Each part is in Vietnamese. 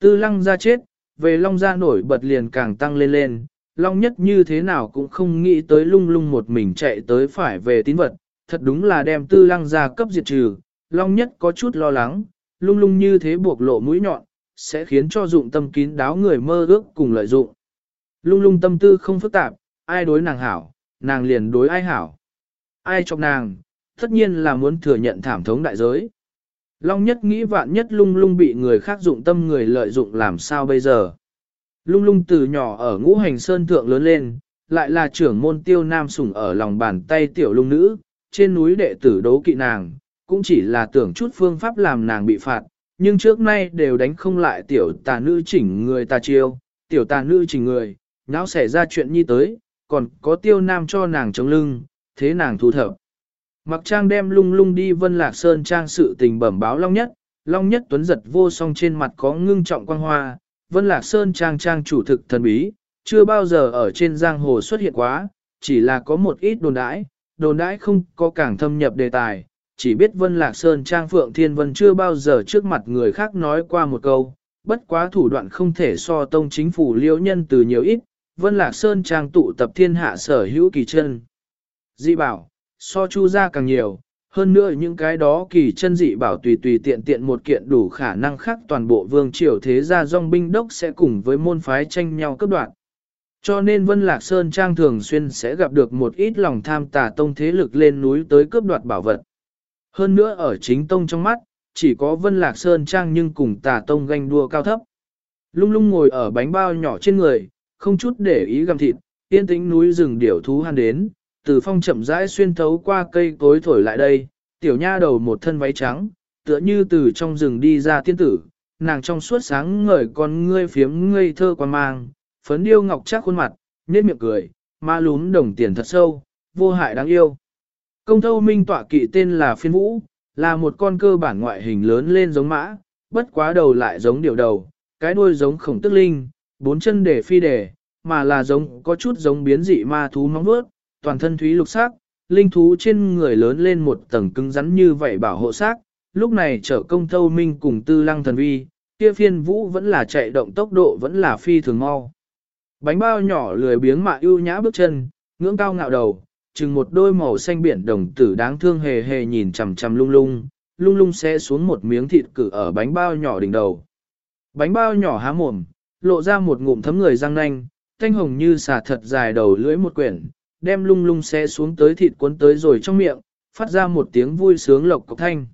Tư lăng ra chết, về long gia nổi bật liền càng tăng lên lên, long nhất như thế nào cũng không nghĩ tới lung lung một mình chạy tới phải về tín vật, thật đúng là đem tư lăng ra cấp diệt trừ, long nhất có chút lo lắng, lung lung như thế buộc lộ mũi nhọn, sẽ khiến cho dụng tâm kín đáo người mơ ước cùng lợi dụng. Lung lung tâm tư không phức tạp, ai đối nàng hảo, nàng liền đối ai hảo. Ai chọc nàng, tất nhiên là muốn thừa nhận thảm thống đại giới. Long nhất nghĩ vạn nhất lung lung bị người khác dụng tâm người lợi dụng làm sao bây giờ. Lung lung từ nhỏ ở ngũ hành sơn thượng lớn lên, lại là trưởng môn tiêu nam sủng ở lòng bàn tay tiểu lung nữ, trên núi đệ tử đấu kỵ nàng, cũng chỉ là tưởng chút phương pháp làm nàng bị phạt, nhưng trước nay đều đánh không lại tiểu tà nữ chỉnh người tà chiêu, tiểu tà nữ chỉnh người, não xảy ra chuyện như tới, còn có tiêu nam cho nàng chống lưng, thế nàng thu thập. Mặc trang đem lung lung đi vân lạc sơn trang sự tình bẩm báo long nhất, long nhất tuấn giật vô song trên mặt có ngưng trọng quang hoa, vân lạc sơn trang trang chủ thực thần bí, chưa bao giờ ở trên giang hồ xuất hiện quá, chỉ là có một ít đồn đãi, đồn đãi không có càng thâm nhập đề tài, chỉ biết vân lạc sơn trang phượng thiên vân chưa bao giờ trước mặt người khác nói qua một câu, bất quá thủ đoạn không thể so tông chính phủ liễu nhân từ nhiều ít, vân lạc sơn trang tụ tập thiên hạ sở hữu kỳ chân. Dị bảo, so chu ra càng nhiều, hơn nữa những cái đó kỳ chân dị bảo tùy tùy tiện tiện một kiện đủ khả năng khác toàn bộ vương triều thế gia dòng binh đốc sẽ cùng với môn phái tranh nhau cấp đoạn. Cho nên Vân Lạc Sơn Trang thường xuyên sẽ gặp được một ít lòng tham tà tông thế lực lên núi tới cướp đoạt bảo vật. Hơn nữa ở chính tông trong mắt, chỉ có Vân Lạc Sơn Trang nhưng cùng tà tông ganh đua cao thấp. Lung lung ngồi ở bánh bao nhỏ trên người, không chút để ý gặm thịt, yên tĩnh núi rừng điểu thú hàn đến, từ phong chậm rãi xuyên thấu qua cây cối thổi lại đây, tiểu nha đầu một thân váy trắng, tựa như từ trong rừng đi ra tiên tử, nàng trong suốt sáng ngời con ngươi phiếm ngây thơ quan mang, phấn điêu ngọc chắc khuôn mặt, nét miệng cười, ma lún đồng tiền thật sâu, vô hại đáng yêu. Công thâu minh tọa kỵ tên là phiên vũ, là một con cơ bản ngoại hình lớn lên giống mã, bất quá đầu lại giống điều đầu, cái đuôi giống khổng tức linh, bốn chân để phi đề, mà là giống có chút giống biến dị ma thú móng vuốt, toàn thân thúy lục sắc, linh thú trên người lớn lên một tầng cứng rắn như vậy bảo hộ sắc. Lúc này trở công thâu minh cùng tư lăng thần vi, kia phiên vũ vẫn là chạy động tốc độ vẫn là phi thường mau. Bánh bao nhỏ lười biếng mạ ưu nhã bước chân, ngưỡng cao ngạo đầu, chừng một đôi màu xanh biển đồng tử đáng thương hề hề nhìn chằm chằm lung lung, lung lung sẽ xuống một miếng thịt cử ở bánh bao nhỏ đỉnh đầu. Bánh bao nhỏ há mồm, lộ ra một ngụm thấm người răng nanh, thanh hồng như xà thật dài đầu lưỡi một quyển, đem lung lung xe xuống tới thịt cuốn tới rồi trong miệng, phát ra một tiếng vui sướng lộc cọc thanh.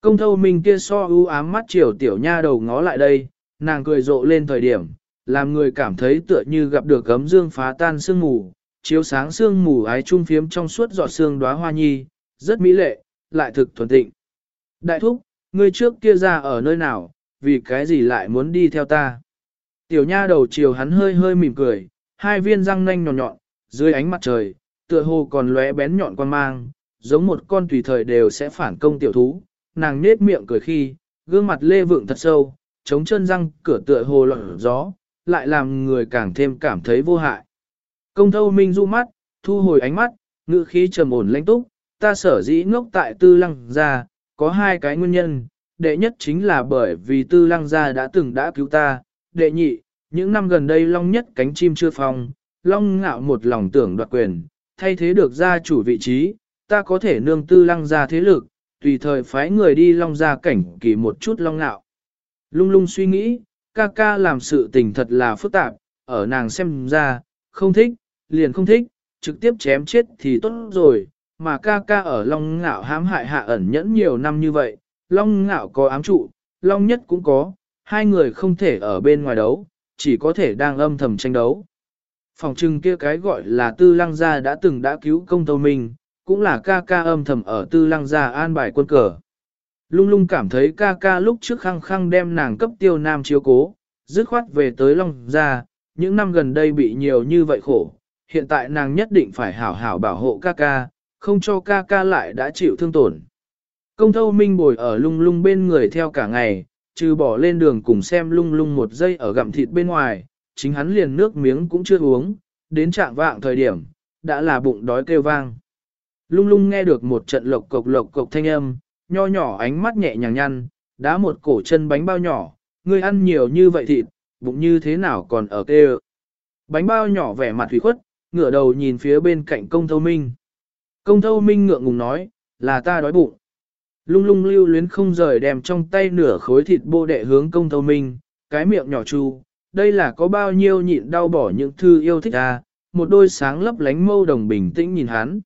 Công thâu mình kia so ưu ám mắt chiều tiểu nha đầu ngó lại đây, nàng cười rộ lên thời điểm, làm người cảm thấy tựa như gặp được gấm dương phá tan sương mù, chiếu sáng sương mù ái trung phiếm trong suốt giọt sương đóa hoa nhi, rất mỹ lệ, lại thực thuần tịnh. Đại thúc, ngươi trước kia ra ở nơi nào, vì cái gì lại muốn đi theo ta? Tiểu nha đầu chiều hắn hơi hơi mỉm cười, hai viên răng nanh nhọn nhọn, dưới ánh mặt trời, tựa hồ còn lóe bén nhọn quan mang, giống một con tùy thời đều sẽ phản công tiểu thú, nàng nết miệng cười khi, gương mặt lê vượng thật sâu, chống chân răng cửa tựa hồ lọt gió, lại làm người càng thêm cảm thấy vô hại. Công thâu minh du mắt, thu hồi ánh mắt, ngữ khí trầm ổn lãnh túc, ta sở dĩ ngốc tại tư lăng gia, có hai cái nguyên nhân, đệ nhất chính là bởi vì tư lăng gia đã từng đã cứu ta, đệ nhị, những năm gần đây long nhất cánh chim chưa phòng long ngạo một lòng tưởng đoạt quyền, thay thế được gia chủ vị trí, ta có thể nương tư lăng gia thế lực, tùy thời phái người đi long gia cảnh kỳ một chút long ngạo. Lung lung suy nghĩ, ca ca làm sự tình thật là phức tạp, ở nàng xem ra, không thích, liền không thích, trực tiếp chém chết thì tốt rồi, mà ca ca ở Long Ngạo hãm hại hạ ẩn nhẫn nhiều năm như vậy, Long Ngạo có ám trụ, Long Nhất cũng có, hai người không thể ở bên ngoài đấu, chỉ có thể đang âm thầm tranh đấu. Phòng trưng kia cái gọi là tư lăng gia đã từng đã cứu công tâu mình, cũng là ca ca âm thầm ở tư lăng gia an bài quân cờ. Lung lung cảm thấy ca ca lúc trước khăng khăng đem nàng cấp tiêu nam chiếu cố, dứt khoát về tới Long gia, những năm gần đây bị nhiều như vậy khổ, hiện tại nàng nhất định phải hảo hảo bảo hộ ca ca, không cho ca ca lại đã chịu thương tổn. Công thâu minh bồi ở lung lung bên người theo cả ngày, trừ bỏ lên đường cùng xem lung lung một giây ở gặm thịt bên ngoài, chính hắn liền nước miếng cũng chưa uống, đến trạng vạng thời điểm, đã là bụng đói kêu vang. Lung lung nghe được một trận lộc cộc lộc cộc thanh âm, nho nhỏ ánh mắt nhẹ nhàng nhăn, đá một cổ chân bánh bao nhỏ, ngươi ăn nhiều như vậy thịt, bụng như thế nào còn ở kêu Bánh bao nhỏ vẻ mặt thủy khuất, ngửa đầu nhìn phía bên cạnh công thâu minh. Công thâu minh ngượng ngùng nói, là ta đói bụng. Lung lung lưu luyến không rời đem trong tay nửa khối thịt bô đệ hướng công thâu minh, cái miệng nhỏ chu, đây là có bao nhiêu nhịn đau bỏ những thư yêu thích à, một đôi sáng lấp lánh mâu đồng bình tĩnh nhìn hắn.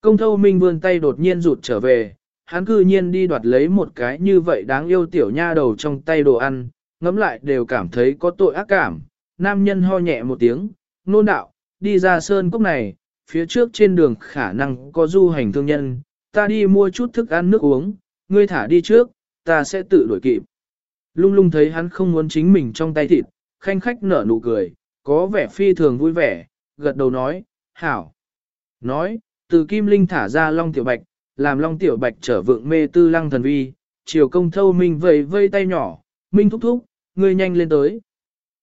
Công thâu minh vươn tay đột nhiên rụt trở về, hắn cư nhiên đi đoạt lấy một cái như vậy đáng yêu tiểu nha đầu trong tay đồ ăn, ngẫm lại đều cảm thấy có tội ác cảm. Nam nhân ho nhẹ một tiếng, nôn đạo, đi ra sơn cốc này, phía trước trên đường khả năng có du hành thương nhân, ta đi mua chút thức ăn nước uống, ngươi thả đi trước, ta sẽ tự đuổi kịp. Lung lung thấy hắn không muốn chính mình trong tay thịt, khanh khách nở nụ cười, có vẻ phi thường vui vẻ, gật đầu nói, hảo. Nói, từ kim linh thả ra long tiểu bạch, làm long tiểu bạch trở vượng mê tư lăng thần vi, chiều công thâu minh vầy vây tay nhỏ, minh thúc thúc, ngươi nhanh lên tới.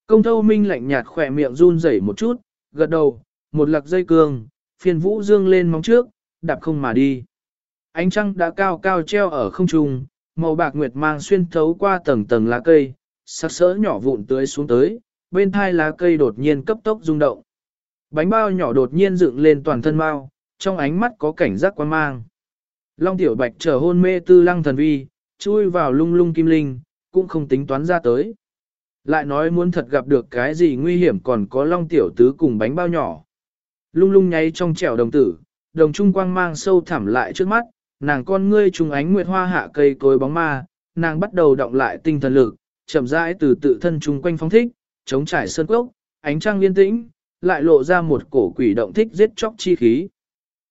Công thâu minh lạnh nhạt khỏe miệng run rẩy một chút, gật đầu, một lạc dây cương, phiền vũ dương lên móng trước, đạp không mà đi. Ánh trăng đã cao cao treo ở không trung, màu bạc nguyệt mang xuyên thấu qua tầng tầng lá cây, sắc sỡ nhỏ vụn tưới xuống tới, bên thai lá cây đột nhiên cấp tốc rung động. Bánh bao nhỏ đột nhiên dựng lên toàn thân bao, trong ánh mắt có cảnh giác quan mang. Long tiểu bạch trở hôn mê tư lăng thần vi, chui vào lung lung kim linh, cũng không tính toán ra tới. Lại nói muốn thật gặp được cái gì nguy hiểm còn có long tiểu tứ cùng bánh bao nhỏ. Lung lung nháy trong trẻo đồng tử, đồng trung quang mang sâu thẳm lại trước mắt, nàng con ngươi trùng ánh nguyệt hoa hạ cây cối bóng ma, nàng bắt đầu động lại tinh thần lực, chậm rãi từ tự thân chung quanh phóng thích, chống trải sơn cốc, ánh trăng liên tĩnh, lại lộ ra một cổ quỷ động thích giết chóc chi khí.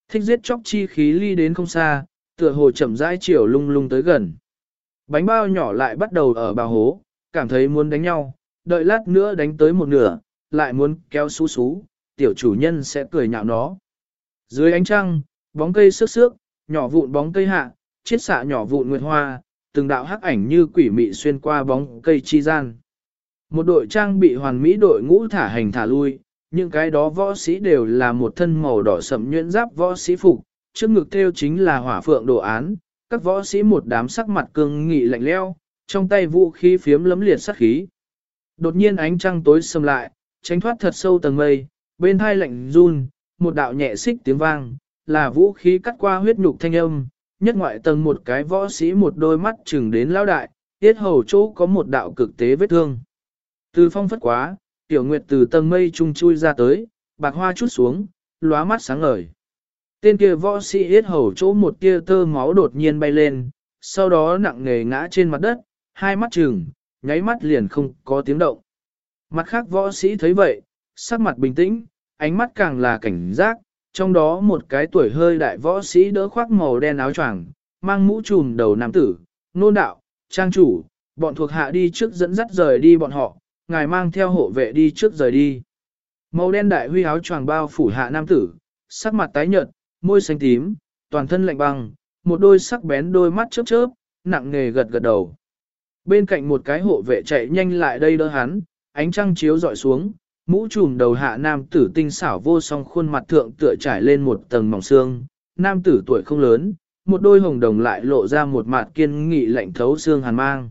Thích giết chóc chi khí ly đến không xa, tựa hồ chậm rãi chiều lung lung tới gần. Bánh bao nhỏ lại bắt đầu ở bào hố, cảm thấy muốn đánh nhau, đợi lát nữa đánh tới một nửa, lại muốn kéo xú xú, tiểu chủ nhân sẽ cười nhạo nó. Dưới ánh trăng, bóng cây sức sước, nhỏ vụn bóng cây hạ, chiết xạ nhỏ vụn nguyệt hoa, từng đạo hắc ảnh như quỷ mị xuyên qua bóng cây chi gian. Một đội trang bị hoàn mỹ đội ngũ thả hành thả lui, những cái đó võ sĩ đều là một thân màu đỏ sậm nhuyễn giáp võ sĩ phục, trước ngực theo chính là hỏa phượng đồ án, các võ sĩ một đám sắc mặt cương nghị lạnh leo, trong tay vũ khí phiếm lấm liệt sát khí. Đột nhiên ánh trăng tối sầm lại, tránh thoát thật sâu tầng mây, bên hai lạnh run, một đạo nhẹ xích tiếng vang, là vũ khí cắt qua huyết nhục thanh âm, nhất ngoại tầng một cái võ sĩ một đôi mắt chừng đến lao đại, tiết hầu chỗ có một đạo cực tế vết thương. Từ phong phất quá, tiểu nguyệt từ tầng mây trung chui ra tới, bạc hoa chút xuống, lóa mắt sáng ngời. Tên kia võ sĩ yết hầu chỗ một tia tơ máu đột nhiên bay lên, sau đó nặng nề ngã trên mặt đất, hai mắt chừng, nháy mắt liền không có tiếng động. Mặt khác võ sĩ thấy vậy, sắc mặt bình tĩnh, ánh mắt càng là cảnh giác, trong đó một cái tuổi hơi đại võ sĩ đỡ khoác màu đen áo choàng, mang mũ trùm đầu nam tử, nôn đạo, trang chủ, bọn thuộc hạ đi trước dẫn dắt rời đi bọn họ, ngài mang theo hộ vệ đi trước rời đi. Màu đen đại huy áo choàng bao phủ hạ nam tử, sắc mặt tái nhợt, môi xanh tím, toàn thân lạnh băng, một đôi sắc bén đôi mắt chớp chớp, nặng nề gật gật đầu. Bên cạnh một cái hộ vệ chạy nhanh lại đây đỡ hắn, ánh trăng chiếu dọi xuống, mũ trùm đầu hạ nam tử tinh xảo vô song khuôn mặt thượng tựa trải lên một tầng mỏng xương, nam tử tuổi không lớn, một đôi hồng đồng lại lộ ra một mặt kiên nghị lạnh thấu xương hàn mang.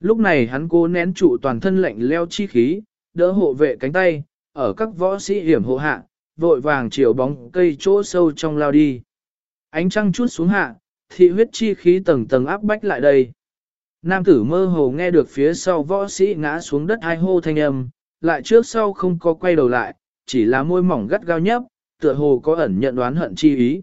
Lúc này hắn cố nén trụ toàn thân lạnh leo chi khí, đỡ hộ vệ cánh tay, ở các võ sĩ hiểm hộ hạ, vội vàng chiều bóng cây chỗ sâu trong lao đi. Ánh trăng chút xuống hạ, thị huyết chi khí tầng tầng áp bách lại đây. Nam tử mơ hồ nghe được phía sau võ sĩ ngã xuống đất hai hô thanh âm, lại trước sau không có quay đầu lại, chỉ là môi mỏng gắt gao nhấp, tựa hồ có ẩn nhận đoán hận chi ý.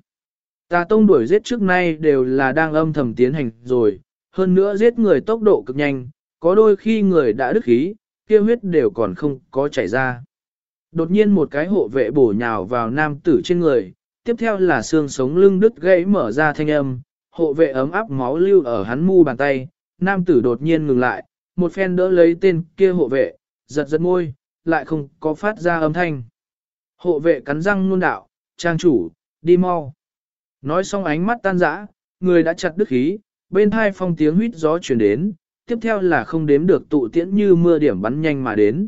Tà tông đuổi giết trước nay đều là đang âm thầm tiến hành rồi, hơn nữa giết người tốc độ cực nhanh, có đôi khi người đã đứt khí, kia huyết đều còn không có chảy ra. Đột nhiên một cái hộ vệ bổ nhào vào nam tử trên người, tiếp theo là xương sống lưng đứt gãy mở ra thanh âm, hộ vệ ấm áp máu lưu ở hắn mu bàn tay, nam tử đột nhiên ngừng lại, một phen đỡ lấy tên kia hộ vệ, giật giật môi, lại không có phát ra âm thanh. Hộ vệ cắn răng nuôn đạo, trang chủ, đi mau. Nói xong ánh mắt tan rã, người đã chặt đứt khí, bên hai phong tiếng huýt gió chuyển đến, tiếp theo là không đếm được tụ tiễn như mưa điểm bắn nhanh mà đến.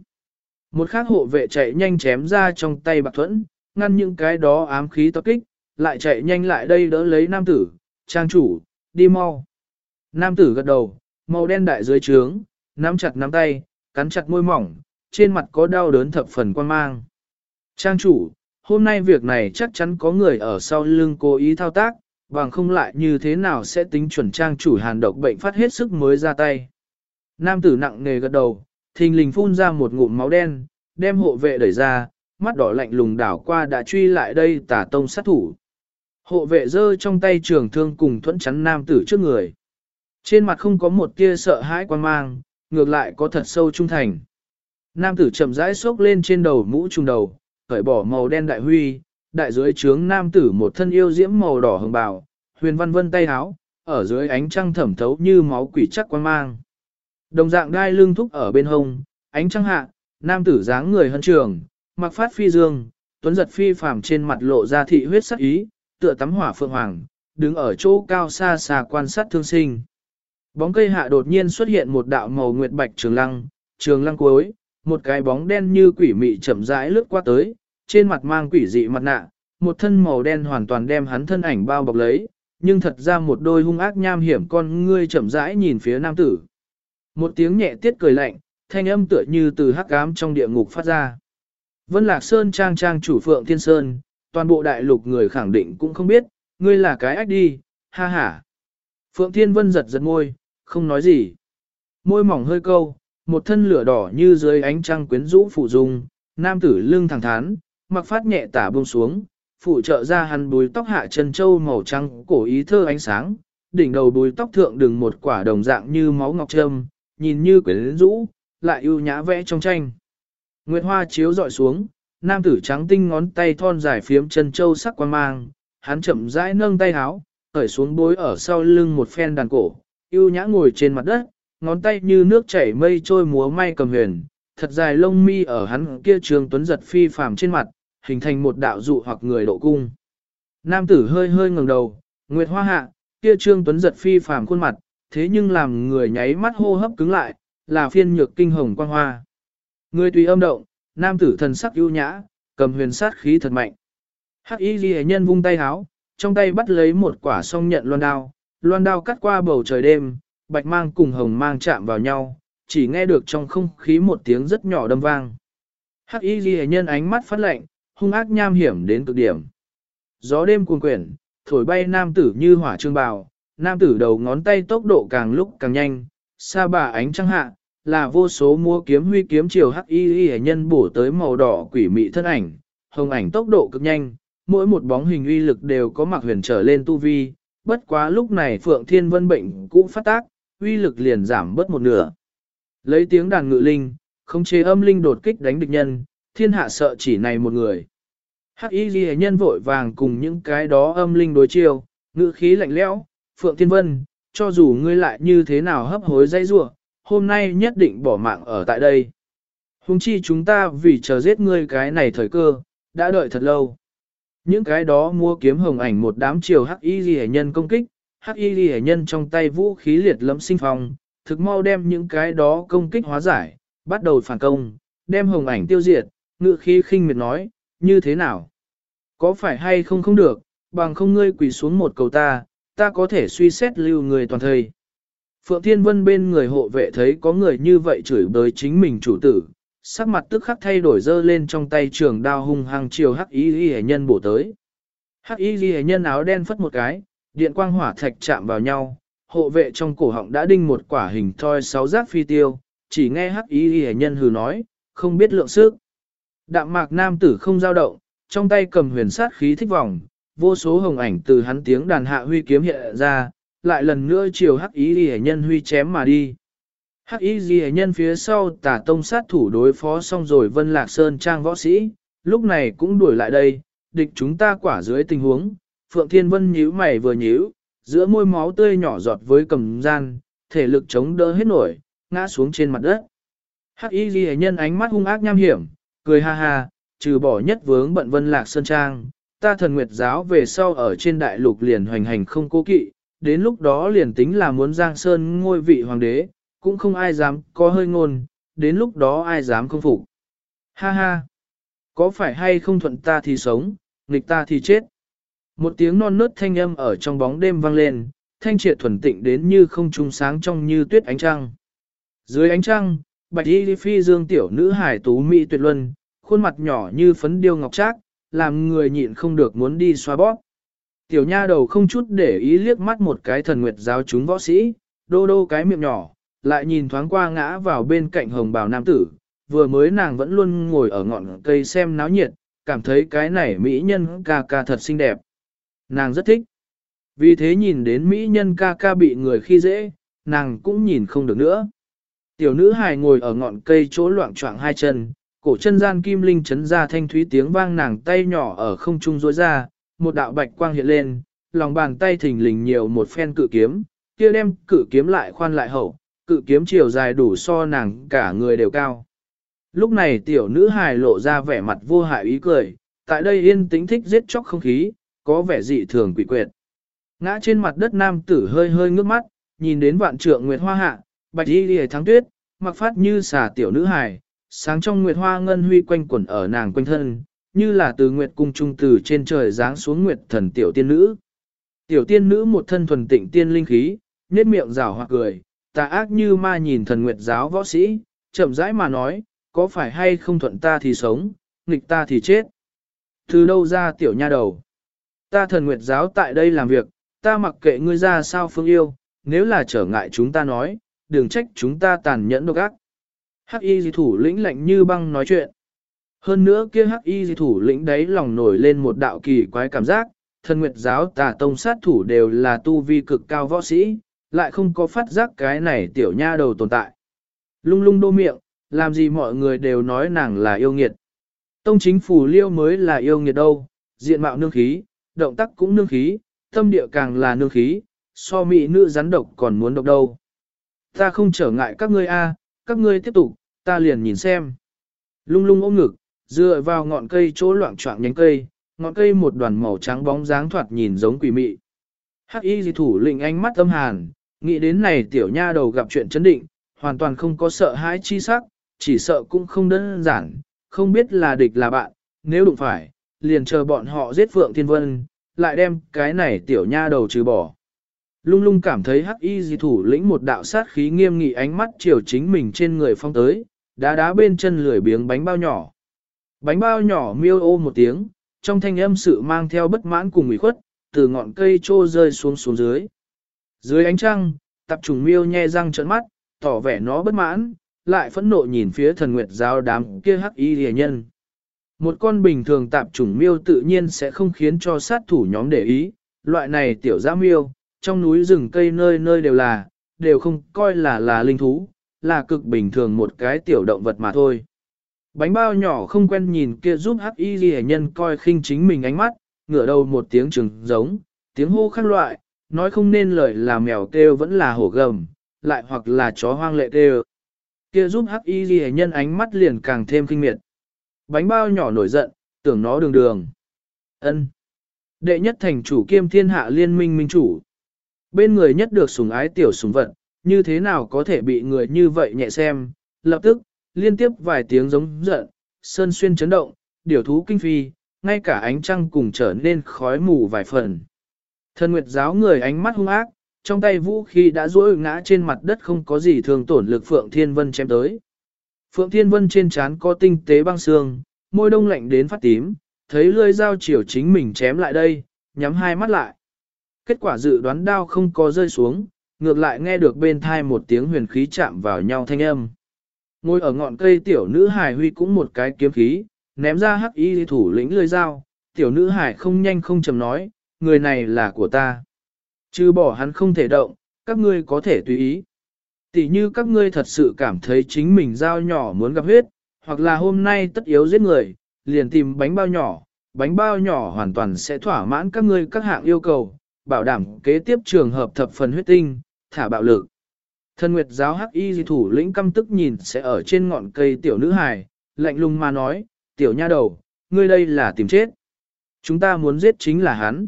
Một khác hộ vệ chạy nhanh chém ra trong tay bạc thuẫn, ngăn những cái đó ám khí tập kích, lại chạy nhanh lại đây đỡ lấy nam tử, trang chủ, đi mau. Nam tử gật đầu, màu đen đại dưới trướng, nắm chặt nắm tay, cắn chặt môi mỏng, trên mặt có đau đớn thập phần quan mang. Trang chủ, hôm nay việc này chắc chắn có người ở sau lưng cố ý thao tác, bằng không lại như thế nào sẽ tính chuẩn trang chủ hàn độc bệnh phát hết sức mới ra tay. Nam tử nặng nề gật đầu, thình lình phun ra một ngụm máu đen, đem hộ vệ đẩy ra, mắt đỏ lạnh lùng đảo qua đã truy lại đây tả tông sát thủ. Hộ vệ giơ trong tay trường thương cùng thuẫn chắn nam tử trước người. Trên mặt không có một tia sợ hãi quan mang, ngược lại có thật sâu trung thành. Nam tử chậm rãi xốc lên trên đầu mũ trùng đầu, cởi bỏ màu đen đại huy, đại dưới trướng nam tử một thân yêu diễm màu đỏ hồng bào, huyền văn vân tay háo, ở dưới ánh trăng thẩm thấu như máu quỷ chắc quan mang. Đồng dạng đai lưng thúc ở bên hông, ánh trăng hạ, nam tử dáng người hân trường, mặc phát phi dương, tuấn giật phi phàm trên mặt lộ ra thị huyết sắc ý, tựa tắm hỏa phượng hoàng, đứng ở chỗ cao xa xa quan sát thương sinh. Bóng cây hạ đột nhiên xuất hiện một đạo màu nguyệt bạch trường lăng, trường lăng cuối, một cái bóng đen như quỷ mị chậm rãi lướt qua tới, trên mặt mang quỷ dị mặt nạ, một thân màu đen hoàn toàn đem hắn thân ảnh bao bọc lấy, nhưng thật ra một đôi hung ác nham hiểm con ngươi chậm rãi nhìn phía nam tử. Một tiếng nhẹ tiết cười lạnh, thanh âm tựa như từ hắc ám trong địa ngục phát ra. Vân Lạc Sơn trang trang chủ Phượng Thiên Sơn, toàn bộ đại lục người khẳng định cũng không biết, ngươi là cái ách đi, ha ha. Phượng Thiên Vân giật giật môi, không nói gì. Môi mỏng hơi câu, một thân lửa đỏ như dưới ánh trăng quyến rũ phụ dung, nam tử lưng thẳng thắn, mặc phát nhẹ tả buông xuống, phụ trợ ra hắn bùi tóc hạ chân châu màu trắng cổ ý thơ ánh sáng, đỉnh đầu bùi tóc thượng đừng một quả đồng dạng như máu ngọc trâm, nhìn như quyến rũ, lại ưu nhã vẽ trong tranh. Nguyệt hoa chiếu dọi xuống, nam tử trắng tinh ngón tay thon dài phiếm chân châu sắc quan mang, hắn chậm rãi nâng tay háo, khởi xuống bối ở sau lưng một phen đàn cổ, ưu nhã ngồi trên mặt đất, ngón tay như nước chảy mây trôi múa may cầm huyền, thật dài lông mi ở hắn kia trường tuấn giật phi phàm trên mặt, hình thành một đạo dụ hoặc người độ cung. Nam tử hơi hơi ngẩng đầu, nguyệt hoa hạ, kia trương tuấn giật phi phàm khuôn mặt, thế nhưng làm người nháy mắt hô hấp cứng lại, là phiên nhược kinh hồng quang hoa. Người tùy âm động, nam tử thần sắc ưu nhã, cầm huyền sát khí thật mạnh. Hắc y ghi nhân vung tay háo, trong tay bắt lấy một quả song nhận loan đao, loan đao cắt qua bầu trời đêm, bạch mang cùng hồng mang chạm vào nhau, chỉ nghe được trong không khí một tiếng rất nhỏ đâm vang. Hắc y ghi nhân ánh mắt phát lạnh, hung ác nham hiểm đến cực điểm. Gió đêm cuồng quyển, thổi bay nam tử như hỏa trương bào, nam tử đầu ngón tay tốc độ càng lúc càng nhanh, xa bà ánh trăng hạ, là vô số mua kiếm huy kiếm chiều hắc y ghi nhân bổ tới màu đỏ quỷ mị thân ảnh, hồng ảnh tốc độ cực nhanh, mỗi một bóng hình uy lực đều có mặc huyền trở lên tu vi, bất quá lúc này Phượng Thiên Vân bệnh cũng phát tác, uy lực liền giảm bớt một nửa. Lấy tiếng đàn ngự linh, không chế âm linh đột kích đánh địch nhân, thiên hạ sợ chỉ này một người. Hắc y ghi nhân vội vàng cùng những cái đó âm linh đối chiêu, ngự khí lạnh lẽo, Phượng Thiên Vân, cho dù ngươi lại như thế nào hấp hối dây rua, hôm nay nhất định bỏ mạng ở tại đây. Hùng chi chúng ta vì chờ giết ngươi cái này thời cơ, đã đợi thật lâu. Những cái đó mua kiếm hồng ảnh một đám chiều hắc y ghi nhân công kích, hắc y ghi nhân trong tay vũ khí liệt lẫm sinh phong, thực mau đem những cái đó công kích hóa giải, bắt đầu phản công, đem hồng ảnh tiêu diệt, ngự khí khinh miệt nói, như thế nào? Có phải hay không không được, bằng không ngươi quỳ xuống một cầu ta, ta có thể suy xét lưu người toàn thời. Phượng Thiên Vân bên người hộ vệ thấy có người như vậy chửi bới chính mình chủ tử, sắc mặt tức khắc thay đổi dơ lên trong tay trường đao hung hăng chiều hắc y ghi nhân bổ tới. Hắc y ghi nhân áo đen phất một cái, điện quang hỏa thạch chạm vào nhau, hộ vệ trong cổ họng đã đinh một quả hình thoi sáu giác phi tiêu, chỉ nghe hắc y ghi nhân hừ nói, không biết lượng sức. Đạm mạc nam tử không dao động, trong tay cầm huyền sát khí thích vòng, vô số hồng ảnh từ hắn tiếng đàn hạ huy kiếm hiện ra, lại lần nữa chiều hắc y ghi nhân huy chém mà đi. Hắc y ghi nhân phía sau tả tông sát thủ đối phó xong rồi vân lạc sơn trang võ sĩ, lúc này cũng đuổi lại đây, địch chúng ta quả dưới tình huống, Phượng Thiên Vân nhíu mày vừa nhíu, giữa môi máu tươi nhỏ giọt với cầm gian, thể lực chống đỡ hết nổi, ngã xuống trên mặt đất. Hắc y ghi nhân ánh mắt hung ác nham hiểm, cười ha ha, trừ bỏ nhất vướng bận vân lạc sơn trang, ta thần nguyệt giáo về sau ở trên đại lục liền hoành hành không cố kỵ, đến lúc đó liền tính là muốn giang sơn ngôi vị hoàng đế, cũng không ai dám có hơi ngôn, đến lúc đó ai dám không phục. Ha ha, có phải hay không thuận ta thì sống, nghịch ta thì chết. Một tiếng non nớt thanh âm ở trong bóng đêm vang lên, thanh triệt thuần tịnh đến như không trung sáng trong như tuyết ánh trăng. Dưới ánh trăng, bạch y phi dương tiểu nữ hải tú mỹ tuyệt luân, khuôn mặt nhỏ như phấn điêu ngọc trác, làm người nhịn không được muốn đi xoa bóp. Tiểu nha đầu không chút để ý liếc mắt một cái thần nguyệt giáo chúng võ sĩ, đô đô cái miệng nhỏ, lại nhìn thoáng qua ngã vào bên cạnh hồng bào nam tử, vừa mới nàng vẫn luôn ngồi ở ngọn cây xem náo nhiệt, cảm thấy cái này mỹ nhân ca ca thật xinh đẹp. Nàng rất thích. Vì thế nhìn đến mỹ nhân ca ca bị người khi dễ, nàng cũng nhìn không được nữa. Tiểu nữ hài ngồi ở ngọn cây chỗ loạn choạng hai chân, cổ chân gian kim linh chấn ra thanh thúy tiếng vang nàng tay nhỏ ở không trung rối ra, một đạo bạch quang hiện lên, lòng bàn tay thình lình nhiều một phen cự kiếm, kia đem cự kiếm lại khoan lại hậu, cự kiếm chiều dài đủ so nàng cả người đều cao. Lúc này tiểu nữ hài lộ ra vẻ mặt vô hại ý cười, tại đây yên tĩnh thích giết chóc không khí, có vẻ dị thường quỷ quyệt. Ngã trên mặt đất nam tử hơi hơi ngước mắt, nhìn đến vạn trượng nguyệt hoa hạ, bạch y lìa thắng tuyết, mặc phát như xà tiểu nữ hài, sáng trong nguyệt hoa ngân huy quanh quẩn ở nàng quanh thân, như là từ nguyệt cung trung từ trên trời giáng xuống nguyệt thần tiểu tiên nữ. Tiểu tiên nữ một thân thuần tịnh tiên linh khí, nét miệng rào hoặc cười, tà ác như ma nhìn thần nguyệt giáo võ sĩ, chậm rãi mà nói, có phải hay không thuận ta thì sống, nghịch ta thì chết. Từ đâu ra tiểu nha đầu? Ta thần nguyệt giáo tại đây làm việc, ta mặc kệ ngươi ra sao phương yêu, nếu là trở ngại chúng ta nói, đừng trách chúng ta tàn nhẫn độc ác. Hắc y dị thủ lĩnh lạnh như băng nói chuyện. Hơn nữa kia hắc y dị thủ lĩnh đấy lòng nổi lên một đạo kỳ quái cảm giác, thần nguyệt giáo tà tông sát thủ đều là tu vi cực cao võ sĩ, lại không có phát giác cái này tiểu nha đầu tồn tại. Lung lung đô miệng, làm gì mọi người đều nói nàng là yêu nghiệt. Tông chính phủ liêu mới là yêu nghiệt đâu, diện mạo nương khí, động tác cũng nương khí, tâm địa càng là nương khí, so mỹ nữ rắn độc còn muốn độc đâu. Ta không trở ngại các ngươi a, các ngươi tiếp tục, ta liền nhìn xem. Lung lung ôm ngực, dựa vào ngọn cây chỗ loạn trọng nhánh cây, ngọn cây một đoàn màu trắng bóng dáng thoạt nhìn giống quỷ mị. Hắc y dị thủ lĩnh ánh mắt âm hàn, nghĩ đến này tiểu nha đầu gặp chuyện chấn định, hoàn toàn không có sợ hãi chi sắc, chỉ sợ cũng không đơn giản, không biết là địch là bạn, nếu đụng phải, liền chờ bọn họ giết Phượng Thiên Vân, lại đem cái này tiểu nha đầu trừ bỏ. Lung lung cảm thấy hắc y di thủ lĩnh một đạo sát khí nghiêm nghị ánh mắt chiều chính mình trên người phong tới, đá đá bên chân lười biếng bánh bao nhỏ. Bánh bao nhỏ miêu ô một tiếng, trong thanh âm sự mang theo bất mãn cùng ủy khuất, từ ngọn cây trô rơi xuống xuống dưới. Dưới ánh trăng, tập trùng miêu nhe răng trợn mắt, tỏ vẻ nó bất mãn, lại phẫn nộ nhìn phía thần nguyệt giáo đám kia hắc y rìa nhân. Một con bình thường tạp trùng miêu tự nhiên sẽ không khiến cho sát thủ nhóm để ý, loại này tiểu giã miêu, trong núi rừng cây nơi nơi đều là, đều không coi là là linh thú, là cực bình thường một cái tiểu động vật mà thôi. Bánh bao nhỏ không quen nhìn kia giúp hắc y rìa nhân coi khinh chính mình ánh mắt, ngửa đầu một tiếng trừng giống, tiếng hô khác loại, nói không nên lời là mèo kêu vẫn là hổ gầm, lại hoặc là chó hoang lệ kêu. Kia giúp hắc y ghi nhân ánh mắt liền càng thêm kinh miệt. Bánh bao nhỏ nổi giận, tưởng nó đường đường. ân Đệ nhất thành chủ kiêm thiên hạ liên minh minh chủ. Bên người nhất được sủng ái tiểu sủng vật, như thế nào có thể bị người như vậy nhẹ xem, lập tức, liên tiếp vài tiếng giống giận, sơn xuyên chấn động, điều thú kinh phi, ngay cả ánh trăng cùng trở nên khói mù vài phần. Thần Nguyệt giáo người ánh mắt hung ác, trong tay vũ khí đã duỗi ngã trên mặt đất không có gì thường tổn lực Phượng Thiên Vân chém tới. Phượng Thiên Vân trên trán có tinh tế băng xương, môi đông lạnh đến phát tím, thấy lưỡi dao chiều chính mình chém lại đây, nhắm hai mắt lại. Kết quả dự đoán đao không có rơi xuống, ngược lại nghe được bên thai một tiếng huyền khí chạm vào nhau thanh âm. Ngồi ở ngọn cây tiểu nữ hải huy cũng một cái kiếm khí, ném ra hắc y thủ lĩnh lưỡi dao, tiểu nữ hải không nhanh không chầm nói, người này là của ta. Chứ bỏ hắn không thể động, các ngươi có thể tùy ý. Tỷ như các ngươi thật sự cảm thấy chính mình dao nhỏ muốn gặp huyết, hoặc là hôm nay tất yếu giết người, liền tìm bánh bao nhỏ, bánh bao nhỏ hoàn toàn sẽ thỏa mãn các ngươi các hạng yêu cầu, bảo đảm kế tiếp trường hợp thập phần huyết tinh, thả bạo lực. Thân Nguyệt giáo hắc y di thủ lĩnh căm tức nhìn sẽ ở trên ngọn cây tiểu nữ hài, lạnh lùng mà nói, tiểu nha đầu, ngươi đây là tìm chết. Chúng ta muốn giết chính là hắn.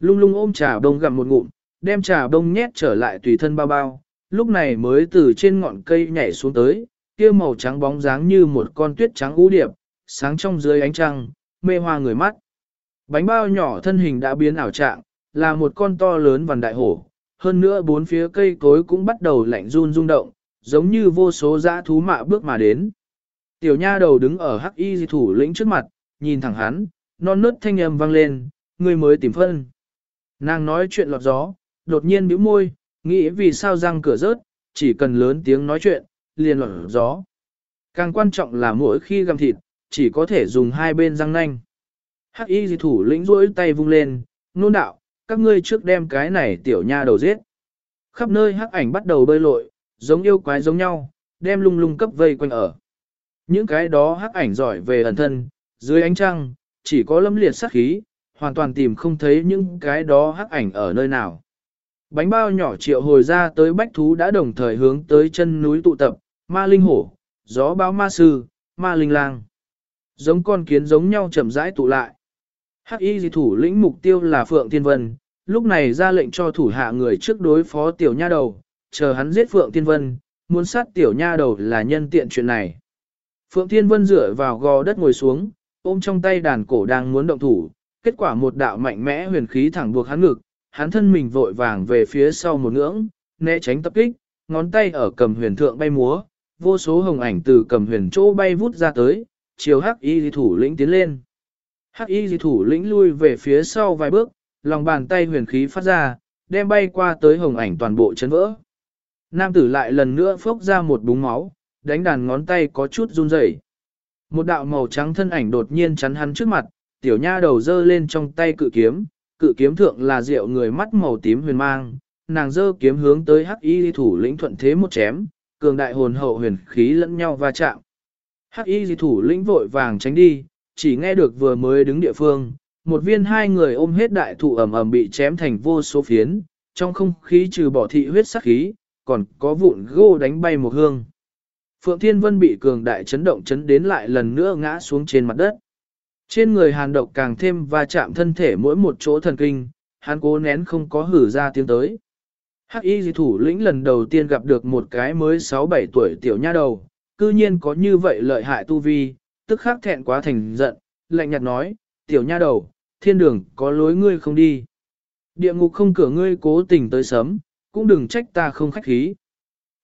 Lung lung ôm trà bông gặm một ngụm, đem trà bông nhét trở lại tùy thân bao bao, lúc này mới từ trên ngọn cây nhảy xuống tới, kia màu trắng bóng dáng như một con tuyết trắng ú điệp, sáng trong dưới ánh trăng, mê hoa người mắt. Bánh bao nhỏ thân hình đã biến ảo trạng, là một con to lớn vằn đại hổ, hơn nữa bốn phía cây cối cũng bắt đầu lạnh run rung động, giống như vô số dã thú mạ bước mà đến. Tiểu nha đầu đứng ở hắc y thủ lĩnh trước mặt, nhìn thẳng hắn, non nớt thanh âm vang lên, người mới tìm phân. Nàng nói chuyện lọt gió, đột nhiên bĩu môi, nghĩ vì sao răng cửa rớt, chỉ cần lớn tiếng nói chuyện, liền lọt gió. Càng quan trọng là mỗi khi găm thịt, chỉ có thể dùng hai bên răng nanh. Hắc y dị thủ lĩnh rỗi tay vung lên, nôn đạo, các ngươi trước đem cái này tiểu nha đầu giết. Khắp nơi hắc ảnh bắt đầu bơi lội, giống yêu quái giống nhau, đem lung lung cấp vây quanh ở. Những cái đó hắc ảnh giỏi về ẩn thân, dưới ánh trăng, chỉ có lâm liệt sát khí, hoàn toàn tìm không thấy những cái đó hắc ảnh ở nơi nào. Bánh bao nhỏ triệu hồi ra tới bách thú đã đồng thời hướng tới chân núi tụ tập, ma linh hổ, gió báo ma sư, ma linh lang. Giống con kiến giống nhau chậm rãi tụ lại. Hắc y dị thủ lĩnh mục tiêu là Phượng Thiên Vân, lúc này ra lệnh cho thủ hạ người trước đối phó tiểu nha đầu, chờ hắn giết Phượng Thiên Vân, muốn sát tiểu nha đầu là nhân tiện chuyện này. Phượng Thiên Vân dựa vào gò đất ngồi xuống, ôm trong tay đàn cổ đang muốn động thủ, kết quả một đạo mạnh mẽ huyền khí thẳng buộc hắn ngực, hắn thân mình vội vàng về phía sau một ngưỡng, né tránh tập kích, ngón tay ở cầm huyền thượng bay múa, vô số hồng ảnh từ cầm huyền chỗ bay vút ra tới, chiều hắc y thủ lĩnh tiến lên. Hắc y thủ lĩnh lui về phía sau vài bước, lòng bàn tay huyền khí phát ra, đem bay qua tới hồng ảnh toàn bộ chấn vỡ. Nam tử lại lần nữa phốc ra một búng máu, đánh đàn ngón tay có chút run rẩy. Một đạo màu trắng thân ảnh đột nhiên chắn hắn trước mặt, tiểu nha đầu dơ lên trong tay cự kiếm, cự kiếm thượng là rượu người mắt màu tím huyền mang, nàng dơ kiếm hướng tới hắc y thủ lĩnh thuận thế một chém, cường đại hồn hậu huyền khí lẫn nhau va chạm. Hắc y thủ lĩnh vội vàng tránh đi, chỉ nghe được vừa mới đứng địa phương, một viên hai người ôm hết đại thụ ẩm ẩm bị chém thành vô số phiến, trong không khí trừ bỏ thị huyết sắc khí, còn có vụn gô đánh bay một hương. Phượng Thiên Vân bị cường đại chấn động chấn đến lại lần nữa ngã xuống trên mặt đất. Trên người hàn độc càng thêm va chạm thân thể mỗi một chỗ thần kinh, hắn cố nén không có hử ra tiếng tới. Hắc y dị thủ lĩnh lần đầu tiên gặp được một cái mới 6-7 tuổi tiểu nha đầu, cư nhiên có như vậy lợi hại tu vi, tức khắc thẹn quá thành giận, lạnh nhạt nói, tiểu nha đầu, thiên đường có lối ngươi không đi. Địa ngục không cửa ngươi cố tình tới sớm, cũng đừng trách ta không khách khí.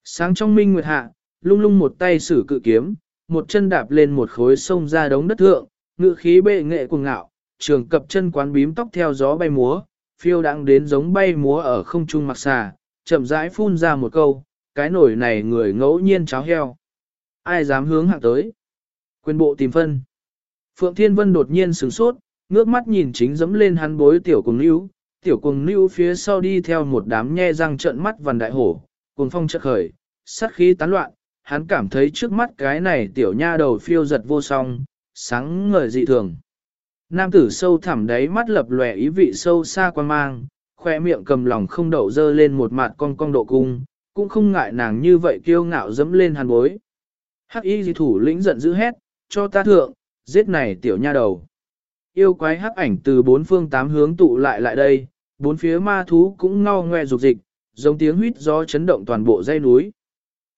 Sáng trong minh nguyệt hạ, lung lung một tay sử cự kiếm, một chân đạp lên một khối sông ra đống đất thượng, ngự khí bệ nghệ cuồng ngạo, trường cập chân quán bím tóc theo gió bay múa, phiêu đang đến giống bay múa ở không trung mặc xà, chậm rãi phun ra một câu, cái nổi này người ngẫu nhiên cháo heo. Ai dám hướng hạng tới? Quyền bộ tìm phân. Phượng Thiên Vân đột nhiên sửng sốt, ngước mắt nhìn chính dẫm lên hắn bối tiểu cùng níu, tiểu cùng níu phía sau đi theo một đám nhe răng trợn mắt vằn đại hổ, cùng phong chợt khởi, sát khí tán loạn, hắn cảm thấy trước mắt cái này tiểu nha đầu phiêu giật vô song, sáng ngời dị thường. Nam tử sâu thẳm đáy mắt lập lòe ý vị sâu xa quan mang, khoe miệng cầm lòng không đậu dơ lên một mặt con cong độ cung, cũng không ngại nàng như vậy kiêu ngạo dẫm lên hàn bối. Hắc y dị thủ lĩnh giận dữ hét, cho ta thượng, giết này tiểu nha đầu. Yêu quái hắc ảnh từ bốn phương tám hướng tụ lại lại đây, bốn phía ma thú cũng ngao ngoe dục dịch, giống tiếng huýt gió chấn động toàn bộ dây núi.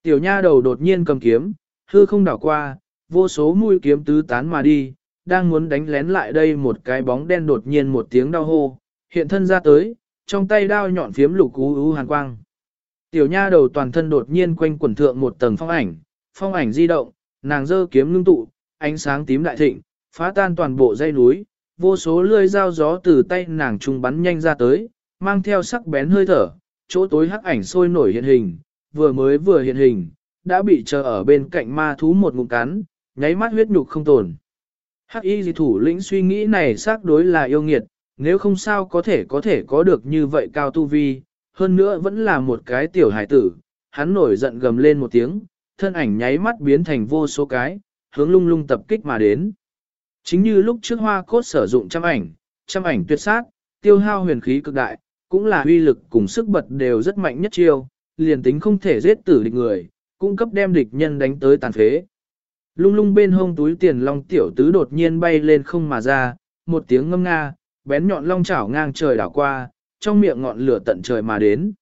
Tiểu nha đầu đột nhiên cầm kiếm, hư không đảo qua, vô số mũi kiếm tứ tán mà đi, đang muốn đánh lén lại đây một cái bóng đen đột nhiên một tiếng đau hô, hiện thân ra tới, trong tay đao nhọn phiếm lục ú ú hàn quang. Tiểu nha đầu toàn thân đột nhiên quanh quẩn thượng một tầng phong ảnh, phong ảnh di động, nàng giơ kiếm ngưng tụ, ánh sáng tím đại thịnh, phá tan toàn bộ dây núi, vô số lưỡi dao gió từ tay nàng trung bắn nhanh ra tới, mang theo sắc bén hơi thở, chỗ tối hắc ảnh sôi nổi hiện hình, vừa mới vừa hiện hình, đã bị chờ ở bên cạnh ma thú một ngụm cắn, nháy mắt huyết nhục không tồn. Hắc y dị thủ lĩnh suy nghĩ này xác đối là yêu nghiệt, nếu không sao có thể có thể có được như vậy cao tu vi, hơn nữa vẫn là một cái tiểu hải tử, hắn nổi giận gầm lên một tiếng, thân ảnh nháy mắt biến thành vô số cái, hướng lung lung tập kích mà đến. Chính như lúc trước hoa cốt sử dụng trăm ảnh, trăm ảnh tuyệt sát, tiêu hao huyền khí cực đại, cũng là uy lực cùng sức bật đều rất mạnh nhất chiêu, liền tính không thể giết tử địch người, cung cấp đem địch nhân đánh tới tàn phế. Lung lung bên hông túi tiền long tiểu tứ đột nhiên bay lên không mà ra, một tiếng ngâm nga, bén nhọn long chảo ngang trời đảo qua, trong miệng ngọn lửa tận trời mà đến.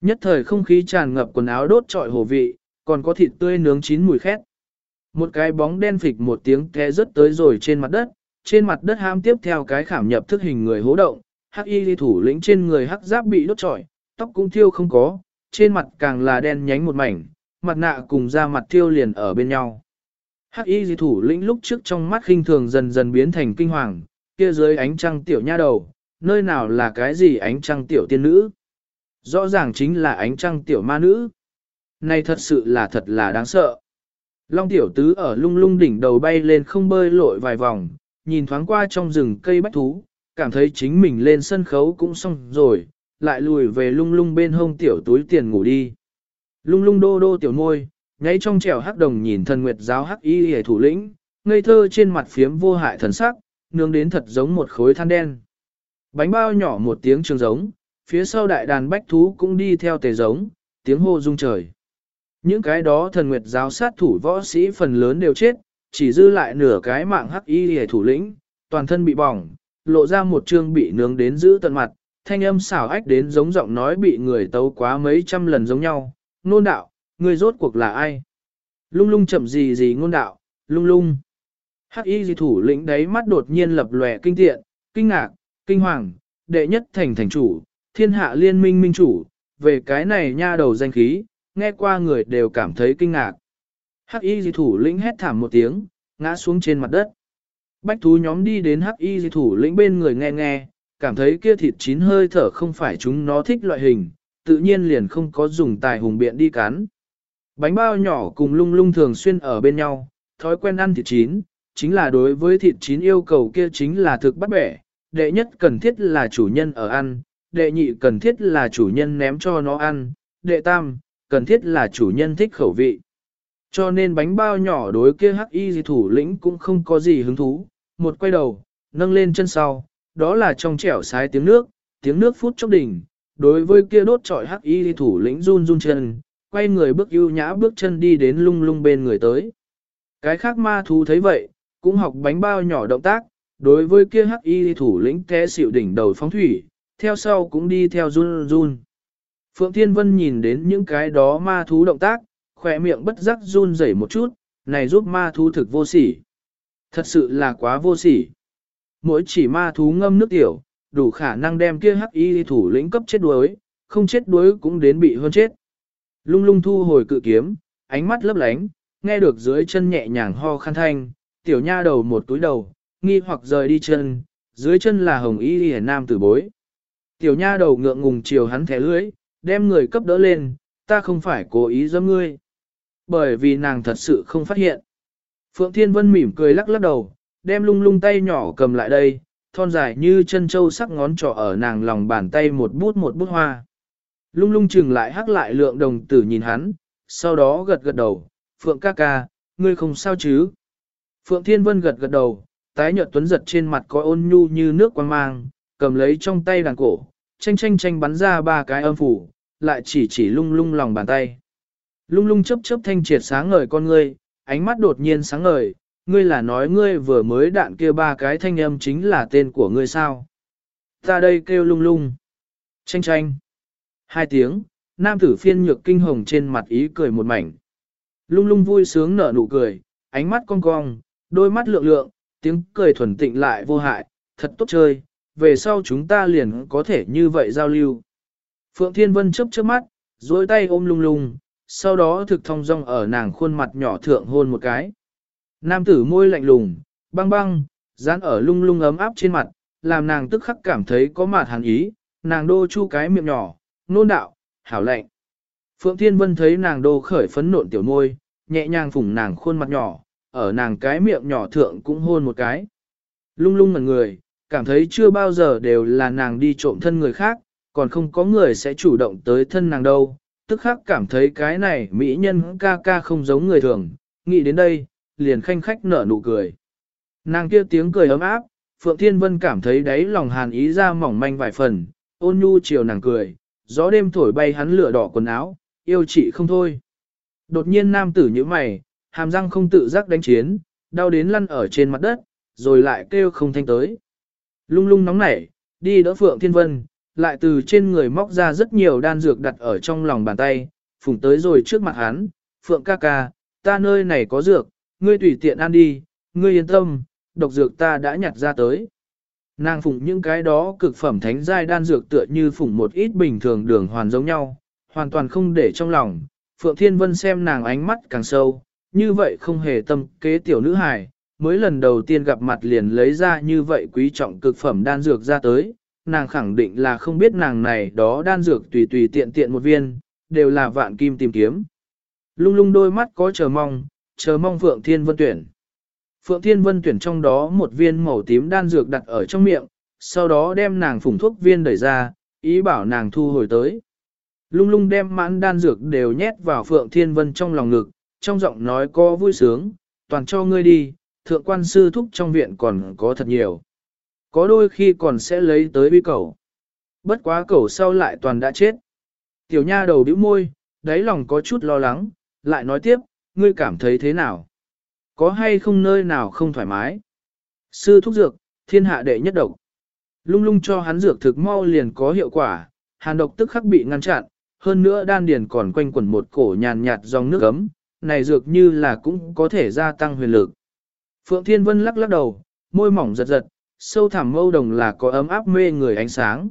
Nhất thời không khí tràn ngập quần áo đốt trọi hồ vị, còn có thịt tươi nướng chín mùi khét. Một cái bóng đen phịch một tiếng té rớt tới rồi trên mặt đất, trên mặt đất ham tiếp theo cái khảm nhập thức hình người hố động, hắc y thủ lĩnh trên người hắc giáp bị đốt trọi, tóc cũng thiêu không có, trên mặt càng là đen nhánh một mảnh, mặt nạ cùng da mặt tiêu liền ở bên nhau. Hắc y dị thủ lĩnh lúc trước trong mắt khinh thường dần dần biến thành kinh hoàng, kia dưới ánh trăng tiểu nha đầu, nơi nào là cái gì ánh trăng tiểu tiên nữ. Rõ ràng chính là ánh trăng tiểu ma nữ. Này thật sự là thật là đáng sợ. Long tiểu tứ ở lung lung đỉnh đầu bay lên không bơi lội vài vòng, nhìn thoáng qua trong rừng cây bách thú, cảm thấy chính mình lên sân khấu cũng xong rồi, lại lùi về lung lung bên hông tiểu túi tiền ngủ đi. Lung lung đô đô tiểu môi, nháy trong trẻo hắc đồng nhìn thần nguyệt giáo hắc y hề thủ lĩnh, ngây thơ trên mặt phiếm vô hại thần sắc, nướng đến thật giống một khối than đen. Bánh bao nhỏ một tiếng trường giống, phía sau đại đàn bách thú cũng đi theo tề giống, tiếng hô rung trời. Những cái đó thần nguyệt giáo sát thủ võ sĩ phần lớn đều chết, chỉ dư lại nửa cái mạng hắc y hề thủ lĩnh, toàn thân bị bỏng, lộ ra một trương bị nướng đến giữ tận mặt, thanh âm xảo ách đến giống giọng nói bị người tấu quá mấy trăm lần giống nhau. Nôn đạo, Ngươi rốt cuộc là ai? Lung lung chậm gì gì ngôn đạo, lung lung. Hắc y gì thủ lĩnh đấy mắt đột nhiên lập lòe kinh tiện, kinh ngạc, kinh hoàng, đệ nhất thành thành chủ, thiên hạ liên minh minh chủ, về cái này nha đầu danh khí, nghe qua người đều cảm thấy kinh ngạc. Hắc y dị thủ lĩnh hét thảm một tiếng, ngã xuống trên mặt đất. Bách thú nhóm đi đến hắc y dị thủ lĩnh bên người nghe nghe, cảm thấy kia thịt chín hơi thở không phải chúng nó thích loại hình, tự nhiên liền không có dùng tài hùng biện đi cắn. Bánh bao nhỏ cùng lung lung thường xuyên ở bên nhau, thói quen ăn thịt chín, chính là đối với thịt chín yêu cầu kia chính là thực bắt bẻ, đệ nhất cần thiết là chủ nhân ở ăn, đệ nhị cần thiết là chủ nhân ném cho nó ăn, đệ tam, cần thiết là chủ nhân thích khẩu vị. Cho nên bánh bao nhỏ đối kia hắc y gì thủ lĩnh cũng không có gì hứng thú, một quay đầu, nâng lên chân sau, đó là trong trẻo sái tiếng nước, tiếng nước phút chốc đỉnh, đối với kia đốt trọi hắc y thủ lĩnh run run chân, quay người bước ưu nhã bước chân đi đến lung lung bên người tới. Cái khác ma thú thấy vậy, cũng học bánh bao nhỏ động tác, đối với kia hắc y thủ lĩnh té xỉu đỉnh đầu phóng thủy, theo sau cũng đi theo run run. Phượng Thiên Vân nhìn đến những cái đó ma thú động tác, khỏe miệng bất giác run rẩy một chút, này giúp ma thú thực vô sỉ. Thật sự là quá vô sỉ. Mỗi chỉ ma thú ngâm nước tiểu, đủ khả năng đem kia hắc y thủ lĩnh cấp chết đuối, không chết đuối cũng đến bị hơn chết. Lung lung thu hồi cự kiếm, ánh mắt lấp lánh, nghe được dưới chân nhẹ nhàng ho khăn thanh, tiểu nha đầu một túi đầu, nghi hoặc rời đi chân, dưới chân là hồng y đi nam tử bối. Tiểu nha đầu ngượng ngùng chiều hắn thẻ lưới, đem người cấp đỡ lên, ta không phải cố ý giẫm ngươi. Bởi vì nàng thật sự không phát hiện. Phượng Thiên Vân mỉm cười lắc lắc đầu, đem lung lung tay nhỏ cầm lại đây, thon dài như chân châu sắc ngón trỏ ở nàng lòng bàn tay một bút một bút hoa. Lung lung chừng lại hắc lại lượng đồng tử nhìn hắn, sau đó gật gật đầu, Phượng ca ca, ngươi không sao chứ? Phượng Thiên Vân gật gật đầu, tái nhợt tuấn giật trên mặt có ôn nhu như nước quang mang, cầm lấy trong tay đàn cổ, tranh tranh tranh bắn ra ba cái âm phủ, lại chỉ chỉ lung lung lòng bàn tay. Lung lung chớp chớp thanh triệt sáng ngời con ngươi, ánh mắt đột nhiên sáng ngời, ngươi là nói ngươi vừa mới đạn kia ba cái thanh âm chính là tên của ngươi sao. Ta đây kêu lung lung. Tranh tranh. Hai tiếng, nam tử phiên nhược kinh hồng trên mặt ý cười một mảnh. Lung lung vui sướng nở nụ cười, ánh mắt cong cong, đôi mắt lượng lượng, tiếng cười thuần tịnh lại vô hại, thật tốt chơi, về sau chúng ta liền có thể như vậy giao lưu. Phượng Thiên Vân chớp chớp mắt, duỗi tay ôm lung lung, sau đó thực thông dong ở nàng khuôn mặt nhỏ thượng hôn một cái. Nam tử môi lạnh lùng, băng băng, dán ở lung lung ấm áp trên mặt, làm nàng tức khắc cảm thấy có mạt hàn ý, nàng đô chu cái miệng nhỏ, nôn đạo, hảo lạnh. Phượng Thiên Vân thấy nàng đô khởi phấn nộn tiểu môi, nhẹ nhàng phủng nàng khuôn mặt nhỏ, ở nàng cái miệng nhỏ thượng cũng hôn một cái. Lung lung ngẩn người, cảm thấy chưa bao giờ đều là nàng đi trộm thân người khác, còn không có người sẽ chủ động tới thân nàng đâu. Tức khắc cảm thấy cái này mỹ nhân ca ca không giống người thường, nghĩ đến đây, liền khanh khách nở nụ cười. Nàng kia tiếng cười ấm áp, Phượng Thiên Vân cảm thấy đáy lòng hàn ý ra mỏng manh vài phần, ôn nhu chiều nàng cười, gió đêm thổi bay hắn lửa đỏ quần áo, yêu chị không thôi. Đột nhiên nam tử như mày, hàm răng không tự giác đánh chiến, đau đến lăn ở trên mặt đất, rồi lại kêu không thanh tới. Lung lung nóng nảy, đi đỡ Phượng Thiên Vân, lại từ trên người móc ra rất nhiều đan dược đặt ở trong lòng bàn tay, phùng tới rồi trước mặt hắn, Phượng ca ca, ta nơi này có dược, ngươi tùy tiện ăn đi, ngươi yên tâm, độc dược ta đã nhặt ra tới. Nàng phụng những cái đó cực phẩm thánh giai đan dược tựa như phụng một ít bình thường đường hoàn giống nhau, hoàn toàn không để trong lòng, Phượng Thiên Vân xem nàng ánh mắt càng sâu, như vậy không hề tâm kế tiểu nữ hài, mới lần đầu tiên gặp mặt liền lấy ra như vậy quý trọng cực phẩm đan dược ra tới, nàng khẳng định là không biết nàng này đó đan dược tùy tùy tiện tiện một viên, đều là vạn kim tìm kiếm. Lung lung đôi mắt có chờ mong, chờ mong Phượng Thiên Vân tuyển. Phượng Thiên Vân tuyển trong đó một viên màu tím đan dược đặt ở trong miệng, sau đó đem nàng phủng thuốc viên đẩy ra, ý bảo nàng thu hồi tới. Lung lung đem mãn đan dược đều nhét vào Phượng Thiên Vân trong lòng ngực, trong giọng nói có vui sướng, toàn cho ngươi đi, thượng quan sư thúc trong viện còn có thật nhiều. Có đôi khi còn sẽ lấy tới bi cầu. Bất quá cầu sau lại toàn đã chết. Tiểu nha đầu bĩu môi, đáy lòng có chút lo lắng, lại nói tiếp, ngươi cảm thấy thế nào? Có hay không nơi nào không thoải mái? Sư thúc dược, thiên hạ đệ nhất độc. Lung lung cho hắn dược thực mau liền có hiệu quả, hàn độc tức khắc bị ngăn chặn, hơn nữa đan điền còn quanh quẩn một cổ nhàn nhạt dòng nước ấm, này dược như là cũng có thể gia tăng huyền lực. Phượng Thiên Vân lắc lắc đầu, môi mỏng giật giật, sâu thẳm mâu đồng là có ấm áp mê người ánh sáng.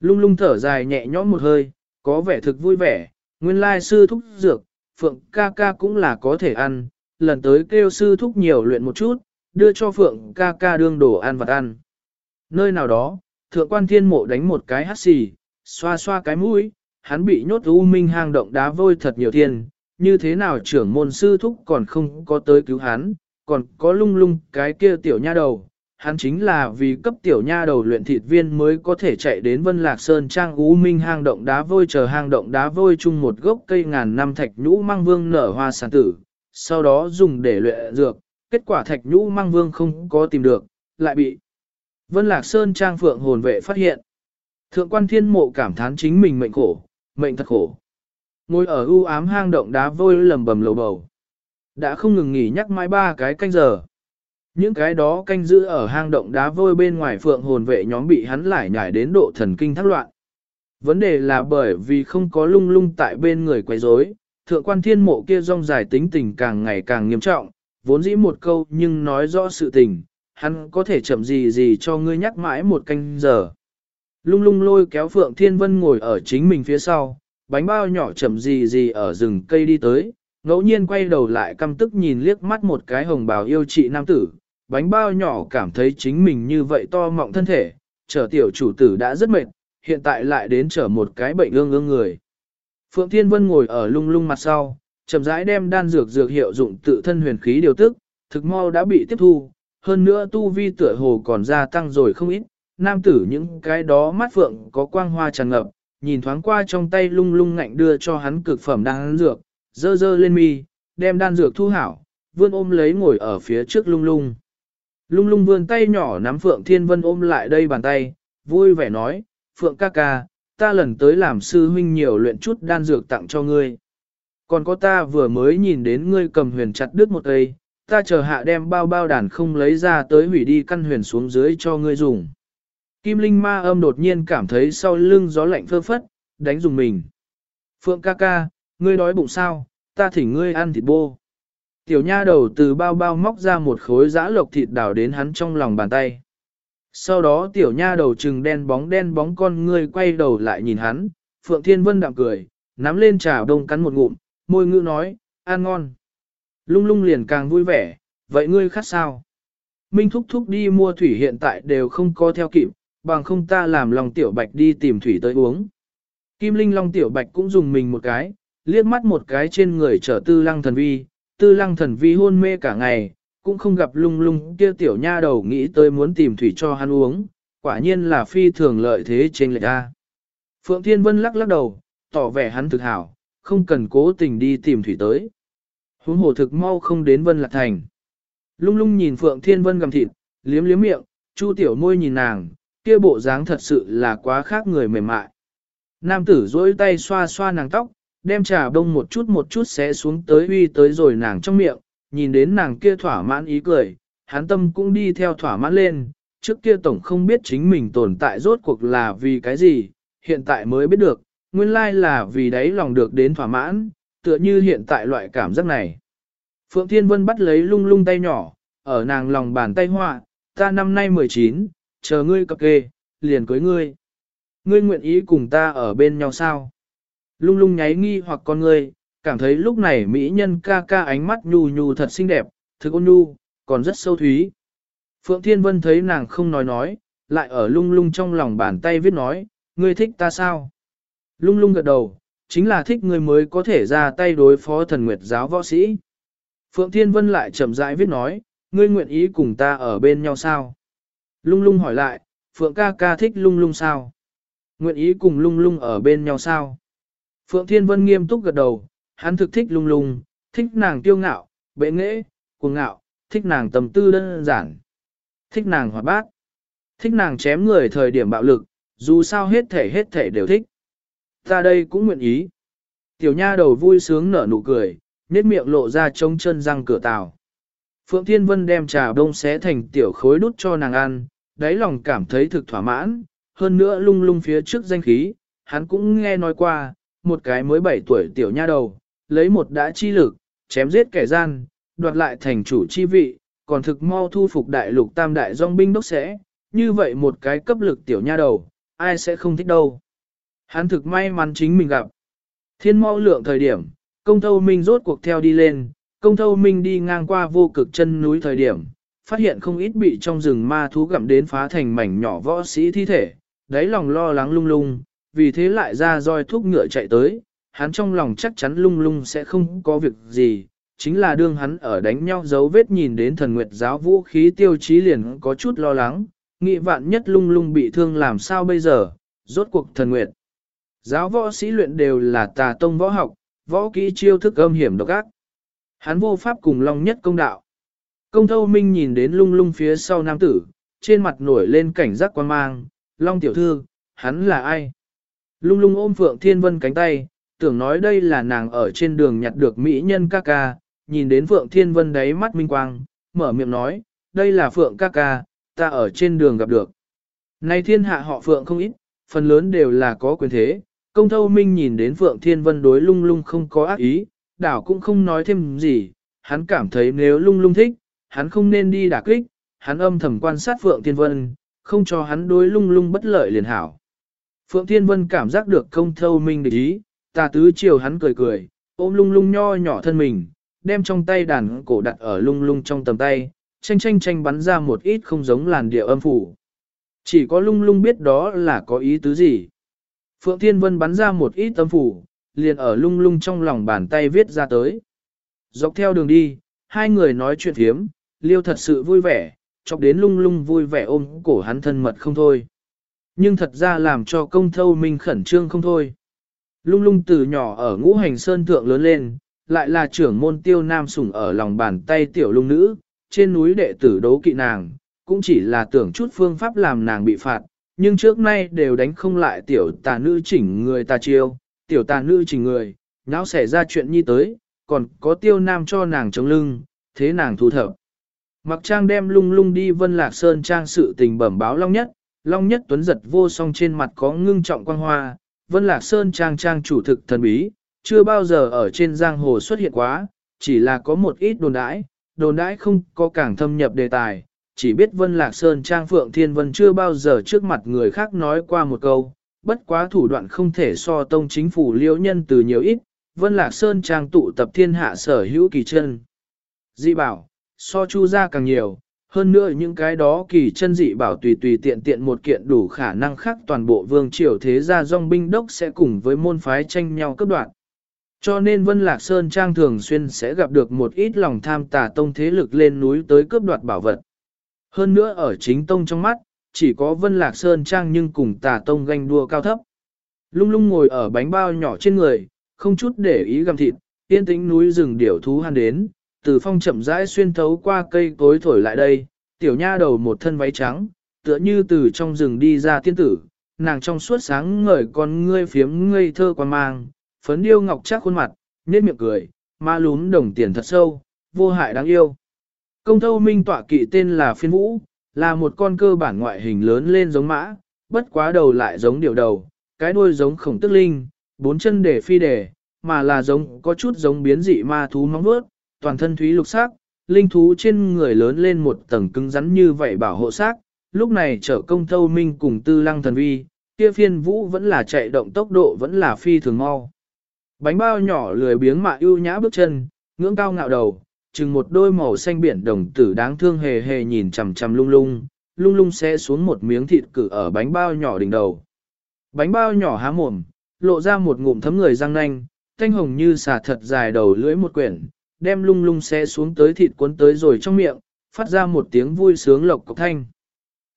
Lung lung thở dài nhẹ nhõm một hơi, có vẻ thực vui vẻ, nguyên lai sư thúc dược, Phượng ca ca cũng là có thể ăn, lần tới kêu sư thúc nhiều luyện một chút, đưa cho Phượng ca ca đương đồ ăn vật ăn. Nơi nào đó, thượng quan thiên mộ đánh một cái hắt xì, xoa xoa cái mũi, hắn bị nhốt u minh hang động đá vôi thật nhiều tiền, như thế nào trưởng môn sư thúc còn không có tới cứu hắn, còn có lung lung cái kia tiểu nha đầu. Hắn chính là vì cấp tiểu nha đầu luyện thịt viên mới có thể chạy đến Vân Lạc Sơn trang U Minh hang động đá vôi chờ hang động đá vôi chung một gốc cây ngàn năm thạch nhũ mang vương nở hoa sản tử, sau đó dùng để luyện dược, kết quả thạch nhũ mang vương không có tìm được, lại bị Vân Lạc Sơn trang phượng hồn vệ phát hiện. Thượng quan thiên mộ cảm thán chính mình mệnh khổ, mệnh thật khổ. Ngồi ở u ám hang động đá vôi lầm bầm lầu bầu. Đã không ngừng nghỉ nhắc mãi ba cái canh giờ. Những cái đó canh giữ ở hang động đá vôi bên ngoài phượng hồn vệ nhóm bị hắn lại nhảy đến độ thần kinh thắc loạn. Vấn đề là bởi vì không có lung lung tại bên người quấy rối, thượng quan thiên mộ kia rong dài tính tình càng ngày càng nghiêm trọng, vốn dĩ một câu nhưng nói rõ sự tình, hắn có thể chậm gì gì cho ngươi nhắc mãi một canh giờ. Lung lung lôi kéo Phượng Thiên Vân ngồi ở chính mình phía sau, bánh bao nhỏ chậm gì gì ở rừng cây đi tới, ngẫu nhiên quay đầu lại căm tức nhìn liếc mắt một cái hồng bào yêu chị nam tử, bánh bao nhỏ cảm thấy chính mình như vậy to mọng thân thể, trở tiểu chủ tử đã rất mệt, hiện tại lại đến trở một cái bệnh ương ương người. Phượng Thiên Vân ngồi ở lung lung mặt sau, chậm rãi đem đan dược dược hiệu dụng tự thân huyền khí điều tức, thực mau đã bị tiếp thu, hơn nữa tu vi tựa hồ còn gia tăng rồi không ít, nam tử những cái đó mắt phượng có quang hoa tràn ngập, nhìn thoáng qua trong tay lung lung ngạnh đưa cho hắn cực phẩm đan dược, dơ dơ lên mi, đem đan dược thu hảo, vươn ôm lấy ngồi ở phía trước lung lung. Lung lung vươn tay nhỏ nắm Phượng Thiên Vân ôm lại đây bàn tay, vui vẻ nói, Phượng ca ca, ta lần tới làm sư huynh nhiều luyện chút đan dược tặng cho ngươi. Còn có ta vừa mới nhìn đến ngươi cầm huyền chặt đứt một cây, ta chờ hạ đem bao bao đàn không lấy ra tới hủy đi căn huyền xuống dưới cho ngươi dùng. Kim Linh ma âm đột nhiên cảm thấy sau lưng gió lạnh phơ phất, đánh dùng mình. Phượng ca ca, ngươi đói bụng sao, ta thỉnh ngươi ăn thịt bô. Tiểu nha đầu từ bao bao móc ra một khối giã lộc thịt đảo đến hắn trong lòng bàn tay. Sau đó tiểu nha đầu trừng đen bóng đen bóng con ngươi quay đầu lại nhìn hắn, Phượng Thiên Vân đạm cười, nắm lên trà đông cắn một ngụm, môi ngữ nói, ăn ngon. Lung lung liền càng vui vẻ, vậy ngươi khát sao? Minh thúc thúc đi mua thủy hiện tại đều không có theo kịp, bằng không ta làm lòng tiểu bạch đi tìm thủy tới uống. Kim Linh Long tiểu bạch cũng dùng mình một cái, liếc mắt một cái trên người trở tư lăng thần vi, tư lăng thần vi hôn mê cả ngày, cũng không gặp lung lung kia tiểu nha đầu nghĩ tới muốn tìm thủy cho hắn uống, quả nhiên là phi thường lợi thế trên lệch ra. Phượng Thiên Vân lắc lắc đầu, tỏ vẻ hắn thực hảo, không cần cố tình đi tìm thủy tới. Huống hồ thực mau không đến Vân Lạc Thành. Lung lung nhìn Phượng Thiên Vân gầm thịt, liếm liếm miệng, chu tiểu môi nhìn nàng, kia bộ dáng thật sự là quá khác người mềm mại. Nam tử duỗi tay xoa xoa nàng tóc, đem trà bông một chút một chút xé xuống tới uy tới rồi nàng trong miệng, nhìn đến nàng kia thỏa mãn ý cười, hắn tâm cũng đi theo thỏa mãn lên, trước kia tổng không biết chính mình tồn tại rốt cuộc là vì cái gì, hiện tại mới biết được, nguyên lai là vì đấy lòng được đến thỏa mãn, tựa như hiện tại loại cảm giác này. Phượng Thiên Vân bắt lấy lung lung tay nhỏ, ở nàng lòng bàn tay họa, ta năm nay 19, chờ ngươi cập kê, liền cưới ngươi. Ngươi nguyện ý cùng ta ở bên nhau sao? Lung lung nháy nghi hoặc con ngươi, cảm thấy lúc này mỹ nhân ca ca ánh mắt nhu nhu thật xinh đẹp, thực ôn nhu, còn rất sâu thúy. Phượng Thiên Vân thấy nàng không nói nói, lại ở lung lung trong lòng bàn tay viết nói, ngươi thích ta sao? Lung lung gật đầu, chính là thích ngươi mới có thể ra tay đối phó thần nguyệt giáo võ sĩ. Phượng Thiên Vân lại chậm rãi viết nói, ngươi nguyện ý cùng ta ở bên nhau sao? Lung lung hỏi lại, Phượng ca ca thích lung lung sao? Nguyện ý cùng lung lung ở bên nhau sao? Phượng Thiên Vân nghiêm túc gật đầu, hắn thực thích lung lung, thích nàng tiêu ngạo, bệ nghệ, cuồng ngạo, thích nàng tầm tư đơn giản, thích nàng hoạt bát, thích nàng chém người thời điểm bạo lực, dù sao hết thể hết thể đều thích. Ta đây cũng nguyện ý. Tiểu nha đầu vui sướng nở nụ cười, nét miệng lộ ra trống chân răng cửa tàu. Phượng Thiên Vân đem trà bông xé thành tiểu khối đút cho nàng ăn, đáy lòng cảm thấy thực thỏa mãn, hơn nữa lung lung phía trước danh khí, hắn cũng nghe nói qua, một cái mới 7 tuổi tiểu nha đầu, lấy một đã chi lực, chém giết kẻ gian, đoạt lại thành chủ chi vị, còn thực mau thu phục đại lục tam đại dòng binh đốc sẽ, như vậy một cái cấp lực tiểu nha đầu, ai sẽ không thích đâu. Hắn thực may mắn chính mình gặp. Thiên mau lượng thời điểm, công thâu minh rốt cuộc theo đi lên, công thâu minh đi ngang qua vô cực chân núi thời điểm, phát hiện không ít bị trong rừng ma thú gặm đến phá thành mảnh nhỏ võ sĩ thi thể, đáy lòng lo lắng lung lung, vì thế lại ra roi thúc ngựa chạy tới, hắn trong lòng chắc chắn lung lung sẽ không có việc gì, chính là đương hắn ở đánh nhau dấu vết nhìn đến thần nguyệt giáo vũ khí tiêu chí liền có chút lo lắng, nghị vạn nhất lung lung bị thương làm sao bây giờ, rốt cuộc thần nguyệt. Giáo võ sĩ luyện đều là tà tông võ học, võ kỹ chiêu thức âm hiểm độc ác. Hắn vô pháp cùng long nhất công đạo. Công thâu minh nhìn đến lung lung phía sau nam tử, trên mặt nổi lên cảnh giác quan mang, long tiểu thư, hắn là ai? Lung lung ôm Phượng Thiên Vân cánh tay, tưởng nói đây là nàng ở trên đường nhặt được mỹ nhân ca ca, nhìn đến Phượng Thiên Vân đáy mắt minh quang, mở miệng nói, đây là Phượng ca ca, ta ở trên đường gặp được. Này thiên hạ họ Phượng không ít, phần lớn đều là có quyền thế, công thâu minh nhìn đến Phượng Thiên Vân đối lung lung không có ác ý, đảo cũng không nói thêm gì, hắn cảm thấy nếu lung lung thích, hắn không nên đi đả kích, hắn âm thầm quan sát Phượng Thiên Vân, không cho hắn đối lung lung bất lợi liền hảo. Phượng Thiên Vân cảm giác được công thâu minh địch ý, tà tứ chiều hắn cười cười, ôm lung lung nho nhỏ thân mình, đem trong tay đàn cổ đặt ở lung lung trong tầm tay, tranh tranh tranh bắn ra một ít không giống làn điệu âm phủ. Chỉ có lung lung biết đó là có ý tứ gì. Phượng Thiên Vân bắn ra một ít âm phủ, liền ở lung lung trong lòng bàn tay viết ra tới. Dọc theo đường đi, hai người nói chuyện thiếm, liêu thật sự vui vẻ, chọc đến lung lung vui vẻ ôm cổ hắn thân mật không thôi. Nhưng thật ra làm cho công thâu minh khẩn trương không thôi. Lung lung từ nhỏ ở ngũ hành sơn thượng lớn lên, lại là trưởng môn tiêu nam sủng ở lòng bàn tay tiểu lung nữ, trên núi đệ tử đấu kỵ nàng, cũng chỉ là tưởng chút phương pháp làm nàng bị phạt, nhưng trước nay đều đánh không lại tiểu tà nữ chỉnh người ta chiêu, tiểu tà nữ chỉnh người, nháo xảy ra chuyện như tới, còn có tiêu nam cho nàng chống lưng, thế nàng thu thập. Mặc trang đem lung lung đi vân lạc sơn trang sự tình bẩm báo long nhất, long nhất tuấn giật vô song trên mặt có ngưng trọng quang hoa, vân lạc sơn trang trang chủ thực thần bí, chưa bao giờ ở trên giang hồ xuất hiện quá, chỉ là có một ít đồn đãi, đồn đãi không có càng thâm nhập đề tài, chỉ biết Vân Lạc Sơn Trang Phượng Thiên Vân chưa bao giờ trước mặt người khác nói qua một câu, bất quá thủ đoạn không thể so tông chính phủ liễu nhân từ nhiều ít, Vân Lạc Sơn Trang tụ tập thiên hạ sở hữu kỳ chân. Dị bảo, so chu ra càng nhiều, hơn nữa những cái đó kỳ chân dị bảo tùy tùy tiện tiện một kiện đủ khả năng khác toàn bộ vương triều thế gia dòng binh đốc sẽ cùng với môn phái tranh nhau cấp đoạn. Cho nên Vân Lạc Sơn Trang thường xuyên sẽ gặp được một ít lòng tham tà tông thế lực lên núi tới cướp đoạt bảo vật. Hơn nữa ở chính tông trong mắt, chỉ có Vân Lạc Sơn Trang nhưng cùng tà tông ganh đua cao thấp. Lung lung ngồi ở bánh bao nhỏ trên người, không chút để ý gặm thịt, yên tĩnh núi rừng điểu thú han đến, từ phong chậm rãi xuyên thấu qua cây cối thổi lại đây, tiểu nha đầu một thân váy trắng, tựa như từ trong rừng đi ra tiên tử, nàng trong suốt sáng ngời con ngươi phiếm ngây thơ quan mang, phấn điêu ngọc chắc khuôn mặt, nét miệng cười, ma lún đồng tiền thật sâu, vô hại đáng yêu. Công thâu minh tọa kỵ tên là phiên vũ, là một con cơ bản ngoại hình lớn lên giống mã, bất quá đầu lại giống điều đầu, cái đuôi giống khổng tức linh, bốn chân để phi đề, mà là giống có chút giống biến dị ma thú móng vuốt, toàn thân thúy lục sắc, linh thú trên người lớn lên một tầng cứng rắn như vậy bảo hộ sắc. Lúc này trở công thâu minh cùng tư lăng thần vi, kia phiên vũ vẫn là chạy động tốc độ vẫn là phi thường mau. Bánh bao nhỏ lười biếng mạ ưu nhã bước chân, ngưỡng cao ngạo đầu, chừng một đôi màu xanh biển đồng tử đáng thương hề hề nhìn chằm chằm lung lung, lung lung sẽ xuống một miếng thịt cử ở bánh bao nhỏ đỉnh đầu. Bánh bao nhỏ há mồm, lộ ra một ngụm thấm người răng nanh, thanh hồng như xà thật dài đầu lưỡi một quyển, đem lung lung xé xuống tới thịt cuốn tới rồi trong miệng, phát ra một tiếng vui sướng lộc cọc thanh.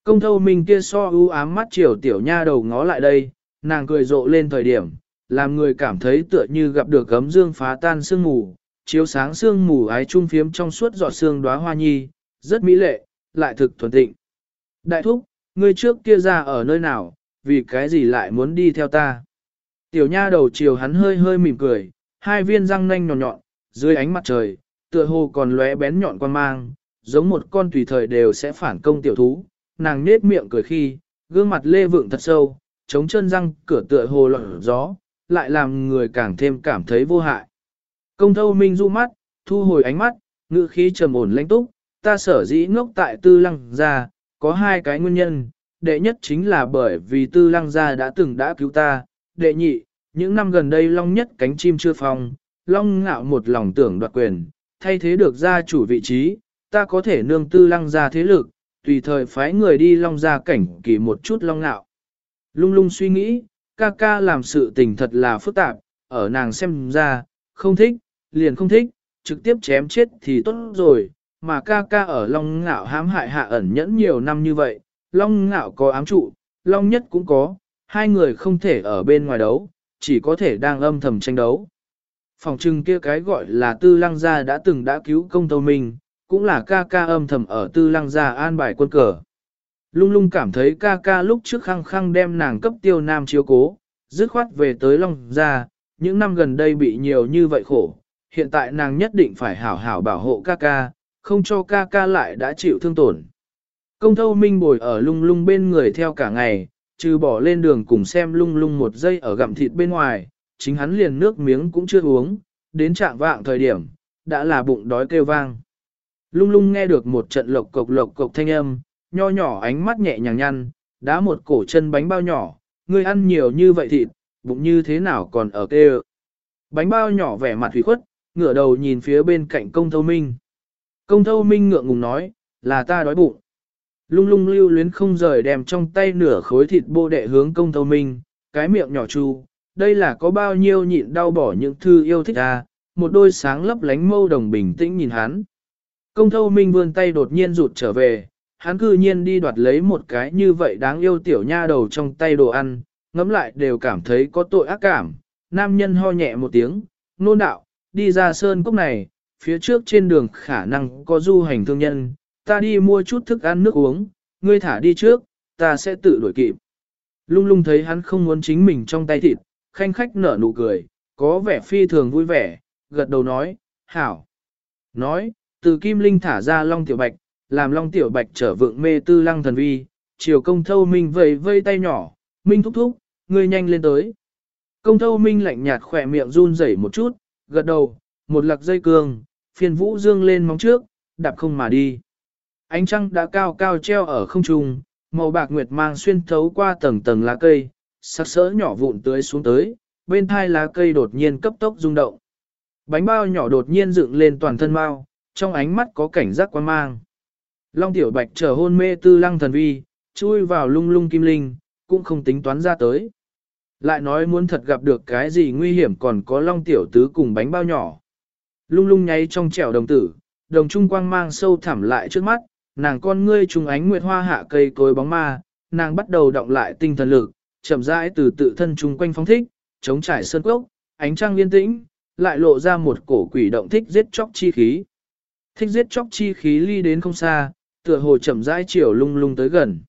Công thâu mình kia so ưu ám mắt chiều tiểu nha đầu ngó lại đây, nàng cười rộ lên thời điểm, làm người cảm thấy tựa như gặp được gấm dương phá tan sương mù, chiếu sáng sương mù ái trung phiếm trong suốt giọt sương đóa hoa nhi, rất mỹ lệ, lại thực thuần tịnh. Đại thúc, ngươi trước kia ra ở nơi nào, vì cái gì lại muốn đi theo ta? Tiểu nha đầu chiều hắn hơi hơi mỉm cười, hai viên răng nanh nhọn nhọn, dưới ánh mặt trời, tựa hồ còn lóe bén nhọn quan mang, giống một con tùy thời đều sẽ phản công tiểu thú. Nàng nết miệng cười khi, gương mặt lê vượng thật sâu, chống chân răng cửa tựa hồ lọt gió, lại làm người càng thêm cảm thấy vô hại. Công thâu minh du mắt, thu hồi ánh mắt, ngữ khí trầm ổn lãnh túc, ta sở dĩ ngốc tại tư lăng ra, có hai cái nguyên nhân, đệ nhất chính là bởi vì tư lăng gia đã từng đã cứu ta, đệ nhị, những năm gần đây long nhất cánh chim chưa phòng long ngạo một lòng tưởng đoạt quyền, thay thế được gia chủ vị trí, ta có thể nương tư lăng gia thế lực, tùy thời phái người đi long gia cảnh kỳ một chút long ngạo. Lung lung suy nghĩ, ca ca làm sự tình thật là phức tạp, ở nàng xem ra, không thích, liền không thích, trực tiếp chém chết thì tốt rồi, mà ca ca ở long ngạo hãm hại hạ ẩn nhẫn nhiều năm như vậy, long ngạo có ám trụ, long nhất cũng có, hai người không thể ở bên ngoài đấu, chỉ có thể đang âm thầm tranh đấu. Phòng trừng kia cái gọi là tư lăng gia đã từng đã cứu công tâu mình, cũng là ca ca âm thầm ở tư lăng gia an bài quân cờ. Lung lung cảm thấy ca ca lúc trước khăng khăng đem nàng cấp tiêu nam chiếu cố, dứt khoát về tới long gia, những năm gần đây bị nhiều như vậy khổ, hiện tại nàng nhất định phải hảo hảo bảo hộ ca ca, không cho ca ca lại đã chịu thương tổn. Công thâu minh bồi ở lung lung bên người theo cả ngày, trừ bỏ lên đường cùng xem lung lung một giây ở gặm thịt bên ngoài, chính hắn liền nước miếng cũng chưa uống, đến trạng vạng thời điểm, đã là bụng đói kêu vang. Lung lung nghe được một trận lộc cộc lộc cộc thanh âm, nho nhỏ ánh mắt nhẹ nhàng nhăn, đá một cổ chân bánh bao nhỏ, ngươi ăn nhiều như vậy thịt, bụng như thế nào còn ở kêu. Bánh bao nhỏ vẻ mặt hủy khuất, ngửa đầu nhìn phía bên cạnh công thâu minh. Công thâu minh ngượng ngùng nói, là ta đói bụng. Lung lung lưu luyến không rời đem trong tay nửa khối thịt bô đệ hướng công thâu minh, cái miệng nhỏ chu, đây là có bao nhiêu nhịn đau bỏ những thư yêu thích à, một đôi sáng lấp lánh mâu đồng bình tĩnh nhìn hắn. Công thâu minh vươn tay đột nhiên rụt trở về, hắn cư nhiên đi đoạt lấy một cái như vậy đáng yêu tiểu nha đầu trong tay đồ ăn, ngấm lại đều cảm thấy có tội ác cảm. Nam nhân ho nhẹ một tiếng, nôn đạo, đi ra sơn cốc này, phía trước trên đường khả năng có du hành thương nhân, ta đi mua chút thức ăn nước uống, ngươi thả đi trước, ta sẽ tự đuổi kịp. Lung lung thấy hắn không muốn chính mình trong tay thịt, khanh khách nở nụ cười, có vẻ phi thường vui vẻ, gật đầu nói, hảo. Nói, từ kim linh thả ra long tiểu bạch, làm long tiểu bạch trở vượng mê tư lăng thần vi, chiều công thâu minh vây vây tay nhỏ, minh thúc thúc, ngươi nhanh lên tới. Công thâu minh lạnh nhạt khỏe miệng run rẩy một chút, gật đầu, một lặc dây cương, phiền vũ dương lên móng trước, đạp không mà đi. Ánh trăng đã cao cao treo ở không trung, màu bạc nguyệt mang xuyên thấu qua tầng tầng lá cây, sắc sỡ nhỏ vụn tưới xuống tới, bên thai lá cây đột nhiên cấp tốc rung động. Bánh bao nhỏ đột nhiên dựng lên toàn thân bao, trong ánh mắt có cảnh giác quan mang. Long tiểu bạch trở hôn mê tư lăng thần vi, chui vào lung lung kim linh, cũng không tính toán ra tới. Lại nói muốn thật gặp được cái gì nguy hiểm còn có long tiểu tứ cùng bánh bao nhỏ. Lung lung nháy trong trẻo đồng tử, đồng trung quang mang sâu thẳm lại trước mắt, nàng con ngươi trùng ánh nguyệt hoa hạ cây cối bóng ma, nàng bắt đầu động lại tinh thần lực, chậm rãi từ tự thân chung quanh phóng thích, chống trải sơn cốc, ánh trăng yên tĩnh, lại lộ ra một cổ quỷ động thích giết chóc chi khí. Thích giết chóc chi khí ly đến không xa, tựa hồ chậm rãi chiều lung lung tới gần.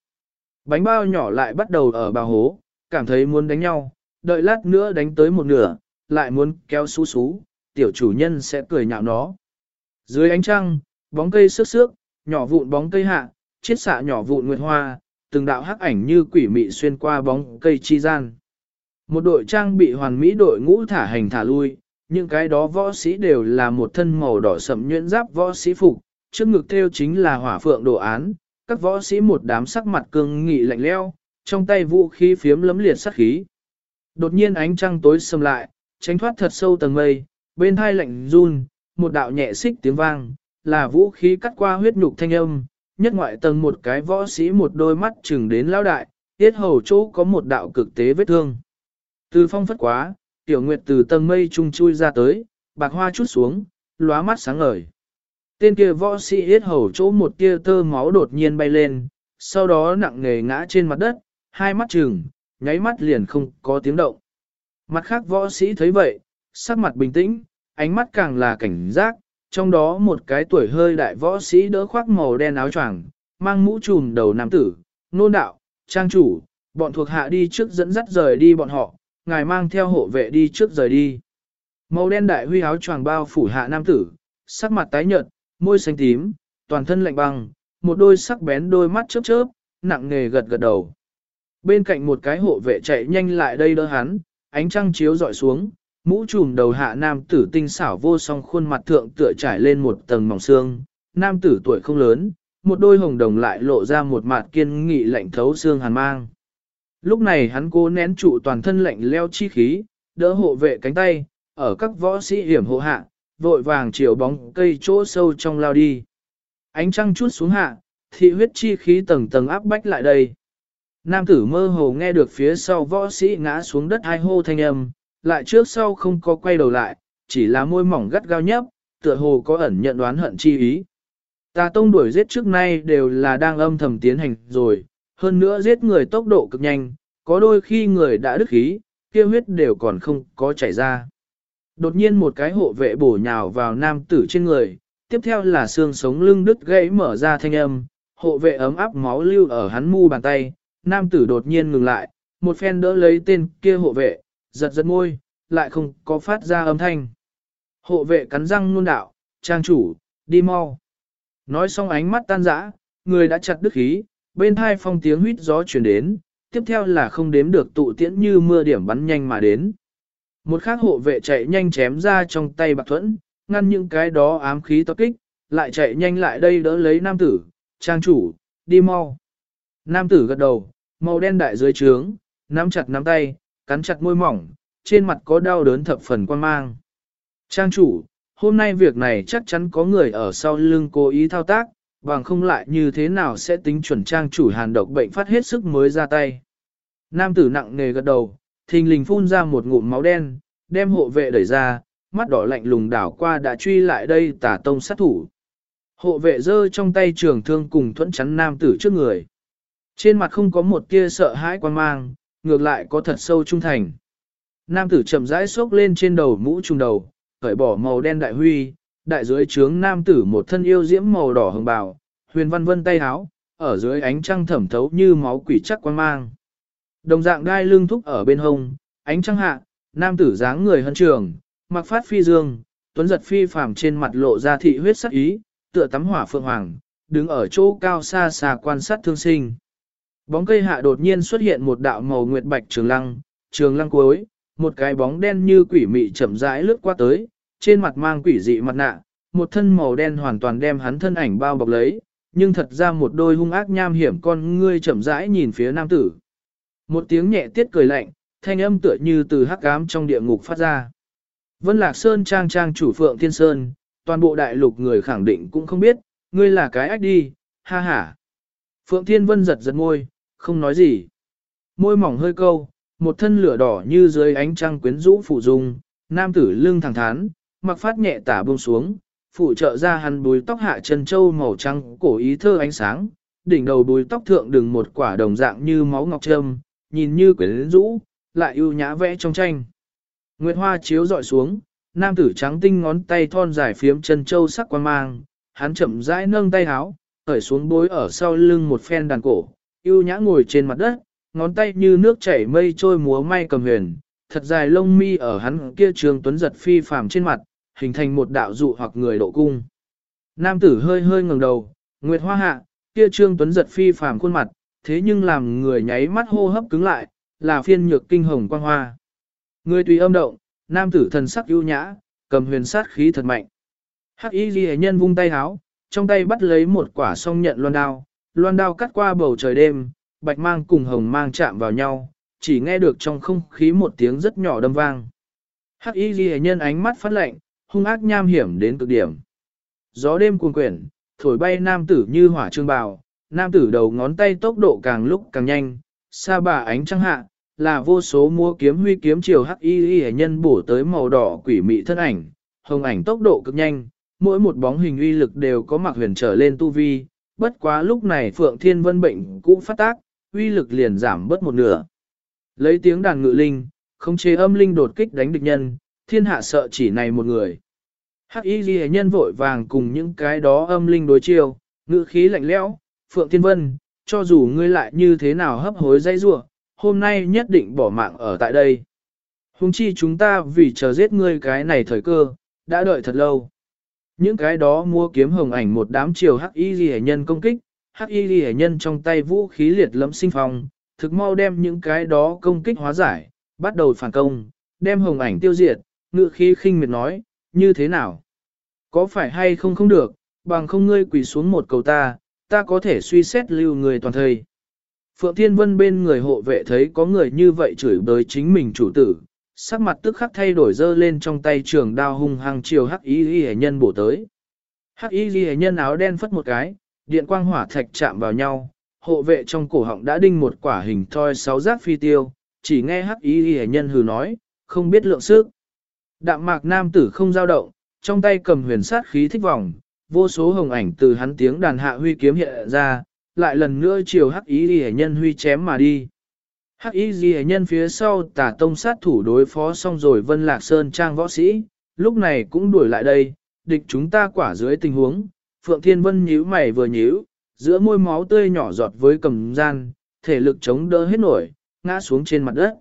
Bánh bao nhỏ lại bắt đầu ở bào hố, cảm thấy muốn đánh nhau, đợi lát nữa đánh tới một nửa, lại muốn kéo xú xú, tiểu chủ nhân sẽ cười nhạo nó. Dưới ánh trăng, bóng cây sức sước, nhỏ vụn bóng cây hạ, chiết xạ nhỏ vụn nguyệt hoa, từng đạo hắc ảnh như quỷ mị xuyên qua bóng cây chi gian. Một đội trang bị hoàn mỹ đội ngũ thả hành thả lui, những cái đó võ sĩ đều là một thân màu đỏ sậm nhuyễn giáp võ sĩ phục, trước ngực theo chính là hỏa phượng đồ án, các võ sĩ một đám sắc mặt cương nghị lạnh leo, trong tay vũ khí phiếm lấm liệt sát khí. Đột nhiên ánh trăng tối sầm lại, tránh thoát thật sâu tầng mây, bên hai lạnh run, một đạo nhẹ xích tiếng vang, là vũ khí cắt qua huyết nhục thanh âm, nhất ngoại tầng một cái võ sĩ một đôi mắt chừng đến lao đại, tiết hầu chỗ có một đạo cực tế vết thương. Từ phong phất quá, tiểu nguyệt từ tầng mây trung chui ra tới, bạc hoa chút xuống, lóa mắt sáng ngời. Tên kia võ sĩ yết hầu chỗ một tia tơ máu đột nhiên bay lên, sau đó nặng nề ngã trên mặt đất, hai mắt trừng, nháy mắt liền không có tiếng động. Mặt khác võ sĩ thấy vậy, sắc mặt bình tĩnh, ánh mắt càng là cảnh giác, trong đó một cái tuổi hơi đại võ sĩ đỡ khoác màu đen áo choàng, mang mũ trùm đầu nam tử, nôn đạo, trang chủ, bọn thuộc hạ đi trước dẫn dắt rời đi bọn họ, ngài mang theo hộ vệ đi trước rời đi. Màu đen đại huy áo choàng bao phủ hạ nam tử, sắc mặt tái nhợt, môi xanh tím, toàn thân lạnh băng, một đôi sắc bén đôi mắt chớp chớp, nặng nề gật gật đầu. Bên cạnh một cái hộ vệ chạy nhanh lại đây đỡ hắn, ánh trăng chiếu dọi xuống, mũ trùm đầu hạ nam tử tinh xảo vô song khuôn mặt thượng tựa trải lên một tầng mỏng xương, nam tử tuổi không lớn, một đôi hồng đồng lại lộ ra một mặt kiên nghị lạnh thấu xương hàn mang. Lúc này hắn cố nén trụ toàn thân lạnh leo chi khí, đỡ hộ vệ cánh tay, ở các võ sĩ hiểm hộ hạ, vội vàng chiều bóng cây chỗ sâu trong lao đi. Ánh trăng chút xuống hạ, thị huyết chi khí tầng tầng áp bách lại đây. Nam tử mơ hồ nghe được phía sau võ sĩ ngã xuống đất hai hô thanh âm, lại trước sau không có quay đầu lại, chỉ là môi mỏng gắt gao nhấp, tựa hồ có ẩn nhận đoán hận chi ý. Tà tông đuổi giết trước nay đều là đang âm thầm tiến hành rồi, hơn nữa giết người tốc độ cực nhanh, có đôi khi người đã đứt khí, kia huyết đều còn không có chảy ra. Đột nhiên một cái hộ vệ bổ nhào vào nam tử trên người, tiếp theo là xương sống lưng đứt gãy mở ra thanh âm, hộ vệ ấm áp máu lưu ở hắn mu bàn tay, nam tử đột nhiên ngừng lại, một phen đỡ lấy tên kia hộ vệ, giật giật môi, lại không có phát ra âm thanh. Hộ vệ cắn răng nôn đạo, trang chủ, đi mau. Nói xong ánh mắt tan rã, người đã chặt đứt khí, bên hai phong tiếng huyết gió chuyển đến, tiếp theo là không đếm được tụ tiễn như mưa điểm bắn nhanh mà đến. Một khác hộ vệ chạy nhanh chém ra trong tay bạc thuẫn, ngăn những cái đó ám khí tập kích, lại chạy nhanh lại đây đỡ lấy nam tử, trang chủ, đi mau. Nam tử gật đầu, màu đen đại dưới trướng, nắm chặt nắm tay, cắn chặt môi mỏng, trên mặt có đau đớn thập phần quan mang. Trang chủ, hôm nay việc này chắc chắn có người ở sau lưng cố ý thao tác, bằng không lại như thế nào sẽ tính chuẩn trang chủ hàn độc bệnh phát hết sức mới ra tay. Nam tử nặng nề gật đầu, thình lình phun ra một ngụm máu đen, đem hộ vệ đẩy ra, mắt đỏ lạnh lùng đảo qua đã truy lại đây tả tông sát thủ. Hộ vệ giơ trong tay trường thương cùng thuẫn chắn nam tử trước người. Trên mặt không có một tia sợ hãi quan mang, ngược lại có thật sâu trung thành. Nam tử chậm rãi xốc lên trên đầu mũ trùng đầu, khởi bỏ màu đen đại huy, đại dưới trướng nam tử một thân yêu diễm màu đỏ hồng bào, huyền văn vân tay háo, ở dưới ánh trăng thẩm thấu như máu quỷ chắc quan mang. Đồng dạng đai lưng thúc ở bên hông, ánh trăng hạ, nam tử dáng người hân trường, mặc phát phi dương, tuấn giật phi phàm trên mặt lộ ra thị huyết sắc ý, tựa tắm hỏa phượng hoàng, đứng ở chỗ cao xa xa quan sát thương sinh. Bóng cây hạ đột nhiên xuất hiện một đạo màu nguyệt bạch trường lăng, trường lăng cuối, một cái bóng đen như quỷ mị chậm rãi lướt qua tới, trên mặt mang quỷ dị mặt nạ, một thân màu đen hoàn toàn đem hắn thân ảnh bao bọc lấy, nhưng thật ra một đôi hung ác nham hiểm con ngươi chậm rãi nhìn phía nam tử. Một tiếng nhẹ tiết cười lạnh, thanh âm tựa như từ hắc ám trong địa ngục phát ra. Vân Lạc Sơn trang trang chủ Phượng Thiên Sơn, toàn bộ đại lục người khẳng định cũng không biết, ngươi là cái ách đi, ha ha. Phượng Thiên Vân giật giật môi, không nói gì. Môi mỏng hơi câu, một thân lửa đỏ như dưới ánh trăng quyến rũ phụ dung, nam tử lưng thẳng thắn, mặc phát nhẹ tả buông xuống, phụ trợ ra hắn búi tóc hạ chân châu màu trắng cổ ý thơ ánh sáng, đỉnh đầu búi tóc thượng đừng một quả đồng dạng như máu ngọc trâm, nhìn như quyến rũ, lại ưu nhã vẽ trong tranh. Nguyệt hoa chiếu dọi xuống, nam tử trắng tinh ngón tay thon dài phiếm chân châu sắc quan mang, hắn chậm rãi nâng tay háo, khởi xuống bối ở sau lưng một phen đàn cổ, ưu nhã ngồi trên mặt đất, ngón tay như nước chảy mây trôi múa may cầm huyền, thật dài lông mi ở hắn kia trường tuấn giật phi phàm trên mặt, hình thành một đạo dụ hoặc người độ cung. Nam tử hơi hơi ngẩng đầu, nguyệt hoa hạ, kia trương tuấn giật phi phàm khuôn mặt, thế nhưng làm người nháy mắt hô hấp cứng lại, là phiên nhược kinh hồng quang hoa. Người tùy âm động, nam tử thần sắc ưu nhã, cầm huyền sát khí thật mạnh. Hắc y ghi nhân vung tay háo, trong tay bắt lấy một quả song nhận loan đao, loan đao cắt qua bầu trời đêm, bạch mang cùng hồng mang chạm vào nhau, chỉ nghe được trong không khí một tiếng rất nhỏ đâm vang. Hắc y ghi nhân ánh mắt phát lạnh, hung ác nham hiểm đến cực điểm. Gió đêm cuồng quyển, thổi bay nam tử như hỏa trương bào, nam tử đầu ngón tay tốc độ càng lúc càng nhanh, xa bà ánh trăng hạ, là vô số mua kiếm huy kiếm chiều hắc y y nhân bổ tới màu đỏ quỷ mị thân ảnh, hồng ảnh tốc độ cực nhanh, mỗi một bóng hình uy lực đều có mặc huyền trở lên tu vi, bất quá lúc này Phượng Thiên Vân bệnh cũng phát tác, uy lực liền giảm bớt một nửa. Lấy tiếng đàn ngự linh, không chế âm linh đột kích đánh địch nhân, thiên hạ sợ chỉ này một người. Hắc y ghi nhân vội vàng cùng những cái đó âm linh đối chiêu, ngự khí lạnh lẽo, Phượng Thiên Vân, cho dù ngươi lại như thế nào hấp hối dây rủa, hôm nay nhất định bỏ mạng ở tại đây. Hùng chi chúng ta vì chờ giết ngươi cái này thời cơ, đã đợi thật lâu. Những cái đó mua kiếm hồng ảnh một đám chiều hắc y ghi nhân công kích, hắc y ghi nhân trong tay vũ khí liệt lẫm sinh phong, thực mau đem những cái đó công kích hóa giải, bắt đầu phản công, đem hồng ảnh tiêu diệt, ngự khí khinh miệt nói, như thế nào? Có phải hay không không được, bằng không ngươi quỳ xuống một cầu ta, ta có thể suy xét lưu người toàn thời. Phượng Thiên Vân bên người hộ vệ thấy có người như vậy chửi bới chính mình chủ tử, sắc mặt tức khắc thay đổi dơ lên trong tay trường đao hung hăng chiều hắc y ghi nhân bổ tới. Hắc y ghi nhân áo đen phất một cái, điện quang hỏa thạch chạm vào nhau, hộ vệ trong cổ họng đã đinh một quả hình thoi sáu giác phi tiêu, chỉ nghe hắc y ghi nhân hừ nói, không biết lượng sức. Đạm mạc nam tử không dao động, trong tay cầm huyền sát khí thích vòng, vô số hồng ảnh từ hắn tiếng đàn hạ huy kiếm hiện ra, lại lần nữa chiều hắc y ghi nhân huy chém mà đi. Hắc y ghi nhân phía sau tả tông sát thủ đối phó xong rồi vân lạc sơn trang võ sĩ, lúc này cũng đuổi lại đây, địch chúng ta quả dưới tình huống, Phượng Thiên Vân nhíu mày vừa nhíu, giữa môi máu tươi nhỏ giọt với cầm gian, thể lực chống đỡ hết nổi, ngã xuống trên mặt đất.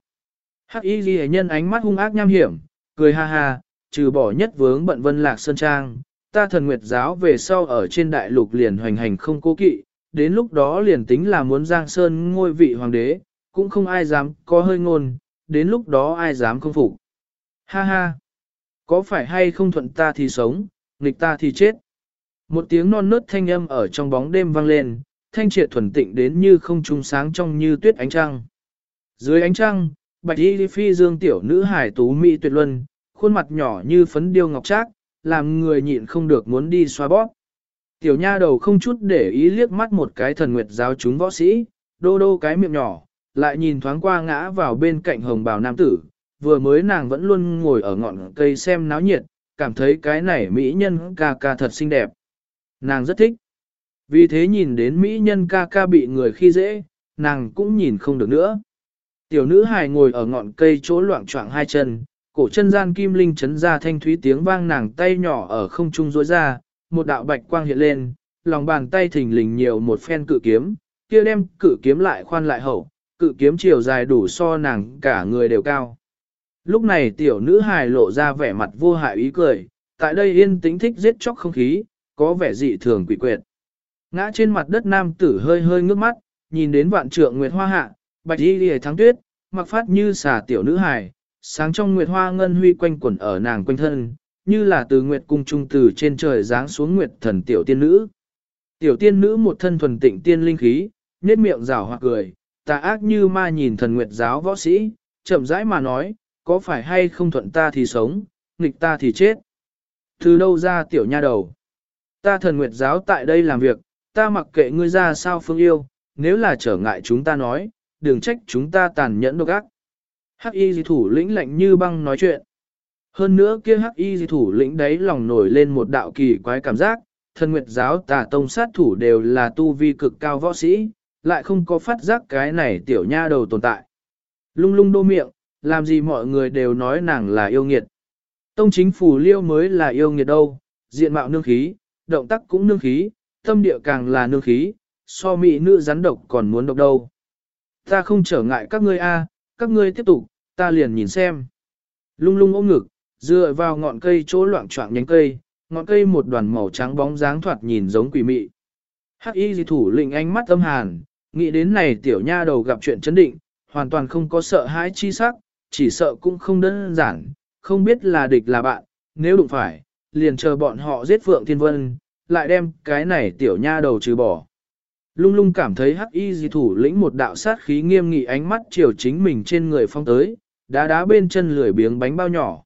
Hắc y ghi nhân ánh mắt hung ác nham hiểm, cười ha ha, trừ bỏ nhất vướng bận vân lạc sơn trang, ta thần nguyệt giáo về sau ở trên đại lục liền hoành hành không cố kỵ, đến lúc đó liền tính là muốn giang sơn ngôi vị hoàng đế, cũng không ai dám có hơi ngôn, đến lúc đó ai dám không phục. Ha ha, có phải hay không thuận ta thì sống, nghịch ta thì chết. Một tiếng non nớt thanh âm ở trong bóng đêm vang lên, thanh triệt thuần tịnh đến như không trung sáng trong như tuyết ánh trăng. Dưới ánh trăng, bạch y phi dương tiểu nữ hải tú mỹ tuyệt luân, khuôn mặt nhỏ như phấn điêu ngọc trác, làm người nhịn không được muốn đi xoa bóp. Tiểu nha đầu không chút để ý liếc mắt một cái thần nguyệt giáo chúng võ sĩ, đô đô cái miệng nhỏ, lại nhìn thoáng qua ngã vào bên cạnh hồng bào nam tử, vừa mới nàng vẫn luôn ngồi ở ngọn cây xem náo nhiệt, cảm thấy cái này mỹ nhân ca ca thật xinh đẹp. Nàng rất thích. Vì thế nhìn đến mỹ nhân ca ca bị người khi dễ, nàng cũng nhìn không được nữa. Tiểu nữ hài ngồi ở ngọn cây chỗ loạn choạng hai chân, cổ chân gian kim linh chấn ra thanh thúy tiếng vang nàng tay nhỏ ở không trung rối ra, một đạo bạch quang hiện lên, lòng bàn tay thình lình nhiều một phen cự kiếm, kia đem cự kiếm lại khoan lại hậu, cự kiếm chiều dài đủ so nàng cả người đều cao. Lúc này tiểu nữ hài lộ ra vẻ mặt vô hại ý cười, tại đây yên tĩnh thích giết chóc không khí, có vẻ dị thường quỷ quyệt. Ngã trên mặt đất nam tử hơi hơi ngước mắt, nhìn đến vạn trượng nguyệt hoa hạ, bạch y lìa thắng tuyết, mặc phát như xà tiểu nữ hài, sáng trong nguyệt hoa ngân huy quanh quẩn ở nàng quanh thân, như là từ nguyệt cung trung từ trên trời giáng xuống nguyệt thần tiểu tiên nữ. Tiểu tiên nữ một thân thuần tịnh tiên linh khí, nét miệng rào hoặc cười, tà ác như ma nhìn thần nguyệt giáo võ sĩ, chậm rãi mà nói, có phải hay không thuận ta thì sống, nghịch ta thì chết. Từ đâu ra tiểu nha đầu? Ta thần nguyệt giáo tại đây làm việc, ta mặc kệ ngươi ra sao phương yêu, nếu là trở ngại chúng ta nói, đừng trách chúng ta tàn nhẫn độc ác. Hắc y dị thủ lĩnh lạnh như băng nói chuyện. Hơn nữa kia hắc y dị thủ lĩnh đấy lòng nổi lên một đạo kỳ quái cảm giác, thần nguyệt giáo tà tông sát thủ đều là tu vi cực cao võ sĩ, lại không có phát giác cái này tiểu nha đầu tồn tại. Lung lung đô miệng, làm gì mọi người đều nói nàng là yêu nghiệt. Tông chính phủ liêu mới là yêu nghiệt đâu, diện mạo nương khí, động tác cũng nương khí, tâm địa càng là nương khí, so mỹ nữ rắn độc còn muốn độc đâu. Ta không trở ngại các ngươi a, các ngươi tiếp tục, ta liền nhìn xem. Lung lung ôm ngực, dựa vào ngọn cây chỗ loạn trọng nhánh cây, ngọn cây một đoàn màu trắng bóng dáng thoạt nhìn giống quỷ mị. Hắc y dị thủ lĩnh ánh mắt âm hàn, nghĩ đến này tiểu nha đầu gặp chuyện chấn định, hoàn toàn không có sợ hãi chi sắc, chỉ sợ cũng không đơn giản, không biết là địch là bạn, nếu đụng phải, liền chờ bọn họ giết Phượng Thiên Vân, lại đem cái này tiểu nha đầu trừ bỏ. Lung lung cảm thấy hắc y di thủ lĩnh một đạo sát khí nghiêm nghị ánh mắt chiều chính mình trên người phong tới, đá đá bên chân lười biếng bánh bao nhỏ.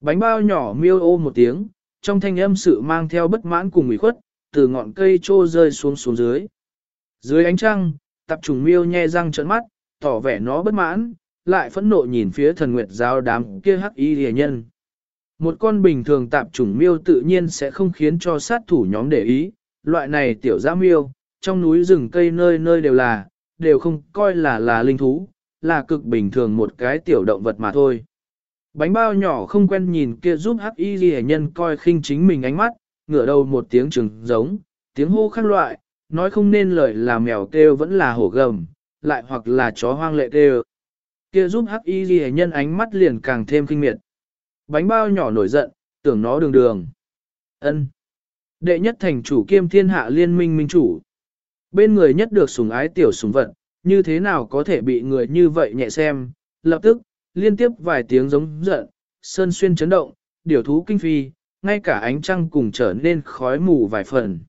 Bánh bao nhỏ miêu ô một tiếng, trong thanh âm sự mang theo bất mãn cùng ủy khuất, từ ngọn cây trô rơi xuống xuống dưới. Dưới ánh trăng, tập trùng miêu nhe răng trợn mắt, tỏ vẻ nó bất mãn, lại phẫn nộ nhìn phía thần nguyệt giáo đám kia hắc y rìa nhân. Một con bình thường tạp chủng miêu tự nhiên sẽ không khiến cho sát thủ nhóm để ý, loại này tiểu giã miêu, trong núi rừng cây nơi nơi đều là, đều không coi là là linh thú, là cực bình thường một cái tiểu động vật mà thôi. Bánh bao nhỏ không quen nhìn kia giúp hắc y ghi nhân coi khinh chính mình ánh mắt, ngửa đầu một tiếng trừng giống, tiếng hô khác loại, nói không nên lời là mèo kêu vẫn là hổ gầm, lại hoặc là chó hoang lệ kêu. Kia giúp hắc y ghi nhân ánh mắt liền càng thêm kinh miệt. Bánh bao nhỏ nổi giận, tưởng nó đường đường. ân Đệ nhất thành chủ kiêm thiên hạ liên minh minh chủ. Bên người nhất được sủng ái tiểu sủng vật, như thế nào có thể bị người như vậy nhẹ xem, lập tức, liên tiếp vài tiếng giống giận, sơn xuyên chấn động, điều thú kinh phi, ngay cả ánh trăng cùng trở nên khói mù vài phần.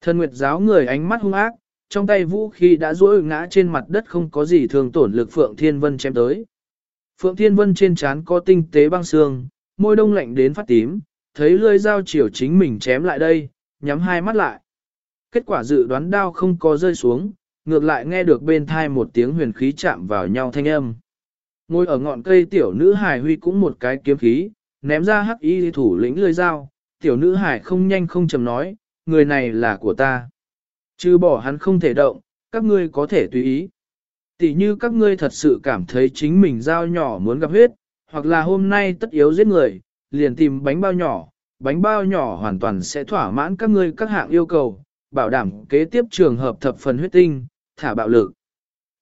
Thần Nguyệt giáo người ánh mắt hung ác, trong tay vũ khí đã duỗi ngã trên mặt đất không có gì thường tổn lực Phượng Thiên Vân chém tới. Phượng Thiên Vân trên trán có tinh tế băng xương, môi đông lạnh đến phát tím, thấy lưỡi dao chiều chính mình chém lại đây, nhắm hai mắt lại. Kết quả dự đoán đao không có rơi xuống, ngược lại nghe được bên thai một tiếng huyền khí chạm vào nhau thanh âm. Ngồi ở ngọn cây tiểu nữ hải huy cũng một cái kiếm khí, ném ra hắc y thủ lĩnh lưỡi dao, tiểu nữ hải không nhanh không chậm nói, người này là của ta. Chứ bỏ hắn không thể động, các ngươi có thể tùy ý. Tỷ như các ngươi thật sự cảm thấy chính mình dao nhỏ muốn gặp huyết, hoặc là hôm nay tất yếu giết người, liền tìm bánh bao nhỏ, bánh bao nhỏ hoàn toàn sẽ thỏa mãn các ngươi các hạng yêu cầu, bảo đảm kế tiếp trường hợp thập phần huyết tinh, thả bạo lực.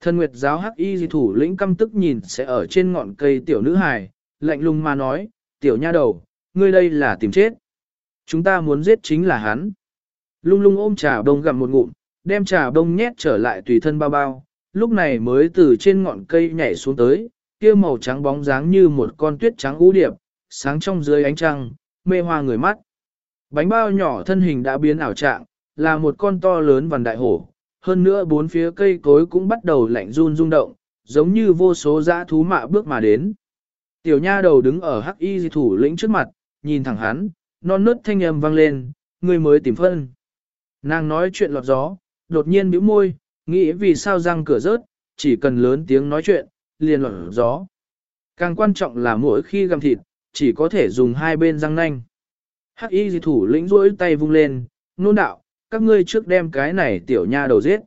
Thân Nguyệt giáo hắc y di thủ lĩnh căm tức nhìn sẽ ở trên ngọn cây tiểu nữ hài, lạnh lùng mà nói, tiểu nha đầu, ngươi đây là tìm chết. Chúng ta muốn giết chính là hắn. Lung lung ôm trà đông gặm một ngụm, đem trà đông nhét trở lại tùy thân bao bao, lúc này mới từ trên ngọn cây nhảy xuống tới, kia màu trắng bóng dáng như một con tuyết trắng ú điệp, sáng trong dưới ánh trăng, mê hoa người mắt. Bánh bao nhỏ thân hình đã biến ảo trạng, là một con to lớn vằn đại hổ, hơn nữa bốn phía cây cối cũng bắt đầu lạnh run rung động, giống như vô số dã thú mạ bước mà đến. Tiểu nha đầu đứng ở hắc y thủ lĩnh trước mặt, nhìn thẳng hắn, non nớt thanh âm vang lên, người mới tìm phân. Nàng nói chuyện lọt gió, đột nhiên bĩu môi, nghĩ vì sao răng cửa rớt, chỉ cần lớn tiếng nói chuyện, liền lọt gió. Càng quan trọng là mỗi khi găm thịt, chỉ có thể dùng hai bên răng nanh. Hắc y Dị thủ lĩnh rỗi tay vung lên, nôn đạo, các ngươi trước đem cái này tiểu nha đầu giết.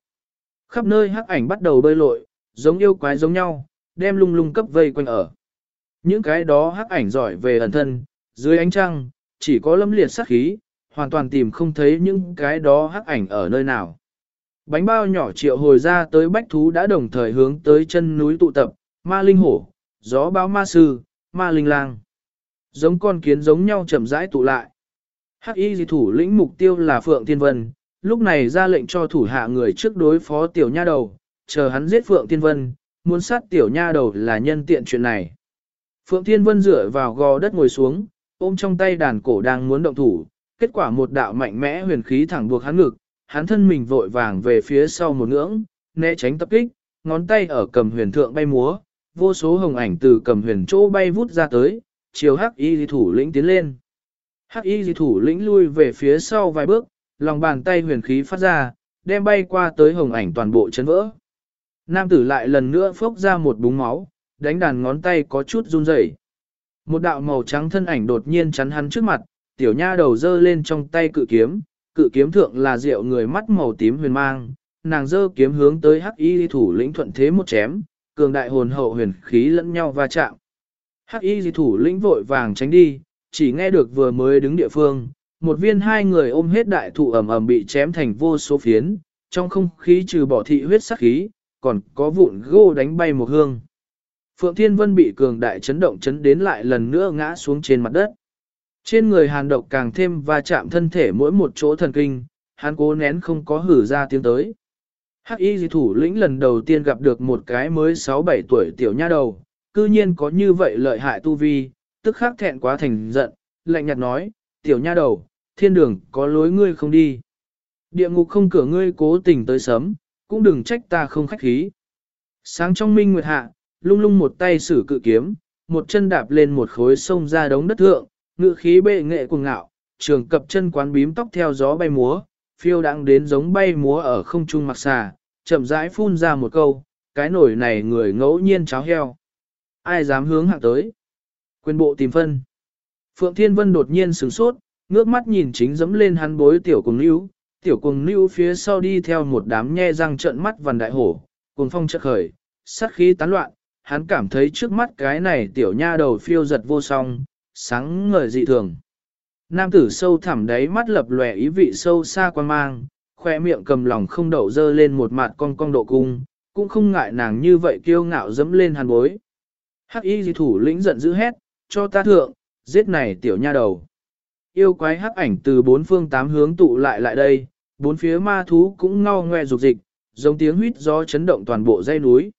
Khắp nơi hắc ảnh bắt đầu bơi lội, giống yêu quái giống nhau, đem lung lung cấp vây quanh ở. Những cái đó hắc ảnh giỏi về ẩn thân, dưới ánh trăng, chỉ có lâm liệt sát khí, hoàn toàn tìm không thấy những cái đó hắc ảnh ở nơi nào. Bánh bao nhỏ triệu hồi ra tới bách thú đã đồng thời hướng tới chân núi tụ tập, ma linh hổ, gió báo ma sư, ma linh lang. Giống con kiến giống nhau chậm rãi tụ lại. Hắc y dị thủ lĩnh mục tiêu là Phượng Thiên Vân, lúc này ra lệnh cho thủ hạ người trước đối phó tiểu nha đầu, chờ hắn giết Phượng Thiên Vân, muốn sát tiểu nha đầu là nhân tiện chuyện này. Phượng Thiên Vân dựa vào gò đất ngồi xuống, ôm trong tay đàn cổ đang muốn động thủ, kết quả một đạo mạnh mẽ huyền khí thẳng buộc hắn ngực, hắn thân mình vội vàng về phía sau một ngưỡng, né tránh tập kích, ngón tay ở cầm huyền thượng bay múa, vô số hồng ảnh từ cầm huyền chỗ bay vút ra tới, chiều hắc y thủ lĩnh tiến lên. Hắc y thủ lĩnh lui về phía sau vài bước, lòng bàn tay huyền khí phát ra, đem bay qua tới hồng ảnh toàn bộ chấn vỡ. Nam tử lại lần nữa phốc ra một búng máu, đánh đàn ngón tay có chút run rẩy. Một đạo màu trắng thân ảnh đột nhiên chắn hắn trước mặt, tiểu nha đầu dơ lên trong tay cự kiếm, cự kiếm thượng là rượu người mắt màu tím huyền mang, nàng dơ kiếm hướng tới hắc y thủ lĩnh thuận thế một chém, cường đại hồn hậu huyền khí lẫn nhau va chạm. Hắc y thủ lĩnh vội vàng tránh đi, chỉ nghe được vừa mới đứng địa phương, một viên hai người ôm hết đại thụ ẩm ẩm bị chém thành vô số phiến, trong không khí trừ bỏ thị huyết sắc khí, còn có vụn gô đánh bay một hương. Phượng Thiên Vân bị cường đại chấn động chấn đến lại lần nữa ngã xuống trên mặt đất. Trên người hàn độc càng thêm va chạm thân thể mỗi một chỗ thần kinh, hắn cố nén không có hử ra tiếng tới. Hắc y dị thủ lĩnh lần đầu tiên gặp được một cái mới 6-7 tuổi tiểu nha đầu, cư nhiên có như vậy lợi hại tu vi, tức khắc thẹn quá thành giận, lạnh nhạt nói, tiểu nha đầu, thiên đường có lối ngươi không đi. Địa ngục không cửa ngươi cố tình tới sớm, cũng đừng trách ta không khách khí. Sáng trong minh nguyệt hạ, lung lung một tay sử cự kiếm, một chân đạp lên một khối sông ra đống đất thượng, ngự khí bệ nghệ cuồng ngạo, trường cập chân quán bím tóc theo gió bay múa, phiêu đang đến giống bay múa ở không trung mặc xà, chậm rãi phun ra một câu, cái nổi này người ngẫu nhiên cháo heo. Ai dám hướng hạng tới? Quyền bộ tìm phân. Phượng Thiên Vân đột nhiên sửng sốt, ngước mắt nhìn chính dẫm lên hắn bối tiểu cùng níu, tiểu cùng níu phía sau đi theo một đám nhe răng trợn mắt vằn đại hổ, cùng phong chợt khởi, sát khí tán loạn, hắn cảm thấy trước mắt cái này tiểu nha đầu phiêu giật vô song, sáng ngời dị thường. Nam tử sâu thẳm đáy mắt lập lòe ý vị sâu xa quan mang, khoe miệng cầm lòng không đậu dơ lên một mặt con con độ cung, cũng không ngại nàng như vậy kiêu ngạo dẫm lên hàn bối. Hắc y dị thủ lĩnh giận dữ hét, cho ta thượng, giết này tiểu nha đầu. Yêu quái hắc ảnh từ bốn phương tám hướng tụ lại lại đây, bốn phía ma thú cũng ngao ngoe rục dịch, giống tiếng huýt gió chấn động toàn bộ dây núi.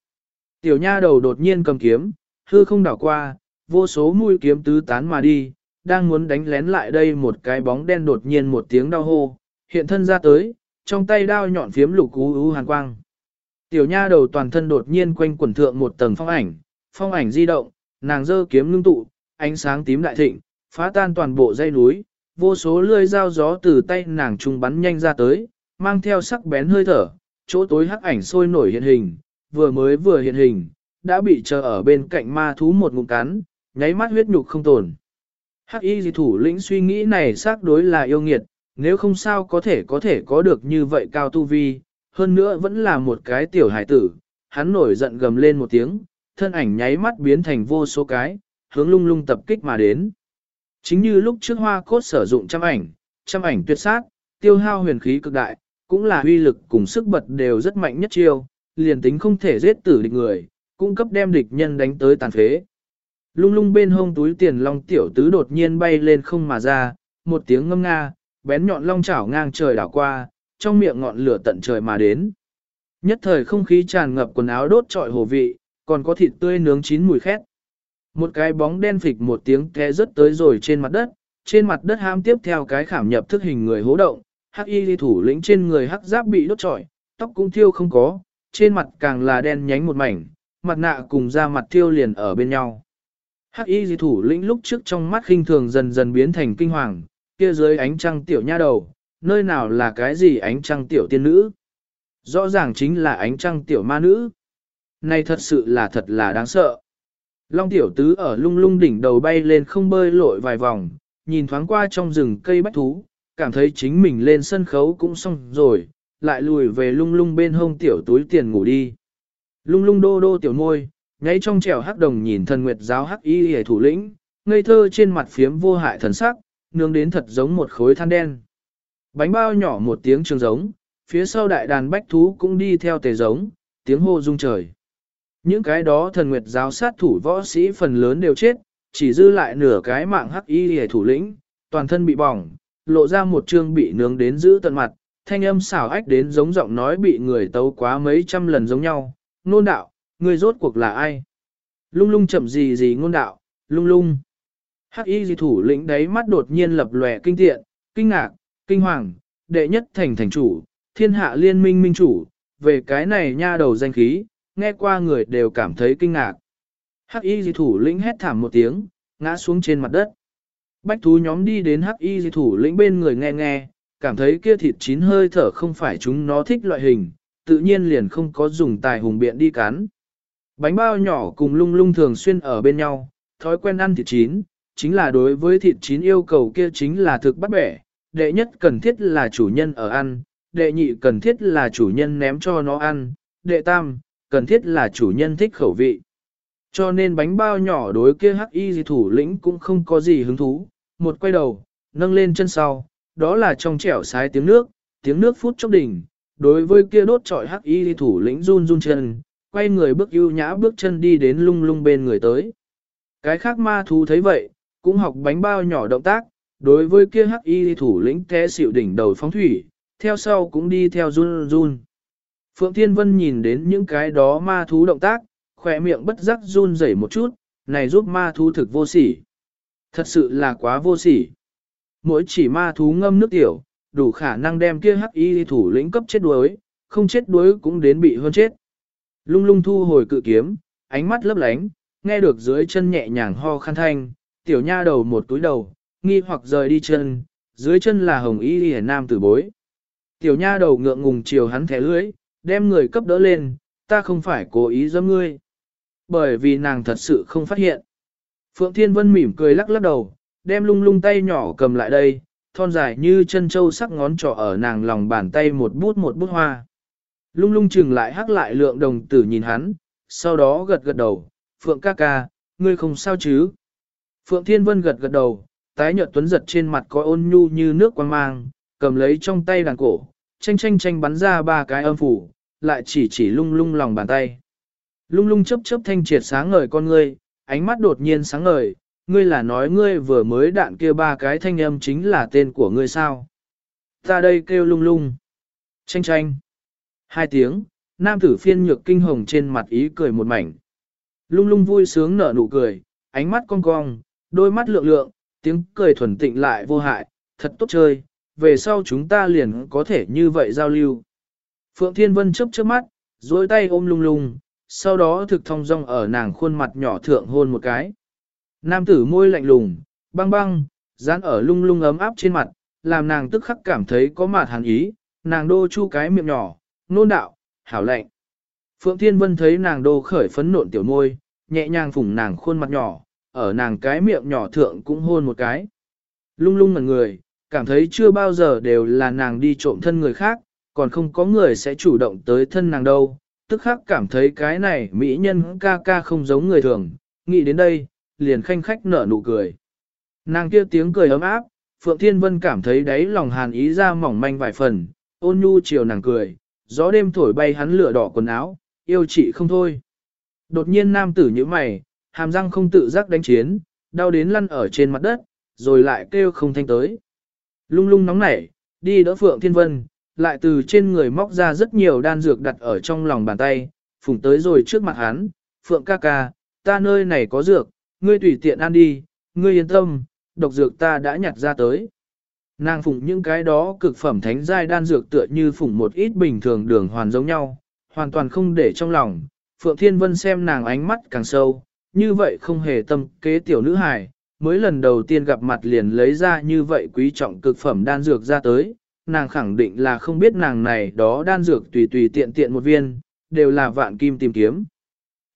Tiểu nha đầu đột nhiên cầm kiếm, hư không đảo qua, vô số mũi kiếm tứ tán mà đi, đang muốn đánh lén lại đây một cái bóng đen đột nhiên một tiếng đau hô, hiện thân ra tới, trong tay đao nhọn phiếm lục ú ú hàn quang. Tiểu nha đầu toàn thân đột nhiên quanh quần thượng một tầng phong ảnh, phong ảnh di động, nàng giơ kiếm ngưng tụ, ánh sáng tím đại thịnh, phá tan toàn bộ dây núi, vô số lưỡi dao gió từ tay nàng trung bắn nhanh ra tới, mang theo sắc bén hơi thở, chỗ tối hắc ảnh sôi nổi hiện hình, vừa mới vừa hiện hình, đã bị chờ ở bên cạnh ma thú một ngụm cắn, nháy mắt huyết nhục không tồn. Hắc y dị thủ lĩnh suy nghĩ này xác đối là yêu nghiệt, nếu không sao có thể có thể có được như vậy cao tu vi, hơn nữa vẫn là một cái tiểu hải tử, hắn nổi giận gầm lên một tiếng, thân ảnh nháy mắt biến thành vô số cái, hướng lung lung tập kích mà đến. Chính như lúc trước hoa cốt sử dụng trăm ảnh, trăm ảnh tuyệt sát, tiêu hao huyền khí cực đại, cũng là huy lực cùng sức bật đều rất mạnh nhất chiêu, liền tính không thể giết tử địch người, cung cấp đem địch nhân đánh tới tàn phế. Lung lung bên hông túi tiền long tiểu tứ đột nhiên bay lên không mà ra, một tiếng ngâm nga, bén nhọn long chảo ngang trời đảo qua, trong miệng ngọn lửa tận trời mà đến. Nhất thời không khí tràn ngập quần áo đốt trọi hồ vị, còn có thịt tươi nướng chín mùi khét. Một cái bóng đen phịch một tiếng té rớt tới rồi trên mặt đất, trên mặt đất ham tiếp theo cái khảm nhập thức hình người hố động, hắc y đi thủ lĩnh trên người hắc giáp bị đốt trọi, tóc cũng thiêu không có, trên mặt càng là đen nhánh một mảnh, mặt nạ cùng da mặt thiêu liền ở bên nhau. Hắc y dị thủ lĩnh lúc trước trong mắt khinh thường dần dần biến thành kinh hoàng, kia dưới ánh trăng tiểu nha đầu, nơi nào là cái gì ánh trăng tiểu tiên nữ? Rõ ràng chính là ánh trăng tiểu ma nữ. Này thật sự là thật là đáng sợ. Long tiểu tứ ở lung lung đỉnh đầu bay lên không bơi lội vài vòng, nhìn thoáng qua trong rừng cây bách thú, cảm thấy chính mình lên sân khấu cũng xong rồi, lại lùi về lung lung bên hông tiểu túi tiền ngủ đi. Lung lung đô đô tiểu môi, nháy trong trèo hắc đồng nhìn thần nguyệt giáo hắc y hề thủ lĩnh, ngây thơ trên mặt phiếm vô hại thần sắc, nướng đến thật giống một khối than đen. Bánh bao nhỏ một tiếng trường giống, phía sau đại đàn bách thú cũng đi theo tề giống, tiếng hô rung trời. Những cái đó thần nguyệt giáo sát thủ võ sĩ phần lớn đều chết, chỉ dư lại nửa cái mạng hắc y hề thủ lĩnh, toàn thân bị bỏng, lộ ra một trương bị nướng đến giữ tận mặt, thanh âm xảo ách đến giống giọng nói bị người tấu quá mấy trăm lần giống nhau, nôn đạo, người rốt cuộc là ai? Lung lung chậm gì gì ngôn đạo, lung lung. Hắc y Dị thủ lĩnh đấy mắt đột nhiên lập lòe kinh tiện, kinh ngạc, kinh hoàng, đệ nhất thành thành chủ, thiên hạ liên minh minh chủ, về cái này nha đầu danh khí, nghe qua người đều cảm thấy kinh ngạc. Hắc y Dị thủ lĩnh hét thảm một tiếng, ngã xuống trên mặt đất. Bách thú nhóm đi đến hắc y Dị thủ lĩnh bên người nghe nghe, cảm thấy kia thịt chín hơi thở không phải chúng nó thích loại hình, tự nhiên liền không có dùng tài hùng biện đi cắn. Bánh bao nhỏ cùng lung lung thường xuyên ở bên nhau, thói quen ăn thịt chín, chính là đối với thịt chín yêu cầu kia chính là thực bắt bẻ, đệ nhất cần thiết là chủ nhân ở ăn, đệ nhị cần thiết là chủ nhân ném cho nó ăn, đệ tam, cần thiết là chủ nhân thích khẩu vị. Cho nên bánh bao nhỏ đối kia hắc y gì thủ lĩnh cũng không có gì hứng thú, một quay đầu, nâng lên chân sau, đó là trong trẻo sái tiếng nước, tiếng nước phút chốc đỉnh, đối với kia đốt trọi hắc y thủ lĩnh run run chân, quay người bước ưu nhã bước chân đi đến lung lung bên người tới. Cái khác ma thú thấy vậy, cũng học bánh bao nhỏ động tác, đối với kia hắc y thủ lĩnh té xịu đỉnh đầu phóng thủy, theo sau cũng đi theo run run. Phượng Thiên Vân nhìn đến những cái đó ma thú động tác, khỏe miệng bất giác run rẩy một chút, này giúp ma thú thực vô sỉ. Thật sự là quá vô sỉ. Mỗi chỉ ma thú ngâm nước tiểu, đủ khả năng đem kia hắc y thủ lĩnh cấp chết đuối, không chết đuối cũng đến bị hơn chết. Lung lung thu hồi cự kiếm, ánh mắt lấp lánh, nghe được dưới chân nhẹ nhàng ho khăn thanh, tiểu nha đầu một túi đầu, nghi hoặc rời đi chân, dưới chân là hồng y hề nam tử bối. Tiểu nha đầu ngượng ngùng chiều hắn thẻ lưới, đem người cấp đỡ lên, ta không phải cố ý dâm ngươi. Bởi vì nàng thật sự không phát hiện. Phượng Thiên Vân mỉm cười lắc lắc đầu, đem lung lung tay nhỏ cầm lại đây, thon dài như chân châu sắc ngón trỏ ở nàng lòng bàn tay một bút một bút hoa. Lung lung chừng lại hắc lại lượng đồng tử nhìn hắn, sau đó gật gật đầu, Phượng ca ca, ngươi không sao chứ? Phượng Thiên Vân gật gật đầu, tái nhợt tuấn giật trên mặt có ôn nhu như nước quang mang, cầm lấy trong tay đàn cổ, tranh tranh tranh bắn ra ba cái âm phủ, lại chỉ chỉ lung lung lòng bàn tay. Lung lung chớp chớp thanh triệt sáng ngời con ngươi, ánh mắt đột nhiên sáng ngời, ngươi là nói ngươi vừa mới đạn kia ba cái thanh âm chính là tên của ngươi sao? Ta đây kêu lung lung. Tranh tranh. Hai tiếng, nam tử phiên nhược kinh hồng trên mặt ý cười một mảnh. Lung lung vui sướng nở nụ cười, ánh mắt cong cong, đôi mắt lượng lượng, tiếng cười thuần tịnh lại vô hại, thật tốt chơi, về sau chúng ta liền có thể như vậy giao lưu. Phượng Thiên Vân chớp chớp mắt, duỗi tay ôm lung lung, sau đó thực thông dong ở nàng khuôn mặt nhỏ thượng hôn một cái. Nam tử môi lạnh lùng, băng băng, dán ở lung lung ấm áp trên mặt, làm nàng tức khắc cảm thấy có mạt hàn ý, nàng đô chu cái miệng nhỏ, nôn đạo, hảo lệnh Phượng Thiên Vân thấy nàng đô khởi phấn nộn tiểu môi, nhẹ nhàng phủng nàng khuôn mặt nhỏ, ở nàng cái miệng nhỏ thượng cũng hôn một cái. Lung lung ngẩn người, cảm thấy chưa bao giờ đều là nàng đi trộm thân người khác, còn không có người sẽ chủ động tới thân nàng đâu. Tức khắc cảm thấy cái này mỹ nhân ca ca không giống người thường, nghĩ đến đây, liền khanh khách nở nụ cười. Nàng kia tiếng cười ấm áp, Phượng Thiên Vân cảm thấy đáy lòng hàn ý ra mỏng manh vài phần, ôn nhu chiều nàng cười, gió đêm thổi bay hắn lửa đỏ quần áo, yêu chị không thôi. Đột nhiên nam tử như mày, hàm răng không tự giác đánh chiến, đau đến lăn ở trên mặt đất, rồi lại kêu không thanh tới. Lung lung nóng nảy, đi đỡ Phượng Thiên Vân, lại từ trên người móc ra rất nhiều đan dược đặt ở trong lòng bàn tay, phủng tới rồi trước mặt hắn, Phượng ca ca, ta nơi này có dược, ngươi tùy tiện ăn đi, ngươi yên tâm, độc dược ta đã nhặt ra tới. Nàng phụng những cái đó cực phẩm thánh giai đan dược tựa như phụng một ít bình thường đường hoàn giống nhau, hoàn toàn không để trong lòng. Phượng Thiên Vân xem nàng ánh mắt càng sâu, như vậy không hề tâm kế tiểu nữ hài, mới lần đầu tiên gặp mặt liền lấy ra như vậy quý trọng cực phẩm đan dược ra tới, nàng khẳng định là không biết nàng này đó đan dược tùy tùy tiện tiện một viên, đều là vạn kim tìm kiếm.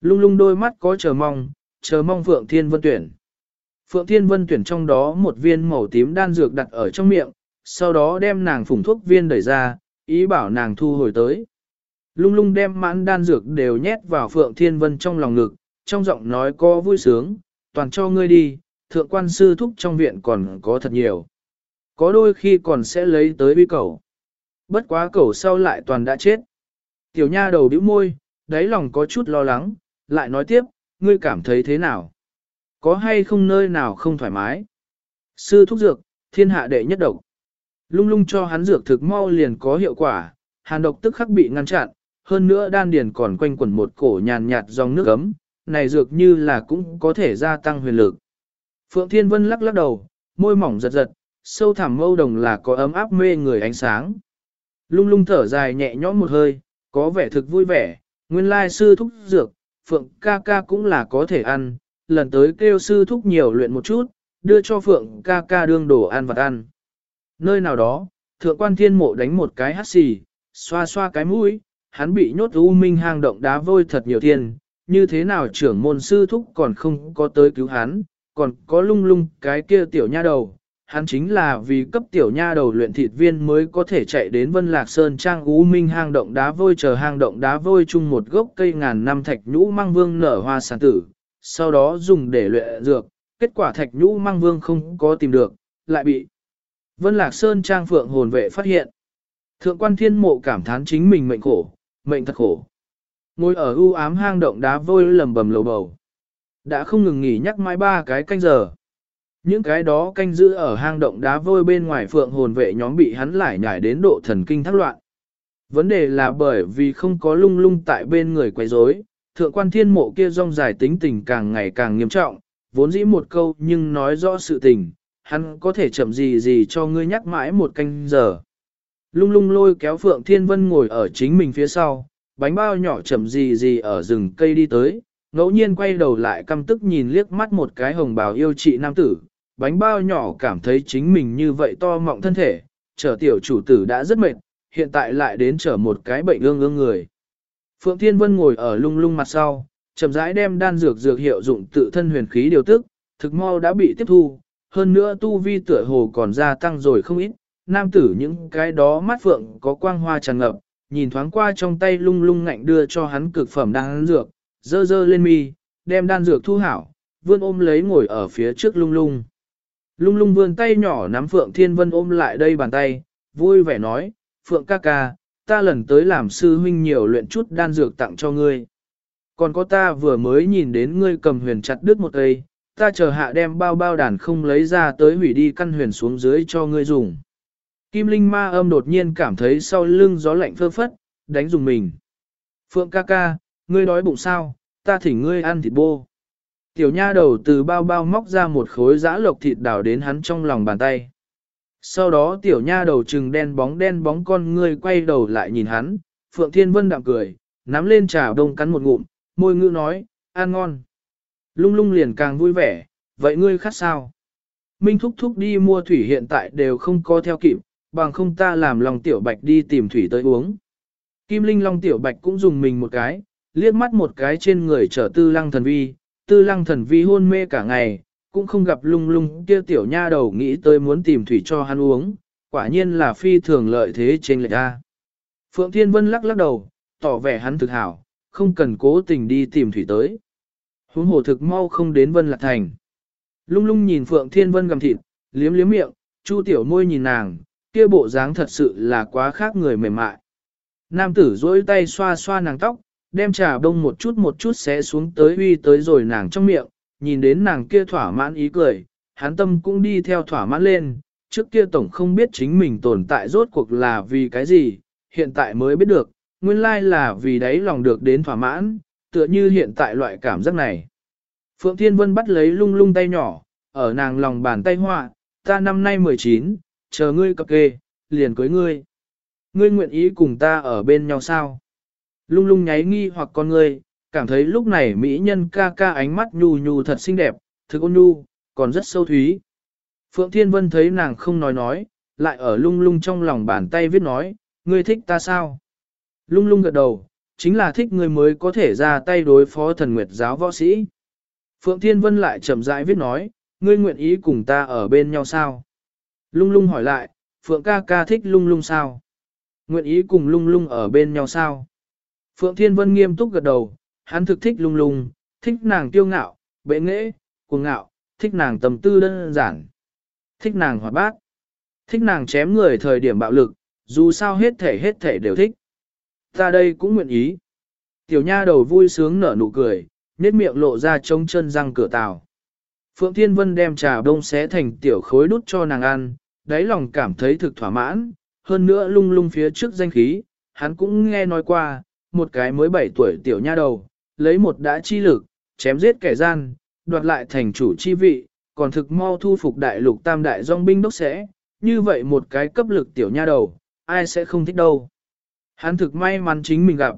Lung lung đôi mắt có chờ mong, chờ mong Phượng Thiên Vân tuyển. Phượng Thiên Vân tuyển trong đó một viên màu tím đan dược đặt ở trong miệng, sau đó đem nàng phủng thuốc viên đẩy ra, ý bảo nàng thu hồi tới. Lung lung đem mãn đan dược đều nhét vào Phượng Thiên Vân trong lòng ngực, trong giọng nói có vui sướng, toàn cho ngươi đi, thượng quan sư thúc trong viện còn có thật nhiều. Có đôi khi còn sẽ lấy tới bi cầu. Bất quá cầu sau lại toàn đã chết. Tiểu nha đầu bĩu môi, đáy lòng có chút lo lắng, lại nói tiếp, ngươi cảm thấy thế nào? Có hay không nơi nào không thoải mái? Sư thúc dược, thiên hạ đệ nhất độc. Lung lung cho hắn dược thực mau liền có hiệu quả, hàn độc tức khắc bị ngăn chặn, hơn nữa đan điền còn quanh quẩn một cổ nhàn nhạt dòng nước ấm, này dược như là cũng có thể gia tăng huyền lực. Phượng Thiên Vân lắc lắc đầu, môi mỏng giật giật, sâu thẳm mâu đồng là có ấm áp mê người ánh sáng. Lung lung thở dài nhẹ nhõm một hơi, có vẻ thực vui vẻ, nguyên lai sư thúc dược, Phượng ca ca cũng là có thể ăn, lần tới kêu sư thúc nhiều luyện một chút, đưa cho Phượng ca ca đương đồ ăn vật ăn. Nơi nào đó, thượng quan thiên mộ đánh một cái hắt xì, xoa xoa cái mũi, hắn bị nhốt u minh hang động đá vôi thật nhiều thiên, như thế nào trưởng môn sư thúc còn không có tới cứu hắn, còn có lung lung cái kia tiểu nha đầu. Hắn chính là vì cấp tiểu nha đầu luyện thịt viên mới có thể chạy đến Vân Lạc Sơn trang U Minh hang động đá vôi chờ hang động đá vôi chung một gốc cây ngàn năm thạch nhũ mang vương nở hoa sản tử, sau đó dùng để luyện dược, kết quả thạch nhũ mang vương không có tìm được, lại bị Vân Lạc Sơn trang phượng hồn vệ phát hiện. Thượng quan thiên mộ cảm thán chính mình mệnh khổ, mệnh thật khổ. Ngồi ở u ám hang động đá vôi lầm bầm lầu bầu. Đã không ngừng nghỉ nhắc mãi ba cái canh giờ. Những cái đó canh giữ ở hang động đá vôi bên ngoài phượng hồn vệ nhóm bị hắn lại nhảy đến độ thần kinh thắc loạn. Vấn đề là bởi vì không có lung lung tại bên người quấy rối, thượng quan thiên mộ kia rong dài tính tình càng ngày càng nghiêm trọng, vốn dĩ một câu nhưng nói rõ sự tình, hắn có thể chậm gì gì cho ngươi nhắc mãi một canh giờ. Lung lung lôi kéo Phượng Thiên Vân ngồi ở chính mình phía sau, bánh bao nhỏ chậm gì gì ở rừng cây đi tới, ngẫu nhiên quay đầu lại căm tức nhìn liếc mắt một cái hồng bào yêu chị nam tử, bánh bao nhỏ cảm thấy chính mình như vậy to mọng thân thể, trở tiểu chủ tử đã rất mệt, hiện tại lại đến trở một cái bệnh ương ương người. Phượng Thiên Vân ngồi ở lung lung mặt sau, chậm rãi đem đan dược dược hiệu dụng tự thân huyền khí điều tức, thực mau đã bị tiếp thu, hơn nữa tu vi tựa hồ còn gia tăng rồi không ít, nam tử những cái đó mắt phượng có quang hoa tràn ngập, nhìn thoáng qua trong tay lung lung ngạnh đưa cho hắn cực phẩm đan dược, dơ dơ lên mi, đem đan dược thu hảo, vươn ôm lấy ngồi ở phía trước lung lung. Lung lung vươn tay nhỏ nắm Phượng Thiên Vân ôm lại đây bàn tay, vui vẻ nói, Phượng ca ca, ta lần tới làm sư huynh nhiều luyện chút đan dược tặng cho ngươi. Còn có ta vừa mới nhìn đến ngươi cầm huyền chặt đứt một cây, ta chờ hạ đem bao bao đàn không lấy ra tới hủy đi căn huyền xuống dưới cho ngươi dùng. Kim Linh ma âm đột nhiên cảm thấy sau lưng gió lạnh phơ phất, đánh dùng mình. Phượng ca ca, ngươi đói bụng sao, ta thỉnh ngươi ăn thịt bô. Tiểu nha đầu từ bao bao móc ra một khối giã lộc thịt đào đến hắn trong lòng bàn tay. Sau đó tiểu nha đầu trừng đen bóng đen bóng con ngươi quay đầu lại nhìn hắn, Phượng Thiên Vân đạm cười, nắm lên trà đông cắn một ngụm, môi ngữ nói, ăn ngon. Lung lung liền càng vui vẻ, vậy ngươi khát sao? Minh thúc thúc đi mua thủy hiện tại đều không có theo kịp, bằng không ta làm lòng tiểu bạch đi tìm thủy tới uống. Kim Linh Long tiểu bạch cũng dùng mình một cái, liếc mắt một cái trên người trở tư lăng thần vi, tư lăng thần vi hôn mê cả ngày, cũng không gặp lung lung kia tiểu nha đầu nghĩ tới muốn tìm thủy cho hắn uống, quả nhiên là phi thường lợi thế trên lệch ra. Phượng Thiên Vân lắc lắc đầu, tỏ vẻ hắn thực hảo, không cần cố tình đi tìm thủy tới. Huống hồ thực mau không đến Vân Lạc Thành. Lung lung nhìn Phượng Thiên Vân gầm thịt, liếm liếm miệng, Chu tiểu môi nhìn nàng, kia bộ dáng thật sự là quá khác người mềm mại. Nam tử duỗi tay xoa xoa nàng tóc, đem trà đông một chút một chút xé xuống tới uy tới rồi nàng trong miệng, nhìn đến nàng kia thỏa mãn ý cười, hắn tâm cũng đi theo thỏa mãn lên, trước kia tổng không biết chính mình tồn tại rốt cuộc là vì cái gì, hiện tại mới biết được, nguyên lai là vì đấy lòng được đến thỏa mãn, tựa như hiện tại loại cảm giác này. Phượng Thiên Vân bắt lấy lung lung tay nhỏ, ở nàng lòng bàn tay họa, ta năm nay 19, chờ ngươi cập kê, liền cưới ngươi. Ngươi nguyện ý cùng ta ở bên nhau sao? Lung lung nháy nghi hoặc con ngươi, cảm thấy lúc này mỹ nhân ca ca ánh mắt nhu nhu thật xinh đẹp, thực ôn nhu, còn rất sâu thúy. Phượng Thiên Vân thấy nàng không nói nói, lại ở lung lung trong lòng bàn tay viết nói, ngươi thích ta sao? Lung lung gật đầu, chính là thích ngươi mới có thể ra tay đối phó thần nguyệt giáo võ sĩ. Phượng Thiên Vân lại chậm rãi viết nói, ngươi nguyện ý cùng ta ở bên nhau sao? Lung lung hỏi lại, Phượng ca ca thích lung lung sao? Nguyện ý cùng lung lung ở bên nhau sao? Phượng Thiên Vân nghiêm túc gật đầu, hắn thực thích lung lung, thích nàng tiêu ngạo, bệ nghệ, cuồng ngạo, thích nàng tầm tư đơn giản, thích nàng hoạt bát, thích nàng chém người thời điểm bạo lực, dù sao hết thể hết thể đều thích. Ta đây cũng nguyện ý. Tiểu nha đầu vui sướng nở nụ cười, nét miệng lộ ra trống chân răng cửa tàu. Phượng Thiên Vân đem trà đông xé thành tiểu khối đút cho nàng ăn, đáy lòng cảm thấy thực thỏa mãn, hơn nữa lung lung phía trước danh khí, hắn cũng nghe nói qua, một cái mới 7 tuổi tiểu nha đầu, lấy một đã chi lực, chém giết kẻ gian, đoạt lại thành chủ chi vị, còn thực mau thu phục đại lục tam đại dòng binh đốc sẽ, như vậy một cái cấp lực tiểu nha đầu, ai sẽ không thích đâu. Hắn thực may mắn chính mình gặp.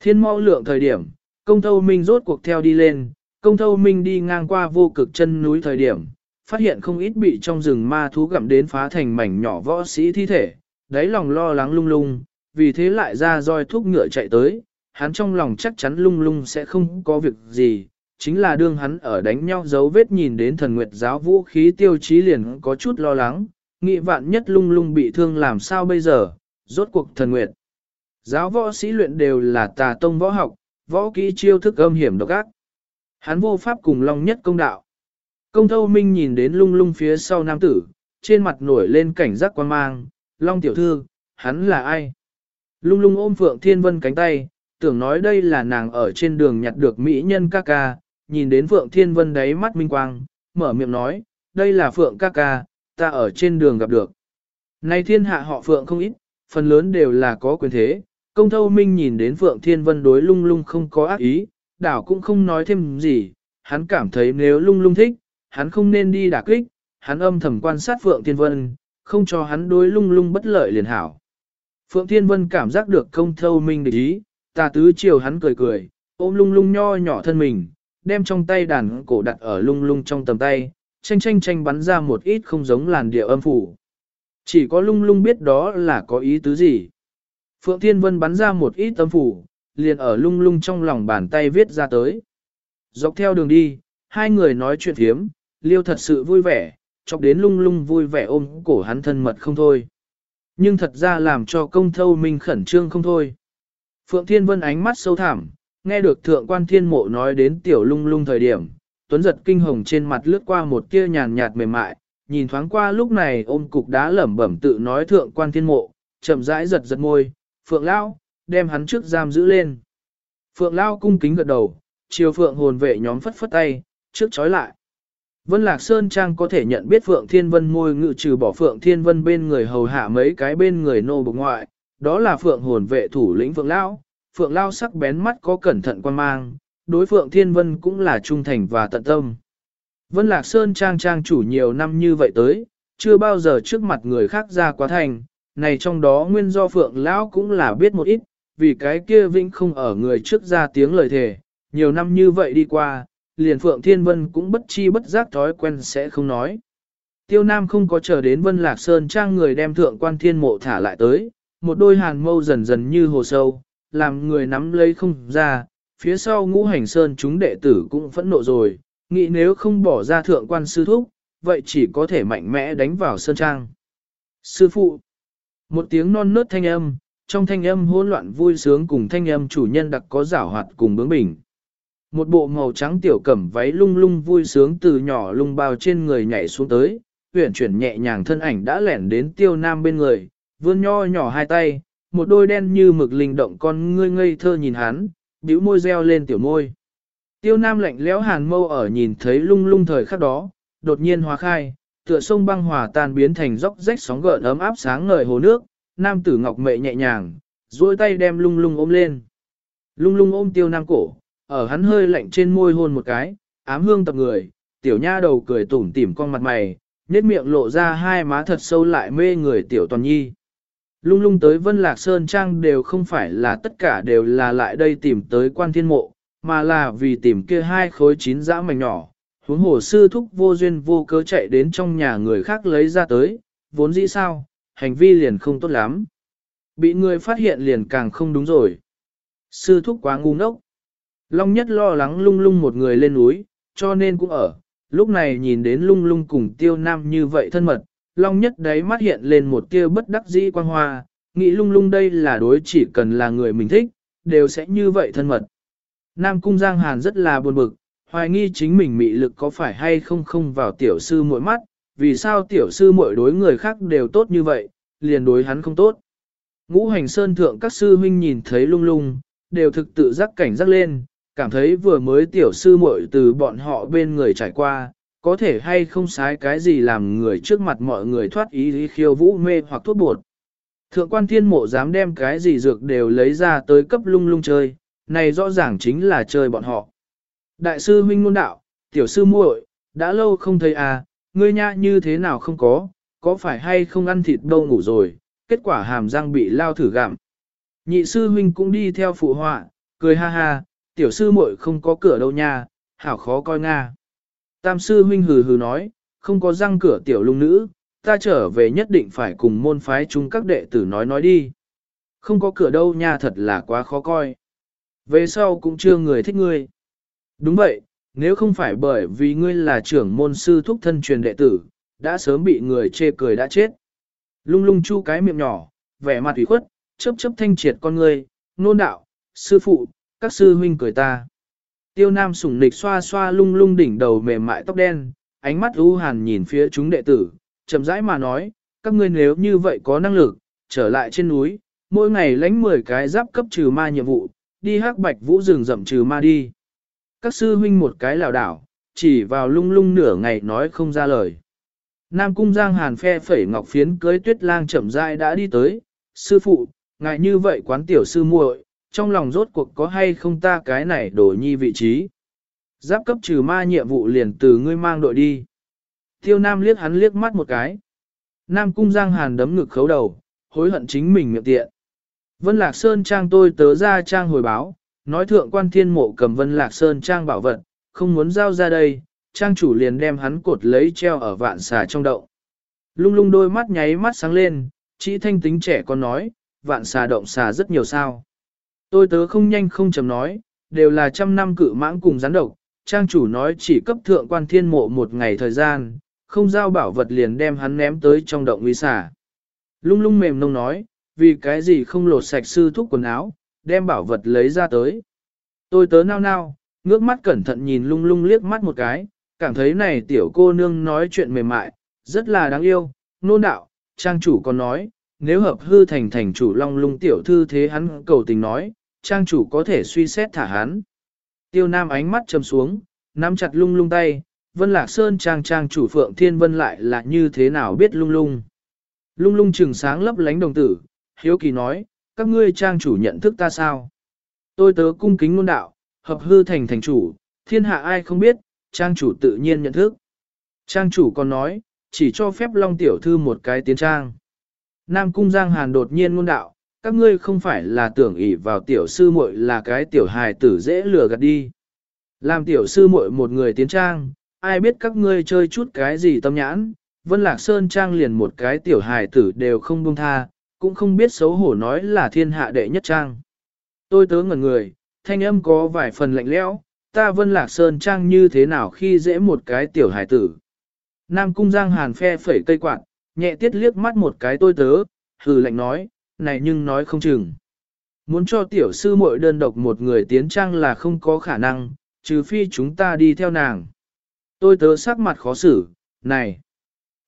Thiên mau lượng thời điểm, công thâu minh rốt cuộc theo đi lên, công thâu minh đi ngang qua vô cực chân núi thời điểm, phát hiện không ít bị trong rừng ma thú gặm đến phá thành mảnh nhỏ võ sĩ thi thể, đáy lòng lo lắng lung lung, vì thế lại ra roi thúc ngựa chạy tới, hắn trong lòng chắc chắn lung lung sẽ không có việc gì, chính là đương hắn ở đánh nhau dấu vết nhìn đến thần nguyệt giáo vũ khí tiêu chí liền có chút lo lắng, nghị vạn nhất lung lung bị thương làm sao bây giờ, rốt cuộc thần nguyệt. Giáo võ sĩ luyện đều là tà tông võ học, võ kỹ chiêu thức âm hiểm độc ác. Hắn vô pháp cùng long nhất công đạo. Công thâu minh nhìn đến lung lung phía sau nam tử, trên mặt nổi lên cảnh giác quan mang, long tiểu thư, hắn là ai? Lung lung ôm Phượng Thiên Vân cánh tay, tưởng nói đây là nàng ở trên đường nhặt được mỹ nhân ca ca, nhìn đến Phượng Thiên Vân đáy mắt minh quang, mở miệng nói, đây là Phượng ca ca, ta ở trên đường gặp được. Nay thiên hạ họ Phượng không ít, phần lớn đều là có quyền thế, công thâu minh nhìn đến Phượng Thiên Vân đối lung lung không có ác ý, đảo cũng không nói thêm gì, hắn cảm thấy nếu lung lung thích, hắn không nên đi đả kích, hắn âm thầm quan sát Phượng Thiên Vân, không cho hắn đối lung lung bất lợi liền hảo. Phượng Thiên Vân cảm giác được công thâu minh địch ý, ta tứ chiều hắn cười cười, ôm lung lung nho nhỏ thân mình, đem trong tay đàn cổ đặt ở lung lung trong tầm tay, tranh tranh tranh bắn ra một ít không giống làn điệu âm phủ. Chỉ có lung lung biết đó là có ý tứ gì. Phượng Thiên Vân bắn ra một ít âm phủ, liền ở lung lung trong lòng bàn tay viết ra tới. Dọc theo đường đi, hai người nói chuyện thiếm, liêu thật sự vui vẻ, chọc đến lung lung vui vẻ ôm cổ hắn thân mật không thôi. Nhưng thật ra làm cho công thâu minh khẩn trương không thôi. Phượng Thiên Vân ánh mắt sâu thẳm, nghe được thượng quan thiên mộ nói đến tiểu lung lung thời điểm, tuấn giật kinh hồng trên mặt lướt qua một tia nhàn nhạt mềm mại, nhìn thoáng qua lúc này ôm cục đá lẩm bẩm tự nói thượng quan thiên mộ, chậm rãi giật giật môi, Phượng Lão, đem hắn trước giam giữ lên. Phượng Lão cung kính gật đầu, chiều Phượng hồn vệ nhóm phất phất tay, trước chói lại. Vân Lạc Sơn Trang có thể nhận biết Phượng Thiên Vân môi ngự trừ bỏ Phượng Thiên Vân bên người hầu hạ mấy cái bên người nô bộc ngoại, đó là Phượng hồn vệ thủ lĩnh Phượng Lão. Phượng lao sắc bén mắt có cẩn thận quan mang, đối Phượng Thiên Vân cũng là trung thành và tận tâm. Vân Lạc Sơn Trang Trang chủ nhiều năm như vậy tới, chưa bao giờ trước mặt người khác ra quá thành, này trong đó nguyên do Phượng Lão cũng là biết một ít, vì cái kia vĩnh không ở người trước ra tiếng lời thề, nhiều năm như vậy đi qua, liền Phượng Thiên Vân cũng bất chi bất giác thói quen sẽ không nói. Tiêu Nam không có chờ đến Vân Lạc Sơn trang người đem thượng quan thiên mộ thả lại tới, một đôi hàn mâu dần dần như hồ sâu, làm người nắm lấy không ra, phía sau ngũ hành sơn chúng đệ tử cũng phẫn nộ rồi, nghĩ nếu không bỏ ra thượng quan sư thúc, vậy chỉ có thể mạnh mẽ đánh vào sơn trang. Sư phụ, một tiếng non nớt thanh âm, trong thanh âm hỗn loạn vui sướng cùng thanh âm chủ nhân đặc có giảo hoạt cùng bướng bỉnh. Một bộ màu trắng tiểu cẩm váy lung lung vui sướng từ nhỏ lung bao trên người nhảy xuống tới, huyển chuyển nhẹ nhàng thân ảnh đã lẻn đến tiêu nam bên người, vươn nho nhỏ hai tay, một đôi đen như mực linh động con ngươi ngây thơ nhìn hắn, bĩu môi reo lên tiểu môi. Tiêu nam lạnh lẽo hàn mâu ở nhìn thấy lung lung thời khắc đó, đột nhiên hóa khai, tựa sông băng hòa tan biến thành dốc rách sóng gợn ấm áp sáng ngời hồ nước, nam tử ngọc mệ nhẹ nhàng, duỗi tay đem lung lung ôm lên. Lung lung ôm tiêu nam cổ, ở hắn hơi lạnh trên môi hôn một cái, ám hương tập người, tiểu nha đầu cười tủm tỉm con mặt mày, nét miệng lộ ra hai má thật sâu lại mê người tiểu toàn nhi. Lung lung tới Vân Lạc Sơn Trang đều không phải là tất cả đều là lại đây tìm tới quan thiên mộ, mà là vì tìm kia hai khối chín dã mảnh nhỏ. Huống hồ sư thúc vô duyên vô cớ chạy đến trong nhà người khác lấy ra tới, vốn dĩ sao, hành vi liền không tốt lắm. Bị người phát hiện liền càng không đúng rồi. Sư thúc quá ngu ngốc. Long nhất lo lắng lung lung một người lên núi, cho nên cũng ở. Lúc này nhìn đến lung lung cùng tiêu nam như vậy thân mật, Long nhất đấy mắt hiện lên một tia bất đắc dĩ quan hoa, nghĩ lung lung đây là đối chỉ cần là người mình thích, đều sẽ như vậy thân mật. Nam cung Giang Hàn rất là buồn bực, hoài nghi chính mình mị lực có phải hay không không vào tiểu sư mỗi mắt, vì sao tiểu sư mỗi đối người khác đều tốt như vậy, liền đối hắn không tốt. Ngũ hành sơn thượng các sư huynh nhìn thấy lung lung, đều thực tự giác cảnh giác lên, cảm thấy vừa mới tiểu sư muội từ bọn họ bên người trải qua, có thể hay không sái cái gì làm người trước mặt mọi người thoát ý khiêu vũ mê hoặc thuốc bột. Thượng quan thiên mộ dám đem cái gì dược đều lấy ra tới cấp lung lung chơi, này rõ ràng chính là chơi bọn họ. Đại sư huynh nôn đạo, tiểu sư muội, đã lâu không thấy à, ngươi nha như thế nào không có, có phải hay không ăn thịt đâu ngủ rồi, kết quả hàm răng bị lao thử gặm. Nhị sư huynh cũng đi theo phụ họa, cười ha ha, tiểu sư muội không có cửa đâu nha, hảo khó coi nga. Tam sư huynh hừ hừ nói, không có răng cửa tiểu lung nữ, ta trở về nhất định phải cùng môn phái chúng các đệ tử nói nói đi. Không có cửa đâu nha thật là quá khó coi. Về sau cũng chưa người thích ngươi. Đúng vậy, nếu không phải bởi vì ngươi là trưởng môn sư thúc thân truyền đệ tử, đã sớm bị người chê cười đã chết. Lung lung chu cái miệng nhỏ, vẻ mặt ủy khuất, chớp chớp thanh triệt con ngươi, nôn đạo, sư phụ, các sư huynh cười ta. Tiêu Nam sủng nịch xoa xoa lung lung đỉnh đầu mềm mại tóc đen, ánh mắt u hàn nhìn phía chúng đệ tử, chậm rãi mà nói, các ngươi nếu như vậy có năng lực, trở lại trên núi, mỗi ngày lãnh 10 cái giáp cấp trừ ma nhiệm vụ, đi hắc bạch vũ rừng rậm trừ ma đi. Các sư huynh một cái lảo đảo, chỉ vào lung lung nửa ngày nói không ra lời. Nam cung giang hàn phe phẩy ngọc phiến cưới tuyết lang chậm rãi đã đi tới, sư phụ, ngại như vậy quán tiểu sư muội, trong lòng rốt cuộc có hay không ta cái này đổ nhi vị trí. Giáp cấp trừ ma nhiệm vụ liền từ ngươi mang đội đi. Tiêu Nam liếc hắn liếc mắt một cái. Nam cung giang hàn đấm ngực khấu đầu, hối hận chính mình miệng tiện. Vân Lạc Sơn trang tôi tớ ra trang hồi báo, nói thượng quan thiên mộ cầm vân lạc sơn trang bảo vật, không muốn giao ra đây, trang chủ liền đem hắn cột lấy treo ở vạn xà trong động. Lung lung đôi mắt nháy mắt sáng lên, chỉ thanh tính trẻ con nói, vạn xà động xà rất nhiều sao. Tôi tớ không nhanh không chầm nói, đều là trăm năm cự mãng cùng rắn độc, trang chủ nói chỉ cấp thượng quan thiên mộ một ngày thời gian, không giao bảo vật liền đem hắn ném tới trong động uy xả. Lung lung mềm nông nói, vì cái gì không lột sạch sư thúc quần áo, đem bảo vật lấy ra tới. Tôi tớ nao nao, ngước mắt cẩn thận nhìn lung lung liếc mắt một cái, cảm thấy này tiểu cô nương nói chuyện mềm mại, rất là đáng yêu, nôn đạo, trang chủ còn nói, nếu hợp hư thành thành chủ long lung tiểu thư thế hắn cầu tình nói, trang chủ có thể suy xét thả hắn. Tiêu Nam ánh mắt trầm xuống, nắm chặt lung lung tay, Vân Lạc Sơn trang trang chủ Phượng Thiên Vân lại là như thế nào biết lung lung. Lung lung trừng sáng lấp lánh đồng tử, hiếu kỳ nói, các ngươi trang chủ nhận thức ta sao? Tôi tớ cung kính ngôn đạo, hợp hư thành thành chủ, thiên hạ ai không biết, trang chủ tự nhiên nhận thức. Trang chủ còn nói, chỉ cho phép Long Tiểu Thư một cái tiến trang. Nam Cung Giang Hàn đột nhiên ngôn đạo, các ngươi không phải là tưởng ỷ vào tiểu sư muội là cái tiểu hài tử dễ lừa gạt đi. Làm tiểu sư muội một người tiến trang, ai biết các ngươi chơi chút cái gì tâm nhãn, Vân Lạc Sơn trang liền một cái tiểu hài tử đều không buông tha, cũng không biết xấu hổ nói là thiên hạ đệ nhất trang. Tôi tớ ngẩn người, thanh âm có vài phần lạnh lẽo, ta Vân Lạc Sơn trang như thế nào khi dễ một cái tiểu hài tử. Nam Cung Giang Hàn phe phẩy cây quạt, nhẹ tiết liếc mắt một cái tôi tớ, hừ lạnh nói, này nhưng nói không chừng. Muốn cho tiểu sư muội đơn độc một người tiến trang là không có khả năng, trừ phi chúng ta đi theo nàng. Tôi tớ sắc mặt khó xử, này.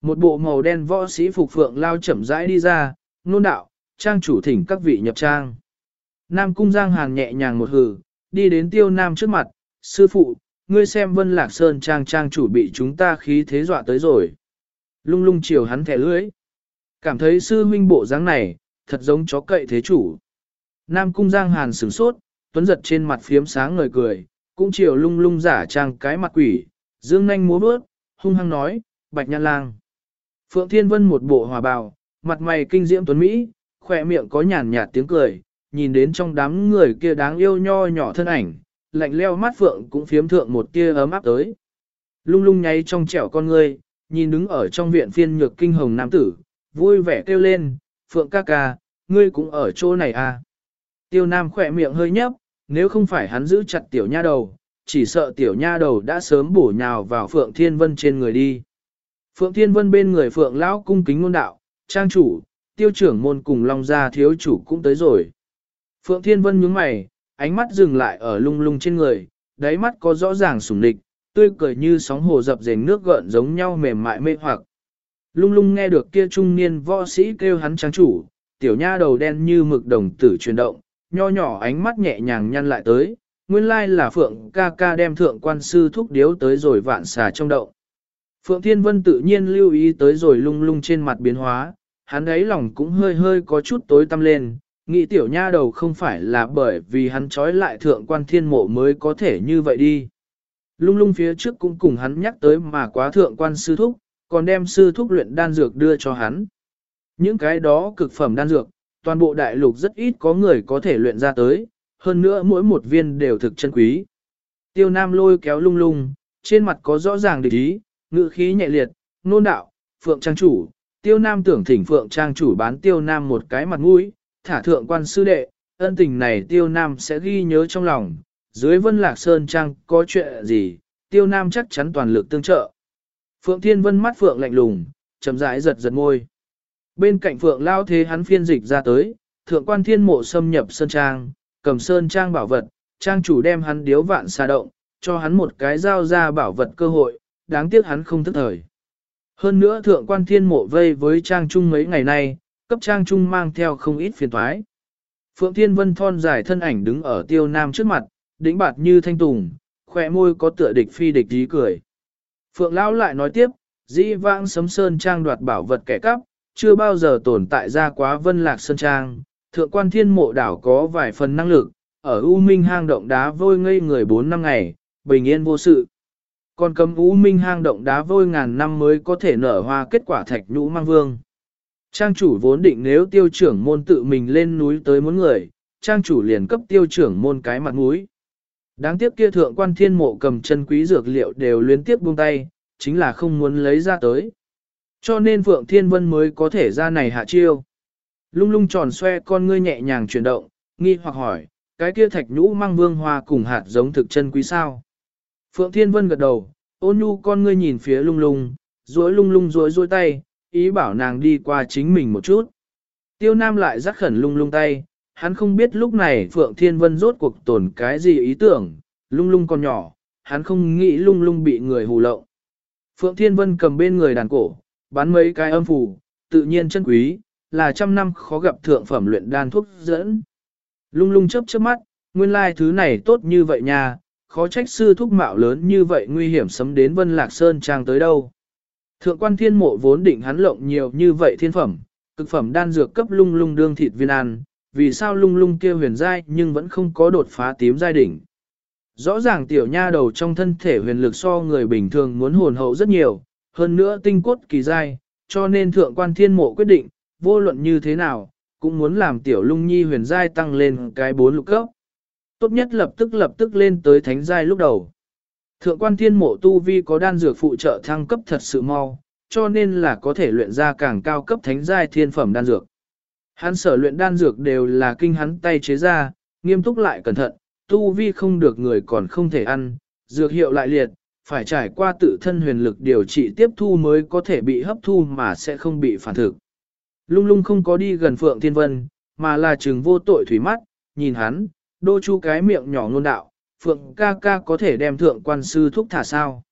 Một bộ màu đen võ sĩ phục phượng lao chậm rãi đi ra, nôn đạo, trang chủ thỉnh các vị nhập trang. Nam cung giang hàng nhẹ nhàng một hừ, đi đến tiêu nam trước mặt, sư phụ, ngươi xem vân lạc sơn trang trang chủ bị chúng ta khí thế dọa tới rồi. Lung lung chiều hắn thẻ lưỡi. Cảm thấy sư huynh bộ dáng này, thật giống chó cậy thế chủ. Nam cung giang hàn sửng sốt, tuấn giật trên mặt phiếm sáng ngời cười, cũng chiều lung lung giả trang cái mặt quỷ, dương nanh múa bước, hung hăng nói, bạch nhan lang. Phượng Thiên Vân một bộ hòa bào, mặt mày kinh diễm tuấn Mỹ, khỏe miệng có nhàn nhạt tiếng cười, nhìn đến trong đám người kia đáng yêu nho nhỏ thân ảnh, lạnh leo mắt Phượng cũng phiếm thượng một tia ấm áp tới. Lung lung nháy trong trẻo con ngươi, nhìn đứng ở trong viện phiên nhược kinh hồng nam tử, vui vẻ kêu lên, Phượng ca ca, ngươi cũng ở chỗ này à. Tiêu Nam khỏe miệng hơi nhấp, nếu không phải hắn giữ chặt tiểu nha đầu, chỉ sợ tiểu nha đầu đã sớm bổ nhào vào Phượng Thiên Vân trên người đi. Phượng Thiên Vân bên người Phượng Lão cung kính ngôn đạo, trang chủ, tiêu trưởng môn cùng Long Gia thiếu chủ cũng tới rồi. Phượng Thiên Vân nhướng mày, ánh mắt dừng lại ở lung lung trên người, đáy mắt có rõ ràng sủng địch, tươi cười như sóng hồ dập dềnh nước gợn giống nhau mềm mại mê hoặc. Lung lung nghe được kia trung niên võ sĩ kêu hắn trang chủ, tiểu nha đầu đen như mực đồng tử chuyển động, nho nhỏ ánh mắt nhẹ nhàng nhăn lại tới, nguyên lai là Phượng ca ca đem thượng quan sư thúc điếu tới rồi vạn xà trong động. Phượng Thiên Vân tự nhiên lưu ý tới rồi lung lung trên mặt biến hóa, hắn ấy lòng cũng hơi hơi có chút tối tăm lên, nghĩ tiểu nha đầu không phải là bởi vì hắn trói lại thượng quan thiên mộ mới có thể như vậy đi. Lung lung phía trước cũng cùng hắn nhắc tới mà quá thượng quan sư thúc, còn đem sư thúc luyện đan dược đưa cho hắn. Những cái đó cực phẩm đan dược, toàn bộ đại lục rất ít có người có thể luyện ra tới, hơn nữa mỗi một viên đều thực chân quý. Tiêu Nam lôi kéo lung lung, trên mặt có rõ ràng địch ý, ngữ khí nhẹ liệt, nôn đạo, Phượng Trang chủ, Tiêu Nam tưởng thỉnh Phượng Trang chủ bán Tiêu Nam một cái mặt mũi, thả thượng quan sư đệ, ân tình này Tiêu Nam sẽ ghi nhớ trong lòng, dưới Vân Lạc Sơn Trang có chuyện gì, Tiêu Nam chắc chắn toàn lực tương trợ. Phượng Thiên Vân mắt Phượng lạnh lùng, chậm rãi giật giật môi. Bên cạnh Phượng Lao thế hắn phiên dịch ra tới, thượng quan thiên mộ xâm nhập Sơn Trang, cầm Sơn Trang bảo vật, Trang chủ đem hắn điếu vạn xa động, cho hắn một cái giao ra bảo vật cơ hội, đáng tiếc hắn không thức thời. Hơn nữa thượng quan thiên mộ vây với Trang Trung mấy ngày nay, cấp Trang Trung mang theo không ít phiền thoái. Phượng Thiên Vân thon dài thân ảnh đứng ở tiêu nam trước mặt, đĩnh bạt như thanh tùng, khỏe môi có tựa địch phi địch dí cười. Phượng Lão lại nói tiếp, dĩ vãng sấm sơn trang đoạt bảo vật kẻ cắp, chưa bao giờ tồn tại ra quá vân lạc sơn trang. Thượng quan thiên mộ đảo có vài phần năng lực, ở U Minh hang động đá vôi ngây người 4 năm ngày, bình yên vô sự. Còn cấm U Minh hang động đá vôi ngàn năm mới có thể nở hoa kết quả thạch nhũ mang vương. Trang chủ vốn định nếu tiêu trưởng môn tự mình lên núi tới muốn người, trang chủ liền cấp tiêu trưởng môn cái mặt mũi. Đáng tiếc kia thượng quan thiên mộ cầm chân quý dược liệu đều liên tiếp buông tay, chính là không muốn lấy ra tới. Cho nên Phượng Thiên Vân mới có thể ra này hạ chiêu. Lung lung tròn xoe con ngươi nhẹ nhàng chuyển động, nghi hoặc hỏi, cái kia thạch nhũ mang vương hoa cùng hạt giống thực chân quý sao. Phượng Thiên Vân gật đầu, ôn nhu con ngươi nhìn phía lung lung, duỗi lung lung duỗi duỗi tay, ý bảo nàng đi qua chính mình một chút. Tiêu Nam lại rắc khẩn lung lung tay, hắn không biết lúc này Phượng Thiên Vân rốt cuộc tổn cái gì ý tưởng, lung lung còn nhỏ, hắn không nghĩ lung lung bị người hù lộng. Phượng Thiên Vân cầm bên người đàn cổ, bán mấy cái âm phù, tự nhiên chân quý, là trăm năm khó gặp thượng phẩm luyện đan thuốc dẫn. Lung lung chớp chớp mắt, nguyên lai thứ này tốt như vậy nha, khó trách sư thúc mạo lớn như vậy nguy hiểm sấm đến Vân Lạc Sơn trang tới đâu. Thượng quan thiên mộ vốn định hắn lộng nhiều như vậy thiên phẩm, cực phẩm đan dược cấp lung lung đương thịt viên ăn, vì sao lung lung kia huyền giai nhưng vẫn không có đột phá tím giai đỉnh. Rõ ràng tiểu nha đầu trong thân thể huyền lực so người bình thường muốn hồn hậu rất nhiều, hơn nữa tinh cốt kỳ giai, cho nên thượng quan thiên mộ quyết định, vô luận như thế nào, cũng muốn làm tiểu lung nhi huyền giai tăng lên cái bốn lục cấp. Tốt nhất lập tức lập tức lên tới thánh giai lúc đầu. Thượng quan thiên mộ tu vi có đan dược phụ trợ thăng cấp thật sự mau, cho nên là có thể luyện ra càng cao cấp thánh giai thiên phẩm đan dược. Hắn sở luyện đan dược đều là kinh hắn tay chế ra, nghiêm túc lại cẩn thận, tu vi không được người còn không thể ăn, dược hiệu lại liệt, phải trải qua tự thân huyền lực điều trị tiếp thu mới có thể bị hấp thu mà sẽ không bị phản thực. Lung lung không có đi gần Phượng Thiên Vân, mà là trừng vô tội thủy mắt, nhìn hắn, đô chu cái miệng nhỏ ngôn đạo, Phượng ca ca có thể đem thượng quan sư thúc thả sao.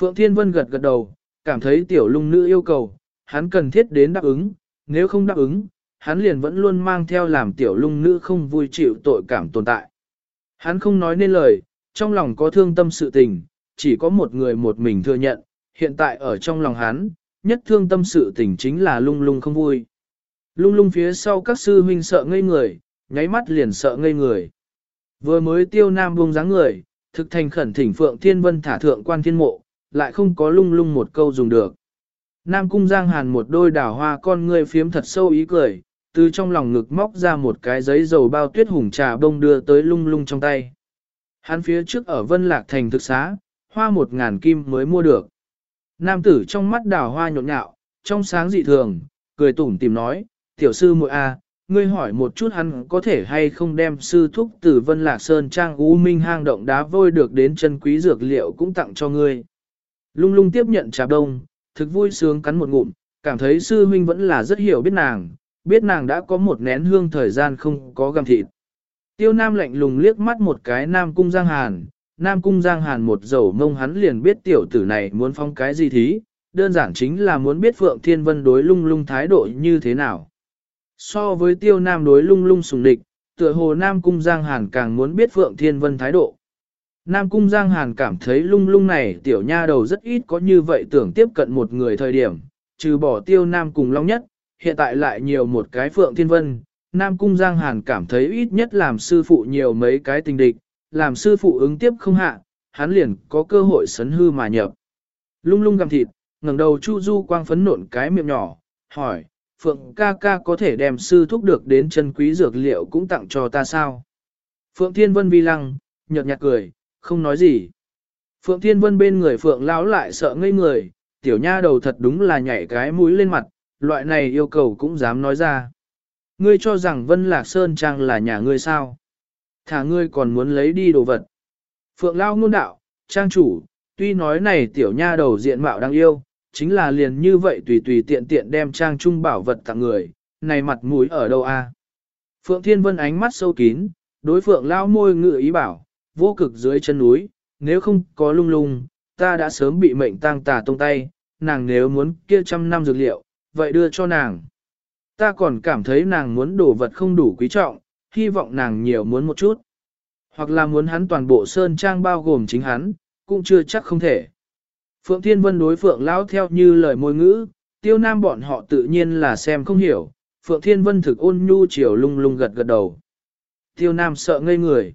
Phượng Thiên Vân gật gật đầu, cảm thấy tiểu lung nữ yêu cầu, hắn cần thiết đến đáp ứng, nếu không đáp ứng, hắn liền vẫn luôn mang theo làm tiểu lung nữ không vui chịu tội cảm tồn tại. Hắn không nói nên lời, trong lòng có thương tâm sự tình, chỉ có một người một mình thừa nhận, hiện tại ở trong lòng hắn, nhất thương tâm sự tình chính là lung lung không vui. Lung lung phía sau các sư huynh sợ ngây người, nháy mắt liền sợ ngây người. Vừa mới tiêu nam buông dáng người, thực thành khẩn thỉnh Phượng Thiên Vân thả thượng quan thiên mộ, lại không có lung lung một câu dùng được. Nam cung giang hàn một đôi đào hoa con ngươi phiếm thật sâu ý cười, từ trong lòng ngực móc ra một cái giấy dầu bao tuyết hùng trà bông đưa tới lung lung trong tay. Hắn phía trước ở Vân Lạc Thành thực xá, hoa một ngàn kim mới mua được. Nam tử trong mắt đào hoa nhộn nhạo, trong sáng dị thường, cười tủm tìm nói, tiểu sư muội a, ngươi hỏi một chút hắn có thể hay không đem sư thúc từ Vân Lạc Sơn Trang U Minh hang động đá vôi được đến chân quý dược liệu cũng tặng cho ngươi. Lung lung tiếp nhận trà đông, thực vui sướng cắn một ngụm, cảm thấy sư huynh vẫn là rất hiểu biết nàng, biết nàng đã có một nén hương thời gian không có găm thịt. Tiêu Nam lạnh lùng liếc mắt một cái Nam Cung Giang Hàn, Nam Cung Giang Hàn một dầu mông hắn liền biết tiểu tử này muốn phong cái gì thí, đơn giản chính là muốn biết Phượng Thiên Vân đối lung lung thái độ như thế nào. So với tiêu Nam đối lung lung sùng địch, tựa hồ Nam Cung Giang Hàn càng muốn biết Phượng Thiên Vân thái độ. Nam Cung Giang Hàn cảm thấy lung lung này tiểu nha đầu rất ít có như vậy tưởng tiếp cận một người thời điểm, trừ bỏ tiêu Nam cùng Long Nhất, hiện tại lại nhiều một cái Phượng Thiên Vân. Nam Cung Giang Hàn cảm thấy ít nhất làm sư phụ nhiều mấy cái tình địch, làm sư phụ ứng tiếp không hạ, hắn liền có cơ hội sấn hư mà nhập. Lung lung gặm thịt, ngẩng đầu Chu Du quang phấn nộn cái miệng nhỏ, hỏi, Phượng ca ca có thể đem sư thúc được đến chân quý dược liệu cũng tặng cho ta sao? Phượng Thiên Vân vi lăng, nhợt nhạt cười, không nói gì. Phượng Thiên Vân bên người Phượng lão lại sợ ngây người, tiểu nha đầu thật đúng là nhảy cái mũi lên mặt, loại này yêu cầu cũng dám nói ra. Ngươi cho rằng Vân Lạc Sơn Trang là nhà ngươi sao? Thả ngươi còn muốn lấy đi đồ vật. Phượng Lao ngôn đạo, Trang chủ, tuy nói này tiểu nha đầu diện mạo đang yêu, chính là liền như vậy tùy tùy tiện tiện đem Trang Trung bảo vật tặng người, này mặt mũi ở đâu a? Phượng Thiên Vân ánh mắt sâu kín, đối Phượng Lao môi ngự ý bảo, vô cực dưới chân núi, nếu không có lung lung, ta đã sớm bị mệnh tang tà tông tay, nàng nếu muốn kia trăm năm dược liệu, vậy đưa cho nàng. Ta còn cảm thấy nàng muốn đồ vật không đủ quý trọng, hy vọng nàng nhiều muốn một chút. Hoặc là muốn hắn toàn bộ sơn trang bao gồm chính hắn, cũng chưa chắc không thể. Phượng Thiên Vân đối Phượng Lão theo như lời môi ngữ, tiêu nam bọn họ tự nhiên là xem không hiểu. Phượng Thiên Vân thực ôn nhu chiều lung lung gật gật đầu. Tiêu nam sợ ngây người.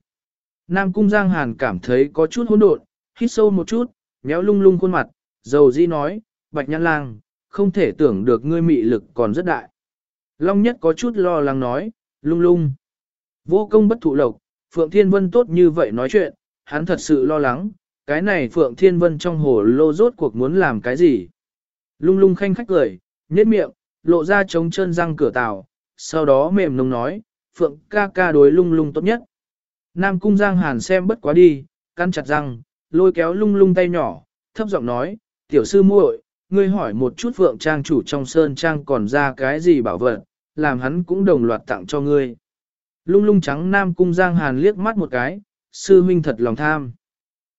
Nam Cung Giang Hàn cảm thấy có chút hỗn độn, hít sâu một chút, méo lung lung khuôn mặt, dầu di nói, bạch nhãn lang, không thể tưởng được ngươi mị lực còn rất đại. Long nhất có chút lo lắng nói, lung lung. Vô công bất thụ lộc, Phượng Thiên Vân tốt như vậy nói chuyện, hắn thật sự lo lắng, cái này Phượng Thiên Vân trong hồ lô rốt cuộc muốn làm cái gì. Lung lung khanh khách cười, nhếch miệng, lộ ra trống chân răng cửa tàu, sau đó mềm nông nói, Phượng ca ca đối lung lung tốt nhất. Nam Cung Giang Hàn xem bất quá đi, căn chặt răng, lôi kéo lung lung tay nhỏ, thấp giọng nói, tiểu sư muội, ngươi hỏi một chút vượng Trang chủ trong sơn trang còn ra cái gì bảo vật, làm hắn cũng đồng loạt tặng cho ngươi. Lung lung trắng Nam Cung Giang Hàn liếc mắt một cái, sư huynh thật lòng tham.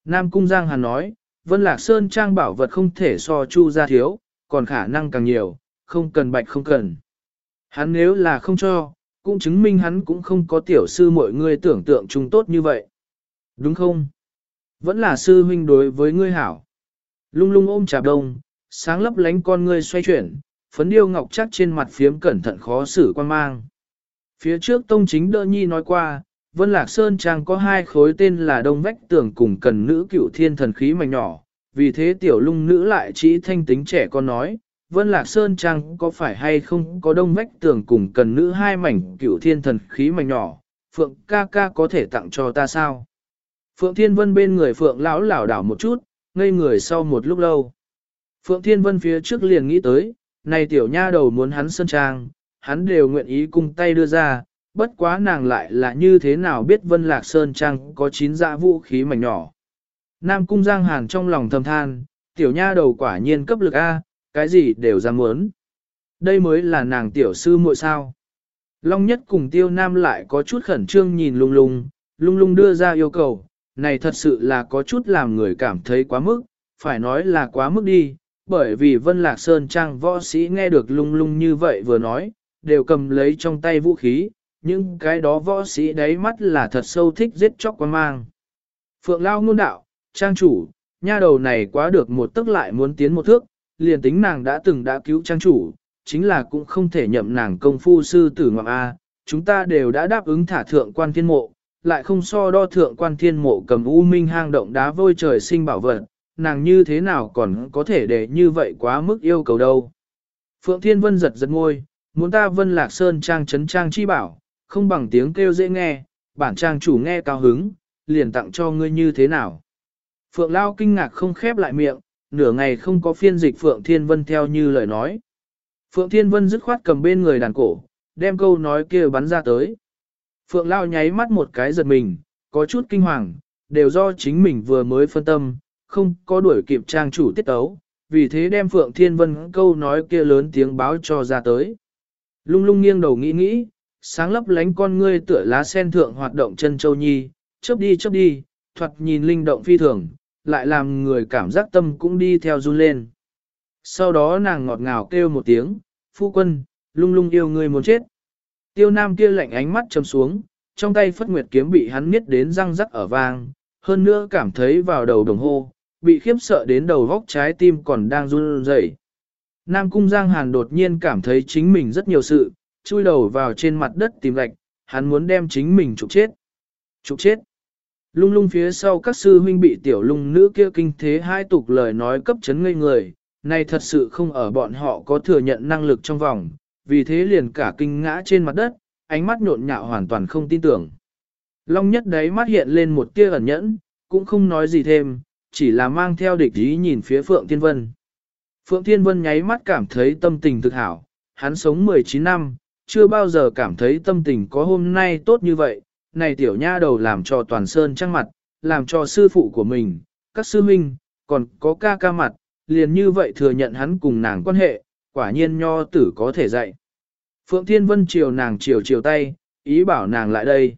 Nam Cung Giang Hàn nói, Vân Lạc Sơn trang bảo vật không thể so chu ra thiếu, còn khả năng càng nhiều, không cần bạch không cần. Hắn nếu là không cho, cũng chứng minh hắn cũng không có tiểu sư mọi người tưởng tượng chúng tốt như vậy. Đúng không? Vẫn là sư huynh đối với ngươi hảo. Lung lung ôm chạp đông, sáng lấp lánh con ngươi xoay chuyển, phấn điêu ngọc chắc trên mặt phiếm cẩn thận khó xử quan mang. Phía trước tông chính đỡ nhi nói qua, Vân Lạc Sơn Trang có hai khối tên là Đông Vách Tường cùng cần nữ cựu thiên thần khí mảnh nhỏ, vì thế tiểu lung nữ lại chỉ thanh tính trẻ con nói, Vân Lạc Sơn Trang có phải hay không có Đông Vách Tường cùng cần nữ hai mảnh cựu thiên thần khí mảnh nhỏ, Phượng ca ca có thể tặng cho ta sao? Phượng Thiên Vân bên người Phượng lão lảo đảo một chút, ngây người sau một lúc lâu. Phượng Thiên Vân phía trước liền nghĩ tới, này tiểu nha đầu muốn hắn sơn trang, hắn đều nguyện ý cung tay đưa ra, bất quá nàng lại là như thế nào biết Vân Lạc Sơn Trang có chín dạ vũ khí mảnh nhỏ. Nam Cung Giang Hàn trong lòng thầm than, tiểu nha đầu quả nhiên cấp lực A, cái gì đều dám muốn. Đây mới là nàng tiểu sư muội sao. Long nhất cùng tiêu nam lại có chút khẩn trương nhìn lung lung, lung lung đưa ra yêu cầu, này thật sự là có chút làm người cảm thấy quá mức, phải nói là quá mức đi, bởi vì Vân Lạc Sơn Trang võ sĩ nghe được lung lung như vậy vừa nói, đều cầm lấy trong tay vũ khí, nhưng cái đó võ sĩ đáy mắt là thật sâu thích giết chóc quan mang. Phượng Lao ngôn đạo, Trang chủ, nha đầu này quá được một tức lại muốn tiến một thước, liền tính nàng đã từng đã cứu Trang chủ, chính là cũng không thể nhậm nàng công phu sư tử ngoạm A, chúng ta đều đã đáp ứng thả thượng quan thiên mộ, lại không so đo thượng quan thiên mộ cầm u minh hang động đá vôi trời sinh bảo vật, nàng như thế nào còn có thể để như vậy quá mức yêu cầu đâu. Phượng Thiên Vân giật giật ngôi, muốn ta Vân Lạc Sơn trang chấn trang chi bảo, không bằng tiếng kêu dễ nghe, bản trang chủ nghe cao hứng, liền tặng cho ngươi như thế nào. Phượng Lao kinh ngạc không khép lại miệng, nửa ngày không có phiên dịch Phượng Thiên Vân theo như lời nói. Phượng Thiên Vân dứt khoát cầm bên người đàn cổ, đem câu nói kia bắn ra tới. Phượng Lao nháy mắt một cái giật mình, có chút kinh hoàng, đều do chính mình vừa mới phân tâm, không có đuổi kịp trang chủ tiết tấu, vì thế đem Phượng Thiên Vân câu nói kia lớn tiếng báo cho ra tới. Lung lung nghiêng đầu nghĩ nghĩ, sáng lấp lánh con ngươi tựa lá sen thượng hoạt động chân châu nhi, chớp đi chớp đi, thoạt nhìn linh động phi thường, lại làm người cảm giác tâm cũng đi theo run lên. Sau đó nàng ngọt ngào kêu một tiếng, phu quân, lung lung yêu người muốn chết. Tiêu nam kia lạnh ánh mắt chầm xuống, trong tay phất nguyệt kiếm bị hắn miết đến răng rắc ở vang, hơn nữa cảm thấy vào đầu đồng hô, bị khiếp sợ đến đầu góc trái tim còn đang run rẩy. Nam Cung Giang Hàn đột nhiên cảm thấy chính mình rất nhiều sự, chui đầu vào trên mặt đất tìm gạch, hắn muốn đem chính mình trục chết. Trục chết. Lung lung phía sau các sư huynh bị tiểu lung nữ kia kinh thế hai tục lời nói cấp chấn ngây người, này thật sự không ở bọn họ có thừa nhận năng lực trong vòng, vì thế liền cả kinh ngã trên mặt đất, ánh mắt nhộn nhạo hoàn toàn không tin tưởng. Long nhất đấy mắt hiện lên một tia ẩn nhẫn, cũng không nói gì thêm, chỉ là mang theo địch ý nhìn phía Phượng Thiên Vân. Phượng Thiên Vân nháy mắt cảm thấy tâm tình thực hảo, hắn sống 19 năm, chưa bao giờ cảm thấy tâm tình có hôm nay tốt như vậy, này tiểu nha đầu làm cho toàn sơn trăng mặt, làm cho sư phụ của mình, các sư huynh, còn có ca ca mặt, liền như vậy thừa nhận hắn cùng nàng quan hệ, quả nhiên nho tử có thể dạy. Phượng Thiên Vân chiều nàng chiều chiều tay, ý bảo nàng lại đây.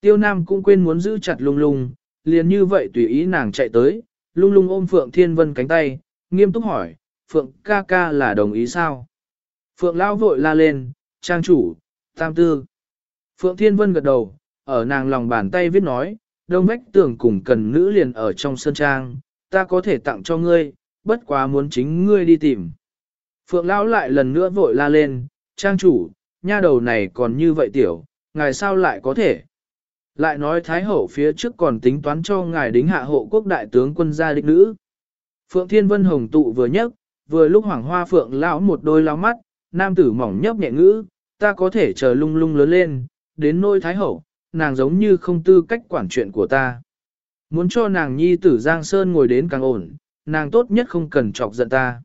Tiêu Nam cũng quên muốn giữ chặt lung lung, liền như vậy tùy ý nàng chạy tới, lung lung ôm Phượng Thiên Vân cánh tay, nghiêm túc hỏi, Phượng ca ca là đồng ý sao? Phượng Lão vội la lên, trang chủ, tam tư. Phượng Thiên Vân gật đầu, ở nàng lòng bàn tay viết nói, đông vách tưởng cùng cần nữ liền ở trong sân trang, ta có thể tặng cho ngươi, bất quá muốn chính ngươi đi tìm. Phượng Lão lại lần nữa vội la lên, trang chủ, nha đầu này còn như vậy tiểu, ngài sao lại có thể? Lại nói Thái Hậu phía trước còn tính toán cho ngài đính hạ hộ quốc đại tướng quân gia đích nữ. Phượng Thiên Vân Hồng tụ vừa nhấc, vừa lúc hoàng hoa Phượng lão một đôi lao mắt, nam tử mỏng nhấp nhẹ ngữ, ta có thể chờ lung lung lớn lên, đến nôi Thái Hậu, nàng giống như không tư cách quản chuyện của ta. Muốn cho nàng nhi tử Giang Sơn ngồi đến càng ổn, nàng tốt nhất không cần chọc giận ta.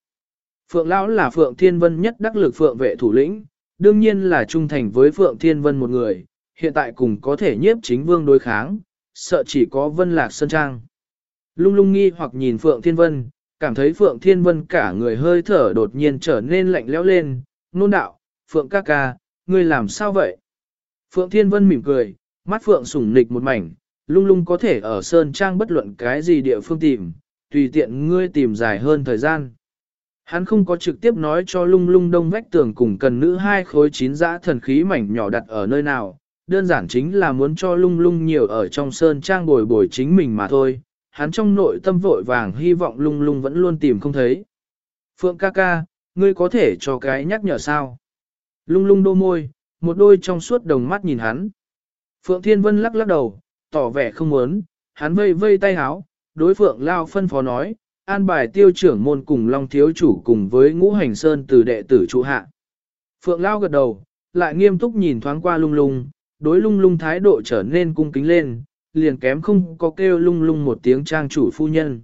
Phượng Lão là Phượng Thiên Vân nhất đắc lực Phượng vệ thủ lĩnh, đương nhiên là trung thành với Phượng Thiên Vân một người, hiện tại cùng có thể nhiếp chính vương đối kháng, sợ chỉ có Vân Lạc Sơn Trang. Lung lung nghi hoặc nhìn Phượng Thiên Vân, cảm thấy Phượng Thiên Vân cả người hơi thở đột nhiên trở nên lạnh lẽo lên, nôn đạo, Phượng ca ca, ngươi làm sao vậy? Phượng Thiên Vân mỉm cười, mắt Phượng sủng nịch một mảnh, lung lung có thể ở Sơn Trang bất luận cái gì địa phương tìm, tùy tiện ngươi tìm dài hơn thời gian. Hắn không có trực tiếp nói cho lung lung đông vách tường cùng cần nữ hai khối chín dã thần khí mảnh nhỏ đặt ở nơi nào, đơn giản chính là muốn cho lung lung nhiều ở trong Sơn Trang bồi bồi chính mình mà thôi. Hắn trong nội tâm vội vàng hy vọng lung lung vẫn luôn tìm không thấy. Phượng ca ca, ngươi có thể cho cái nhắc nhở sao? Lung lung đô môi, một đôi trong suốt đồng mắt nhìn hắn. Phượng Thiên Vân lắc lắc đầu, tỏ vẻ không muốn, hắn vây vây tay háo, đối Phượng Lao phân phó nói, an bài tiêu trưởng môn cùng Long Thiếu Chủ cùng với ngũ hành sơn từ đệ tử trụ hạ. Phượng Lao gật đầu, lại nghiêm túc nhìn thoáng qua lung lung, đối lung lung thái độ trở nên cung kính lên, liền kém không có kêu lung lung một tiếng trang chủ phu nhân.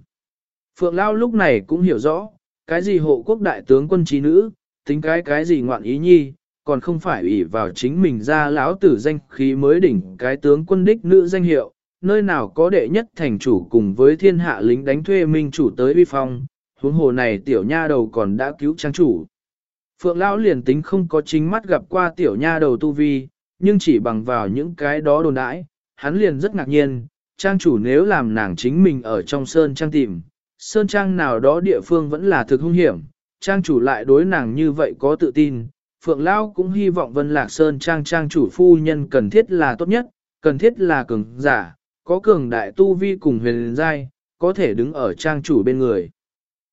Phượng Lao lúc này cũng hiểu rõ, cái gì hộ quốc đại tướng quân trí nữ, tính cái cái gì ngoạn ý nhi, còn không phải ủy vào chính mình ra lão tử danh khí mới đỉnh cái tướng quân đích nữ danh hiệu, nơi nào có đệ nhất thành chủ cùng với thiên hạ lính đánh thuê minh chủ tới uy phong, huống hồ này tiểu nha đầu còn đã cứu trang chủ. Phượng Lão liền tính không có chính mắt gặp qua tiểu nha đầu tu vi, nhưng chỉ bằng vào những cái đó đồn đãi, hắn liền rất ngạc nhiên, trang chủ nếu làm nàng chính mình ở trong sơn trang tìm, sơn trang nào đó địa phương vẫn là thực hung hiểm, trang chủ lại đối nàng như vậy có tự tin, Phượng Lao cũng hy vọng Vân Lạc Sơn trang trang chủ phu nhân cần thiết là tốt nhất, cần thiết là cường giả, có cường đại tu vi cùng huyền giai, có thể đứng ở trang chủ bên người.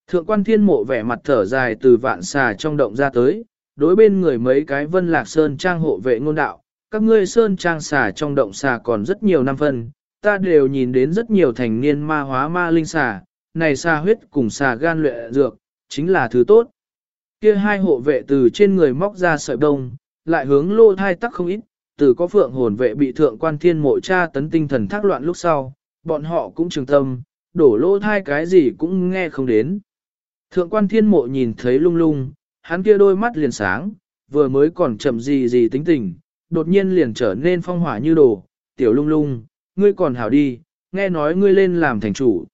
Thượng quan thiên mộ vẻ mặt thở dài từ vạn xà trong động ra tới, đối bên người mấy cái Vân Lạc Sơn trang hộ vệ ngôn đạo, các ngươi Sơn trang xà trong động xà còn rất nhiều năm phân, ta đều nhìn đến rất nhiều thành niên ma hóa ma linh xà, này xà huyết cùng xà gan luyện dược, chính là thứ tốt. Kia hai hộ vệ từ trên người móc ra sợi đông, lại hướng lô thai tắc không ít, từ có phượng hồn vệ bị thượng quan thiên mộ cha tấn tinh thần thác loạn lúc sau, bọn họ cũng trường tâm, đổ lô thai cái gì cũng nghe không đến. Thượng quan thiên mộ nhìn thấy lung lung, hắn kia đôi mắt liền sáng, vừa mới còn chậm gì gì tính tình, đột nhiên liền trở nên phong hỏa như đồ, tiểu lung lung, ngươi còn hảo đi, nghe nói ngươi lên làm thành chủ.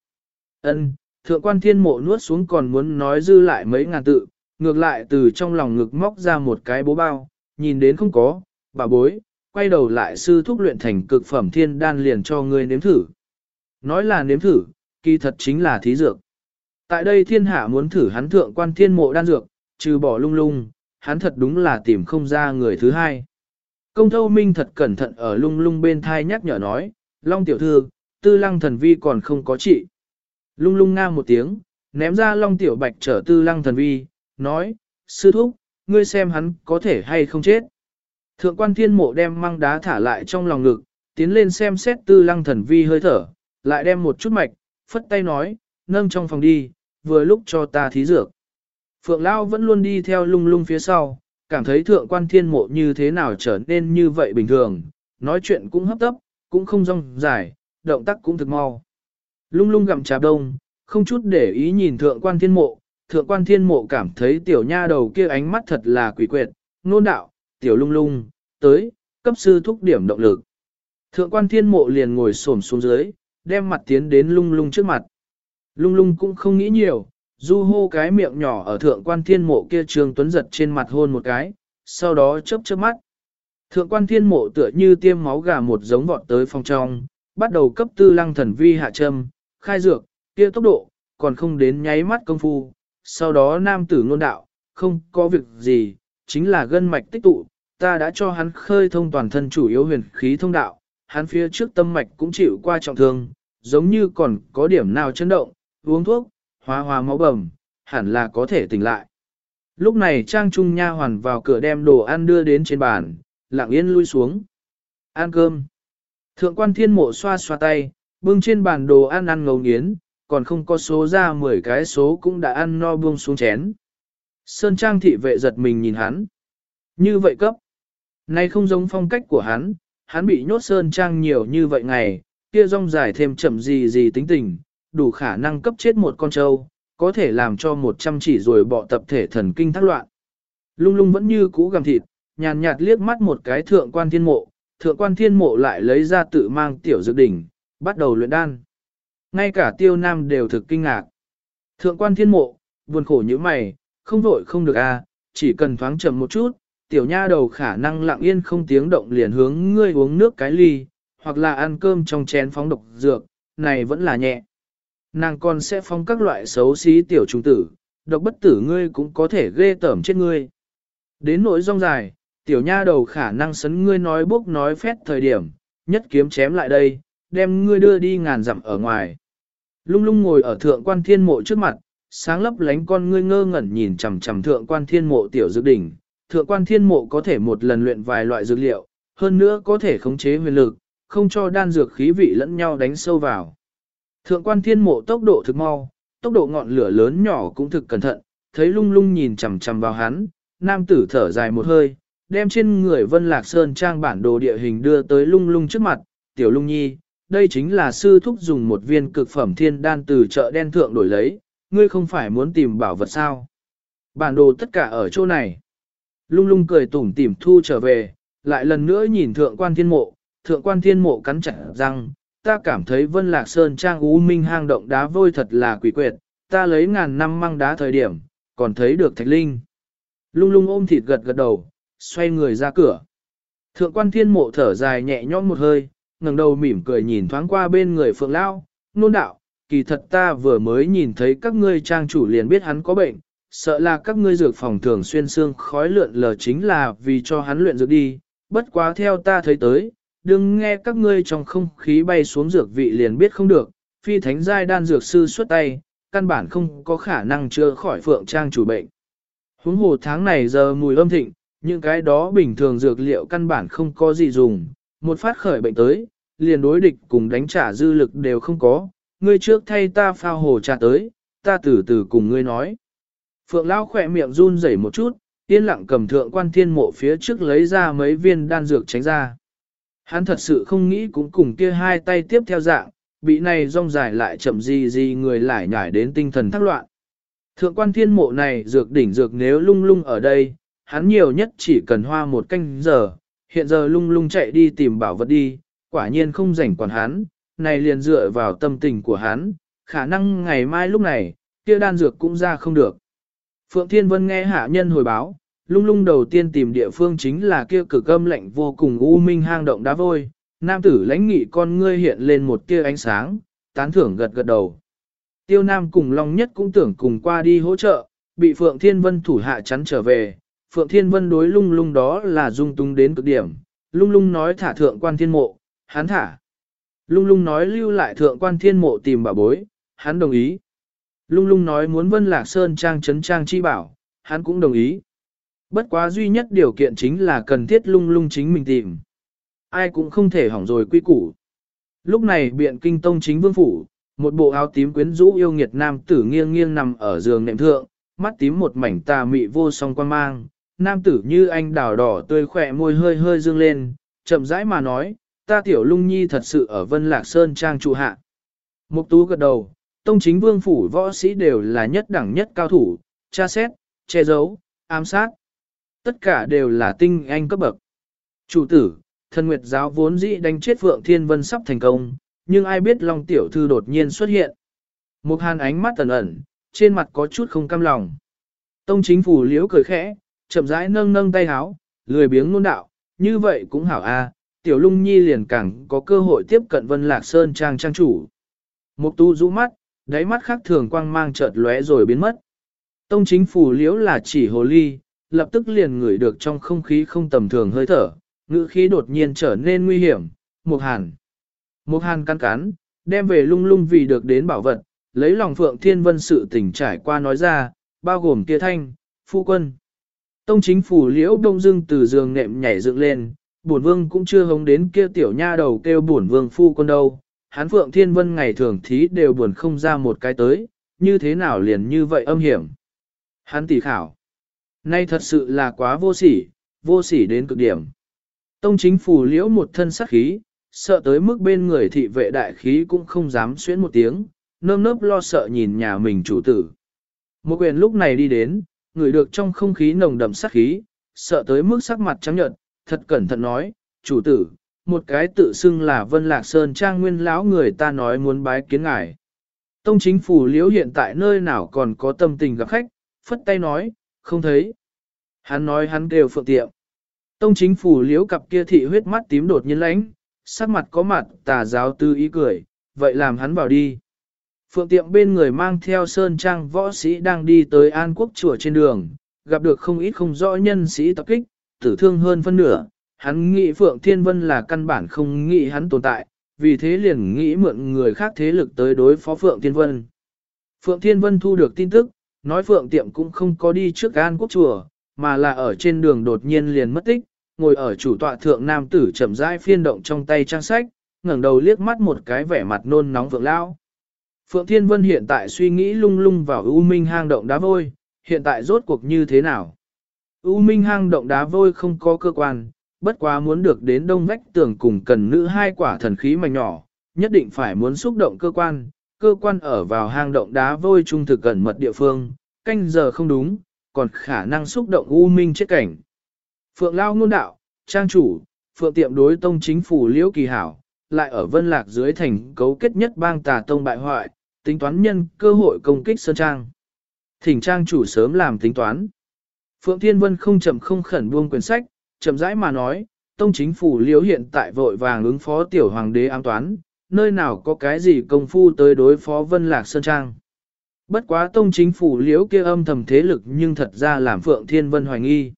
Ân, thượng quan thiên mộ nuốt xuống còn muốn nói dư lại mấy ngàn tự, ngược lại từ trong lòng ngực móc ra một cái bố bao, nhìn đến không có, bà bối, quay đầu lại sư thúc luyện thành cực phẩm thiên đan liền cho ngươi nếm thử. Nói là nếm thử, kỳ thật chính là thí dược. Tại đây thiên hạ muốn thử hắn thượng quan thiên mộ đan dược, trừ bỏ lung lung, hắn thật đúng là tìm không ra người thứ hai. Công thâu minh thật cẩn thận ở lung lung bên thai nhắc nhở nói, Long tiểu thư, tư lăng thần vi còn không có trị. Lung lung nga một tiếng, ném ra Long tiểu bạch trở tư lăng thần vi, nói, sư thúc, ngươi xem hắn có thể hay không chết. Thượng quan thiên mộ đem măng đá thả lại trong lòng ngực, tiến lên xem xét tư lăng thần vi hơi thở, lại đem một chút mạch, phất tay nói, nâng trong phòng đi, vừa lúc cho ta thí dược. Phượng Lao vẫn luôn đi theo lung lung phía sau, cảm thấy thượng quan thiên mộ như thế nào trở nên như vậy bình thường, nói chuyện cũng hấp tấp, cũng không rong dài, động tác cũng thực mau. Lung lung gặm trà đông, không chút để ý nhìn thượng quan thiên mộ, thượng quan thiên mộ cảm thấy tiểu nha đầu kia ánh mắt thật là quỷ quyệt, nôn đạo, tiểu lung lung, tới, cấp sư thúc điểm động lực. Thượng quan thiên mộ liền ngồi xổm xuống dưới, đem mặt tiến đến lung lung trước mặt. Lung lung cũng không nghĩ nhiều, du hô cái miệng nhỏ ở thượng quan thiên mộ kia trường tuấn giật trên mặt hôn một cái, sau đó chớp chớp mắt. Thượng quan thiên mộ tựa như tiêm máu gà một giống vọt tới phòng trong, bắt đầu cấp tư lăng thần vi hạ châm, khai dược, kia tốc độ, còn không đến nháy mắt công phu. Sau đó nam tử ngôn đạo, không có việc gì, chính là gân mạch tích tụ, ta đã cho hắn khơi thông toàn thân chủ yếu huyền khí thông đạo, hắn phía trước tâm mạch cũng chịu qua trọng thương, giống như còn có điểm nào chấn động, uống thuốc, hóa hóa máu bầm, hẳn là có thể tỉnh lại. Lúc này Trang Trung Nha hoàn vào cửa đem đồ ăn đưa đến trên bàn, lặng yên lui xuống. Ăn cơm. Thượng quan thiên mộ xoa xoa tay, bưng trên bàn đồ ăn ăn ngấu nghiến, còn không có số ra 10 cái số cũng đã ăn no buông xuống chén. Sơn Trang thị vệ giật mình nhìn hắn. Như vậy cấp. Nay không giống phong cách của hắn, hắn bị nhốt sơn trang nhiều như vậy ngày, kia rong dài thêm chậm gì gì tính tình, đủ khả năng cấp chết một con trâu, có thể làm cho một trăm chỉ rồi bọ tập thể thần kinh thác loạn. Lung lung vẫn như cũ gầm thịt, nhàn nhạt liếc mắt một cái thượng quan thiên mộ, thượng quan thiên mộ lại lấy ra tự mang tiểu dược đỉnh, bắt đầu luyện đan. Ngay cả tiêu nam đều thực kinh ngạc. Thượng quan thiên mộ, buồn khổ như mày, không vội không được a, à, chỉ cần thoáng chậm một chút, tiểu nha đầu khả năng lặng yên không tiếng động liền hướng ngươi uống nước cái ly, hoặc là ăn cơm trong chén phóng độc dược, này vẫn là nhẹ. Nàng còn sẽ phong các loại xấu xí tiểu trùng tử, độc bất tử ngươi cũng có thể ghê tởm chết ngươi. Đến nỗi rong dài, tiểu nha đầu khả năng sấn ngươi nói bốc nói phét thời điểm, nhất kiếm chém lại đây, đem ngươi đưa đi ngàn dặm ở ngoài. Lung lung ngồi ở thượng quan thiên mộ trước mặt, sáng lấp lánh con ngươi ngơ ngẩn nhìn chằm chằm thượng quan thiên mộ tiểu dược đỉnh. Thượng quan thiên mộ có thể một lần luyện vài loại dược liệu, hơn nữa có thể khống chế huyền lực, không cho đan dược khí vị lẫn nhau đánh sâu vào. Thượng quan thiên mộ tốc độ thực mau, tốc độ ngọn lửa lớn nhỏ cũng thực cẩn thận, thấy lung lung nhìn chằm chằm vào hắn, nam tử thở dài một hơi, đem trên người Vân Lạc Sơn trang bản đồ địa hình đưa tới lung lung trước mặt, tiểu lung nhi, đây chính là sư thúc dùng một viên cực phẩm thiên đan từ chợ đen thượng đổi lấy, ngươi không phải muốn tìm bảo vật sao. Bản đồ tất cả ở chỗ này. Lung lung cười tủm tỉm thu trở về, lại lần nữa nhìn thượng quan thiên mộ, thượng quan thiên mộ cắn chặt răng, ta cảm thấy Vân Lạc Sơn trang ú Minh hang động đá vôi thật là quỷ quyệt, ta lấy ngàn năm măng đá thời điểm, còn thấy được thạch linh. Lung lung ôm thịt gật gật đầu, xoay người ra cửa. Thượng quan thiên mộ thở dài nhẹ nhõm một hơi, ngẩng đầu mỉm cười nhìn thoáng qua bên người phượng lao, nôn đạo, kỳ thật ta vừa mới nhìn thấy các ngươi trang chủ liền biết hắn có bệnh, sợ là các ngươi dược phòng thường xuyên xương khói lượn lờ chính là vì cho hắn luyện dược đi, bất quá theo ta thấy tới, đừng nghe các ngươi trong không khí bay xuống dược vị liền biết không được, phi thánh giai đan dược sư xuất tay, căn bản không có khả năng chữa khỏi phượng trang chủ bệnh. Huống hồ tháng này giờ mùi âm thịnh, những cái đó bình thường dược liệu căn bản không có gì dùng, một phát khởi bệnh tới, liền đối địch cùng đánh trả dư lực đều không có, ngươi trước thay ta phao hồ trà tới, ta từ từ cùng ngươi nói. Phượng Lao khỏe miệng run rẩy một chút, yên lặng cầm thượng quan thiên mộ phía trước lấy ra mấy viên đan dược tránh ra. Hắn thật sự không nghĩ cũng cùng kia hai tay tiếp theo dạng, bị này rong dài lại chậm gì gì người lại nhảy đến tinh thần thắc loạn. Thượng quan thiên mộ này dược đỉnh dược nếu lung lung ở đây, hắn nhiều nhất chỉ cần hoa một canh giờ, hiện giờ lung lung chạy đi tìm bảo vật đi, quả nhiên không rảnh quản hắn, này liền dựa vào tâm tình của hắn, khả năng ngày mai lúc này, kia đan dược cũng ra không được. Phượng Thiên Vân nghe hạ nhân hồi báo, lung lung đầu tiên tìm địa phương chính là kia cực âm lạnh vô cùng u minh hang động đá vôi, nam tử lãnh nghị con ngươi hiện lên một tia ánh sáng, tán thưởng gật gật đầu. Tiêu Nam cùng Long Nhất cũng tưởng cùng qua đi hỗ trợ, bị Phượng Thiên Vân thủ hạ chắn trở về, Phượng Thiên Vân đối lung lung đó là dung tung đến cực điểm, lung lung nói thả thượng quan thiên mộ, hắn thả. Lung lung nói lưu lại thượng quan thiên mộ tìm bảo bối, hắn đồng ý. Lung lung nói muốn vân lạc sơn trang chấn trang chi bảo, hắn cũng đồng ý. Bất quá duy nhất điều kiện chính là cần thiết lung lung chính mình tìm. Ai cũng không thể hỏng rồi quy củ. Lúc này biện kinh tông chính vương phủ, một bộ áo tím quyến rũ yêu nghiệt nam tử nghiêng nghiêng nằm ở giường nệm thượng, mắt tím một mảnh tà mị vô song quan mang, nam tử như anh đào đỏ tươi khỏe môi hơi hơi dương lên, chậm rãi mà nói, ta tiểu lung nhi thật sự ở Vân Lạc Sơn trang trụ hạ. Mục tú gật đầu, tông chính vương phủ võ sĩ đều là nhất đẳng nhất cao thủ, tra xét, che giấu, ám sát. Tất cả đều là tinh anh cấp bậc. Chủ tử, thân nguyệt giáo vốn dĩ đánh chết Phượng Thiên Vân sắp thành công, nhưng ai biết Long Tiểu Thư đột nhiên xuất hiện. Một hàn ánh mắt ẩn ẩn, trên mặt có chút không cam lòng. Tông chính phủ liễu cười khẽ, chậm rãi nâng nâng tay háo, lười biếng nôn đạo, như vậy cũng hảo a, tiểu lung nhi liền càng có cơ hội tiếp cận vân lạc sơn trang trang chủ. Mục tu rũ mắt, đáy mắt khác thường quang mang chợt lóe rồi biến mất. Tông chính phủ liễu là chỉ hồ ly, lập tức liền ngửi được trong không khí không tầm thường hơi thở, ngữ khí đột nhiên trở nên nguy hiểm, mục hàn. Mục hàn cắn cắn, đem về lung lung vì được đến bảo vật, lấy lòng phượng thiên vân sự tình trải qua nói ra, bao gồm kia thanh, phu quân. Tông chính phủ liễu đông dưng từ giường nệm nhảy dựng lên, bổn vương cũng chưa hống đến kia tiểu nha đầu kêu bổn vương phu quân đâu. Hán phượng thiên vân ngày thường thí đều buồn không ra một cái tới, như thế nào liền như vậy âm hiểm. Hắn tỉ khảo. Nay thật sự là quá vô sỉ, vô sỉ đến cực điểm. Tông chính phủ liễu một thân sắc khí, sợ tới mức bên người thị vệ đại khí cũng không dám xuyến một tiếng, nơm nớp lo sợ nhìn nhà mình chủ tử. Một quyền lúc này đi đến, người được trong không khí nồng đậm sắc khí, sợ tới mức sắc mặt trắng nhợt, thật cẩn thận nói, chủ tử, một cái tự xưng là Vân Lạc Sơn Trang nguyên lão người ta nói muốn bái kiến ngài. Tông chính phủ liễu hiện tại nơi nào còn có tâm tình gặp khách, phất tay nói, không thấy. Hắn nói hắn đều phượng tiệm. Tông chính phủ liễu cặp kia thị huyết mắt tím đột nhiên lãnh, sắc mặt có mặt tà giáo tư ý cười, vậy làm hắn vào đi. Phượng tiệm bên người mang theo sơn trang võ sĩ đang đi tới An Quốc chùa trên đường, gặp được không ít không rõ nhân sĩ tập kích, tử thương hơn phân nửa. Hắn nghĩ Phượng Thiên Vân là căn bản không nghĩ hắn tồn tại, vì thế liền nghĩ mượn người khác thế lực tới đối phó Phượng Thiên Vân. Phượng Thiên Vân thu được tin tức, nói Phượng tiệm cũng không có đi trước An Quốc chùa, mà là ở trên đường đột nhiên liền mất tích, ngồi ở chủ tọa thượng nam tử chậm rãi phiên động trong tay trang sách, ngẩng đầu liếc mắt một cái vẻ mặt nôn nóng vượng lao. Phượng Thiên Vân hiện tại suy nghĩ lung lung vào U Minh hang động đá vôi, hiện tại rốt cuộc như thế nào? U Minh hang động đá vôi không có cơ quan, bất quá muốn được đến đông vách tường cùng cần nữ hai quả thần khí mảnh nhỏ, nhất định phải muốn xúc động cơ quan, cơ quan ở vào hang động đá vôi trung thực gần mật địa phương, canh giờ không đúng, còn khả năng xúc động U Minh chết cảnh. Phượng Lao ngôn đạo, trang chủ, Phượng tiệm đối tông chính phủ liễu kỳ hảo, lại ở vân lạc dưới thành cấu kết nhất bang tà tông bại hoại, tính toán nhân cơ hội công kích Sơn Trang. Thỉnh Trang chủ sớm làm tính toán. Phượng Thiên Vân không chậm không khẩn buông quyển sách, chậm rãi mà nói, tông chính phủ liễu hiện tại vội vàng ứng phó tiểu hoàng đế ám toán, nơi nào có cái gì công phu tới đối phó vân lạc Sơn Trang. Bất quá tông chính phủ liễu kia âm thầm thế lực nhưng thật ra làm Phượng Thiên Vân hoài nghi.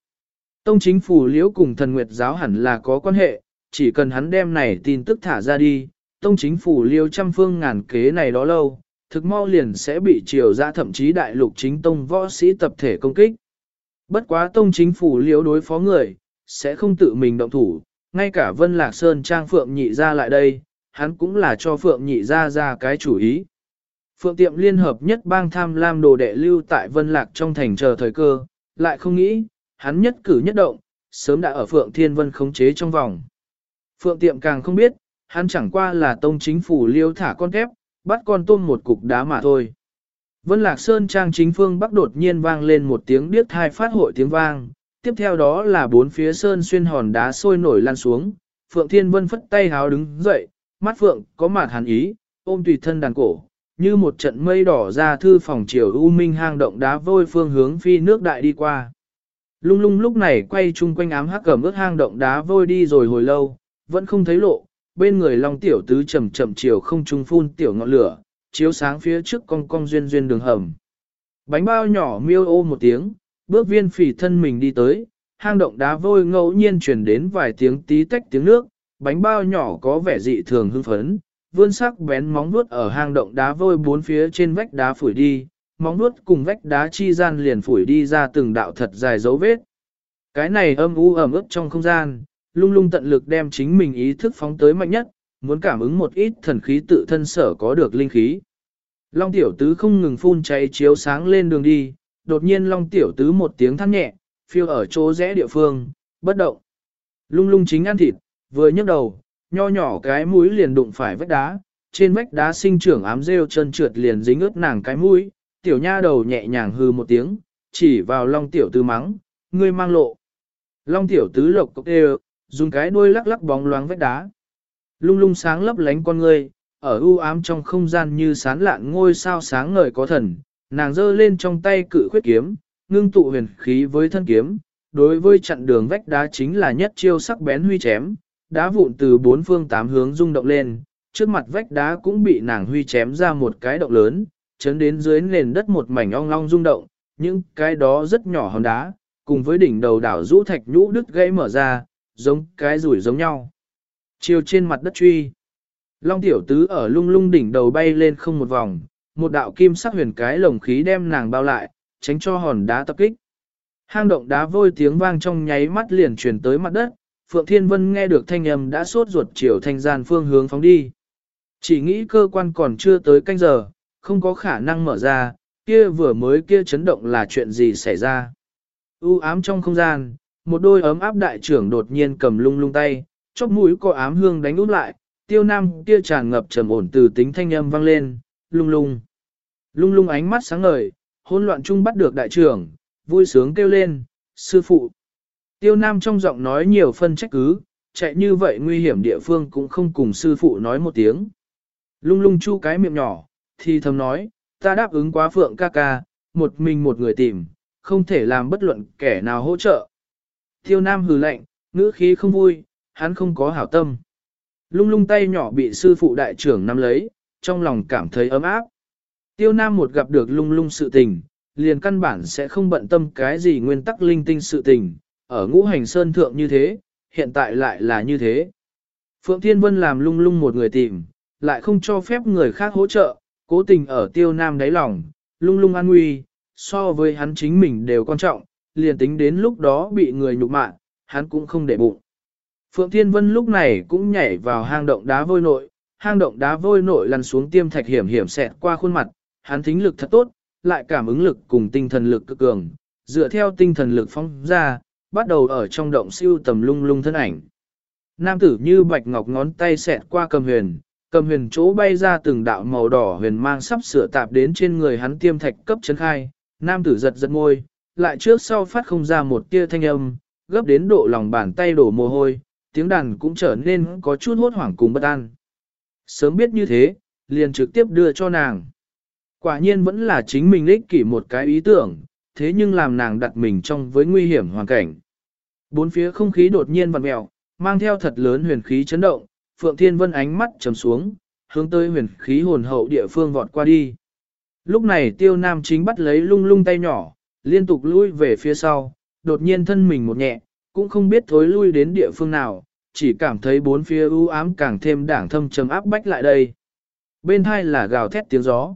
Tông chính phủ liễu cùng thần nguyệt giáo hẳn là có quan hệ, chỉ cần hắn đem này tin tức thả ra đi, tông chính phủ liễu trăm phương ngàn kế này đó lâu, thực mau liền sẽ bị triều ra thậm chí đại lục chính tông võ sĩ tập thể công kích. Bất quá tông chính phủ liễu đối phó người, sẽ không tự mình động thủ, ngay cả Vân Lạc Sơn trang Phượng Nhị ra lại đây, hắn cũng là cho Phượng Nhị ra ra cái chủ ý. Phượng tiệm liên hợp nhất bang tham lam đồ đệ lưu tại Vân Lạc trong thành chờ thời cơ, lại không nghĩ, hắn nhất cử nhất động, sớm đã ở Phượng Thiên Vân khống chế trong vòng. Phượng tiệm càng không biết, hắn chẳng qua là tông chính phủ liêu thả con kép, bắt con tôm một cục đá mà thôi. Vân Lạc Sơn trang chính phương bắc đột nhiên vang lên một tiếng điếc thai phát hội tiếng vang, tiếp theo đó là bốn phía sơn xuyên hòn đá sôi nổi lan xuống, Phượng Thiên Vân phất tay háo đứng dậy, mắt Phượng có mặt hàn ý, ôm tùy thân đàn cổ, như một trận mây đỏ ra thư phòng chiều u minh hang động đá vôi phương hướng phi nước đại đi qua. Lung lung lúc này quay chung quanh ám hắc cẩm ướt hang động đá vôi đi rồi hồi lâu, vẫn không thấy lộ, bên người long tiểu tứ chậm chậm chiều không trung phun tiểu ngọn lửa, chiếu sáng phía trước cong cong duyên duyên đường hầm. Bánh bao nhỏ miêu ô một tiếng, bước viên phỉ thân mình đi tới, hang động đá vôi ngẫu nhiên truyền đến vài tiếng tí tách tiếng nước, bánh bao nhỏ có vẻ dị thường hưng phấn, vươn sắc bén móng vuốt ở hang động đá vôi bốn phía trên vách đá phủi đi, móng vuốt cùng vách đá chi gian liền phủi đi ra từng đạo thật dài dấu vết. Cái này âm u ẩm ướt trong không gian, lung lung tận lực đem chính mình ý thức phóng tới mạnh nhất, muốn cảm ứng một ít thần khí tự thân sở có được linh khí. Long tiểu tứ không ngừng phun cháy chiếu sáng lên đường đi, đột nhiên long tiểu tứ một tiếng than nhẹ, phiêu ở chỗ rẽ địa phương, bất động. Lung lung chính ăn thịt, vừa nhấc đầu, nho nhỏ cái mũi liền đụng phải vách đá, trên vách đá sinh trưởng ám rêu chân trượt liền dính ướt nàng cái mũi, tiểu nha đầu nhẹ nhàng hư một tiếng, chỉ vào long tiểu tứ mắng, ngươi mang lộ. Long tiểu tứ lộc cốc đều, dùng cái đuôi lắc lắc bóng loáng vách đá. Lung lung sáng lấp lánh con ngươi, ở u ám trong không gian như sán lạn ngôi sao sáng ngời có thần, nàng giơ lên trong tay cự khuyết kiếm, ngưng tụ huyền khí với thân kiếm, đối với chặn đường vách đá chính là nhất chiêu sắc bén huy chém, đá vụn từ bốn phương tám hướng rung động lên, trước mặt vách đá cũng bị nàng huy chém ra một cái động lớn, chấn đến dưới nền đất một mảnh ong long rung động, những cái đó rất nhỏ hòn đá, cùng với đỉnh đầu đảo rũ thạch nhũ đứt gãy mở ra, giống cái rủi giống nhau. Chiều trên mặt đất truy. Long tiểu tứ ở lung lung đỉnh đầu bay lên không một vòng, một đạo kim sắc huyền cái lồng khí đem nàng bao lại, tránh cho hòn đá tập kích. Hang động đá vôi tiếng vang trong nháy mắt liền truyền tới mặt đất, Phượng Thiên Vân nghe được thanh âm đã sốt ruột chiều thanh gian phương hướng phóng đi. Chỉ nghĩ cơ quan còn chưa tới canh giờ, không có khả năng mở ra, kia vừa mới kia chấn động là chuyện gì xảy ra. U ám trong không gian, một đôi ấm áp đại trưởng đột nhiên cầm lung lung tay, chóp mũi có ám hương đánh út lại, tiêu nam kia tràn ngập trầm ổn từ tính thanh âm vang lên, lung lung. Lung lung ánh mắt sáng ngời, hỗn loạn chung bắt được đại trưởng, vui sướng kêu lên, sư phụ. Tiêu nam trong giọng nói nhiều phân trách cứ, chạy như vậy nguy hiểm địa phương cũng không cùng sư phụ nói một tiếng. Lung lung chu cái miệng nhỏ, thì thầm nói, ta đáp ứng quá phượng ca ca, một mình một người tìm, không thể làm bất luận kẻ nào hỗ trợ. Tiêu nam hừ lạnh, ngữ khí không vui, hắn không có hảo tâm. Lung lung tay nhỏ bị sư phụ đại trưởng nắm lấy, trong lòng cảm thấy ấm áp. Tiêu nam một gặp được lung lung sự tình, liền căn bản sẽ không bận tâm cái gì nguyên tắc linh tinh sự tình, ở ngũ hành sơn thượng như thế, hiện tại lại là như thế. Phượng Thiên Vân làm lung lung một người tìm, lại không cho phép người khác hỗ trợ, cố tình ở tiêu nam đáy lòng, lung lung an nguy, so với hắn chính mình đều quan trọng, liền tính đến lúc đó bị người nhục mạ, hắn cũng không để bụng. Phượng Thiên Vân lúc này cũng nhảy vào hang động đá vôi nội, hang động đá vôi nội lăn xuống tiêm thạch hiểm hiểm xẹt qua khuôn mặt, hắn thính lực thật tốt, lại cảm ứng lực cùng tinh thần lực cực cường, dựa theo tinh thần lực phóng ra, bắt đầu ở trong động siêu tầm lung lung thân ảnh. Nam tử như bạch ngọc ngón tay xẹt qua cầm huyền, cầm huyền chỗ bay ra từng đạo màu đỏ huyền mang sắp sửa tạp đến trên người hắn tiêm thạch cấp chấn khai, nam tử giật giật môi, lại trước sau phát không ra một tia thanh âm, gấp đến độ lòng bàn tay đổ mồ hôi, tiếng đàn cũng trở nên có chút hốt hoảng cùng bất an. Sớm biết như thế, liền trực tiếp đưa cho nàng. Quả nhiên vẫn là chính mình lích kỷ một cái ý tưởng, thế nhưng làm nàng đặt mình trong với nguy hiểm hoàn cảnh. Bốn phía không khí đột nhiên vặn mèo, mang theo thật lớn huyền khí chấn động, Phượng Thiên Vân ánh mắt trầm xuống, hướng tới huyền khí hồn hậu địa phương vọt qua đi. Lúc này tiêu nam chính bắt lấy lung lung tay nhỏ, liên tục lui về phía sau, đột nhiên thân mình một nhẹ, cũng không biết thối lui đến địa phương nào, chỉ cảm thấy bốn phía u ám càng thêm đảng thâm trầm áp bách lại đây. Bên hai là gào thét tiếng gió.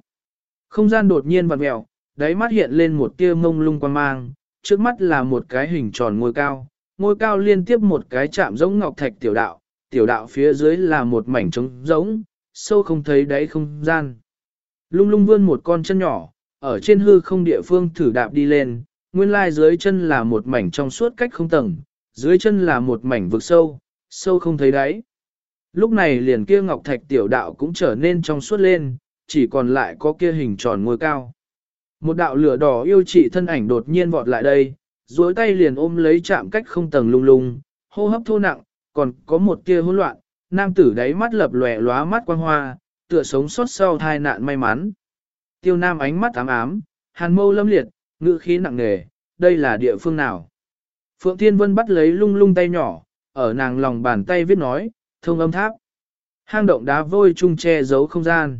Không gian đột nhiên vặn mèo, đáy mắt hiện lên một tia mông lung quan mang, trước mắt là một cái hình tròn ngôi cao, ngôi cao liên tiếp một cái chạm giống ngọc thạch tiểu đạo, tiểu đạo phía dưới là một mảnh trống giống, sâu không thấy đáy không gian. Lung lung vươn một con chân nhỏ, ở trên hư không địa phương thử đạp đi lên, nguyên lai dưới chân là một mảnh trong suốt cách không tầng, dưới chân là một mảnh vực sâu, sâu không thấy đáy. Lúc này liền kia ngọc thạch tiểu đạo cũng trở nên trong suốt lên, chỉ còn lại có kia hình tròn ngôi cao. Một đạo lửa đỏ yêu trị thân ảnh đột nhiên vọt lại đây, duỗi tay liền ôm lấy chạm cách không tầng lung lung, hô hấp thô nặng, còn có một tia hỗn loạn, nam tử đáy mắt lập lòe lóa mắt quang hoa, tựa sống sót sau tai nạn may mắn. Tiêu nam ánh mắt ám ám, hàn mâu lâm liệt, ngữ khí nặng nề, đây là địa phương nào? Phượng Thiên Vân bắt lấy lung lung tay nhỏ, ở nàng lòng bàn tay viết nói, thông âm tháp. Hang động đá vôi chung che giấu không gian.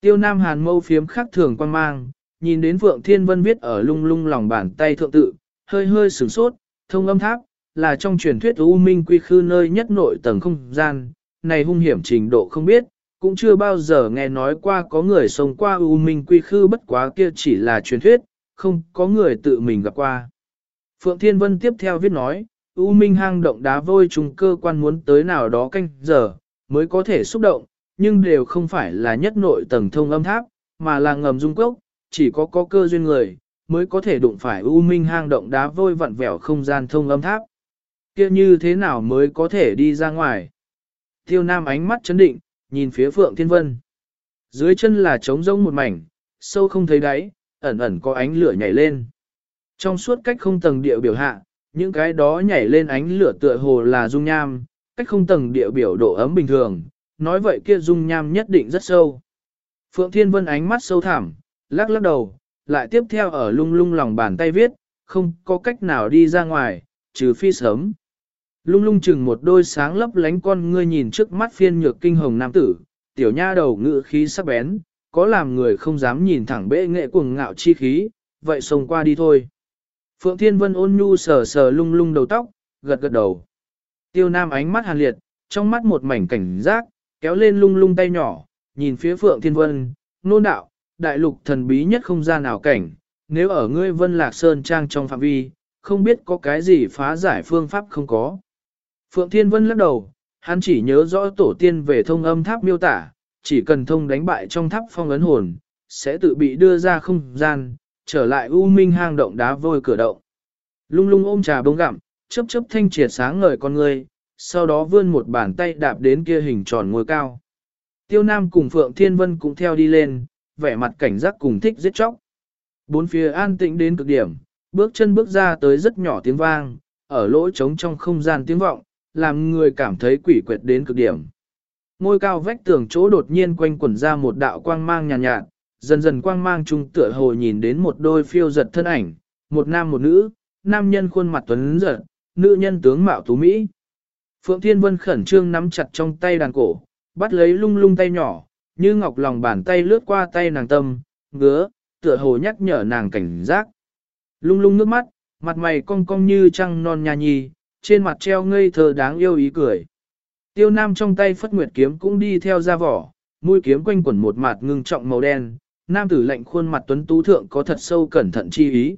Tiêu nam hàn mâu phiếm khắc thường quan mang, nhìn đến Phượng Thiên Vân viết ở lung lung lòng bàn tay thượng tự, hơi hơi sửng sốt, thông âm tháp, là trong truyền thuyết U Minh Quy Khư nơi nhất nội tầng không gian, này hung hiểm trình độ không biết, cũng chưa bao giờ nghe nói qua có người sống qua U Minh Quy Khư bất quá kia chỉ là truyền thuyết, không có người tự mình gặp qua. Phượng Thiên Vân tiếp theo viết nói, U Minh hang động đá vôi trùng cơ quan muốn tới nào đó canh giờ, mới có thể xúc động, nhưng đều không phải là nhất nội tầng thông âm tháp, mà là ngầm dung cốc, chỉ có có cơ duyên người, mới có thể đụng phải U Minh hang động đá vôi vặn vẹo không gian thông âm tháp. kia như thế nào mới có thể đi ra ngoài? Tiêu Nam ánh mắt chấn định, nhìn phía Phượng Thiên Vân. Dưới chân là trống rỗng một mảnh, sâu không thấy đáy, ẩn ẩn có ánh lửa nhảy lên. Trong suốt cách không tầng địa biểu hạ, những cái đó nhảy lên ánh lửa tựa hồ là dung nham, cách không tầng địa biểu độ ấm bình thường, nói vậy kia dung nham nhất định rất sâu. Phượng Thiên Vân ánh mắt sâu thẳm, lắc lắc đầu, lại tiếp theo ở lung lung lòng bàn tay viết, không có cách nào đi ra ngoài, trừ phi sớm. Lung lung chừng một đôi sáng lấp lánh con ngươi nhìn trước mắt phiên nhược kinh hồng nam tử, tiểu nha đầu ngự khí sắc bén, có làm người không dám nhìn thẳng bệ nghệ cuồng ngạo chi khí, vậy xông qua đi thôi. Phượng Thiên Vân ôn nhu sờ sờ lung lung đầu tóc, gật gật đầu. Tiêu Nam ánh mắt hàn liệt, trong mắt một mảnh cảnh giác, kéo lên lung lung tay nhỏ, nhìn phía Phượng Thiên Vân, nôn đạo, đại lục thần bí nhất không gian nào cảnh, nếu ở ngươi Vân Lạc Sơn Trang trong phạm vi, không biết có cái gì phá giải phương pháp không có. Phượng Thiên Vân lắc đầu, hắn chỉ nhớ rõ tổ tiên về thông âm tháp miêu tả, chỉ cần thông đánh bại trong tháp phong ấn hồn, sẽ tự bị đưa ra không gian, trở lại u minh hang động đá vôi cửa động. Lung lung ôm trà bông gặm, chớp chớp thanh triệt sáng ngời con người, sau đó vươn một bàn tay đạp đến kia hình tròn ngôi cao. Tiêu Nam cùng Phượng Thiên Vân cũng theo đi lên, vẻ mặt cảnh giác cùng thích giết chóc. Bốn phía an tĩnh đến cực điểm, bước chân bước ra tới rất nhỏ tiếng vang, ở lỗ trống trong không gian tiếng vọng, làm người cảm thấy quỷ quyệt đến cực điểm. Ngôi cao vách tường chỗ đột nhiên quanh quẩn ra một đạo quang mang nhàn nhạt, nhạt, dần dần quang mang trung tựa hồ nhìn đến một đôi phiêu giật thân ảnh, một nam một nữ, nam nhân khuôn mặt tuấn giật, nữ nhân tướng mạo tú Mỹ. Phượng Thiên Vân khẩn trương nắm chặt trong tay đàn cổ, bắt lấy lung lung tay nhỏ, như ngọc lòng bàn tay lướt qua tay nàng tâm, ngứa, tựa hồ nhắc nhở nàng cảnh giác. Lung lung nước mắt, mặt mày cong cong như trăng non nha nhi, trên mặt treo ngây thơ đáng yêu ý cười. Tiêu nam trong tay phất nguyệt kiếm cũng đi theo ra vỏ, mũi kiếm quanh quẩn một mặt ngưng trọng màu đen, nam tử lạnh khuôn mặt tuấn tú thượng có thật sâu cẩn thận chi ý.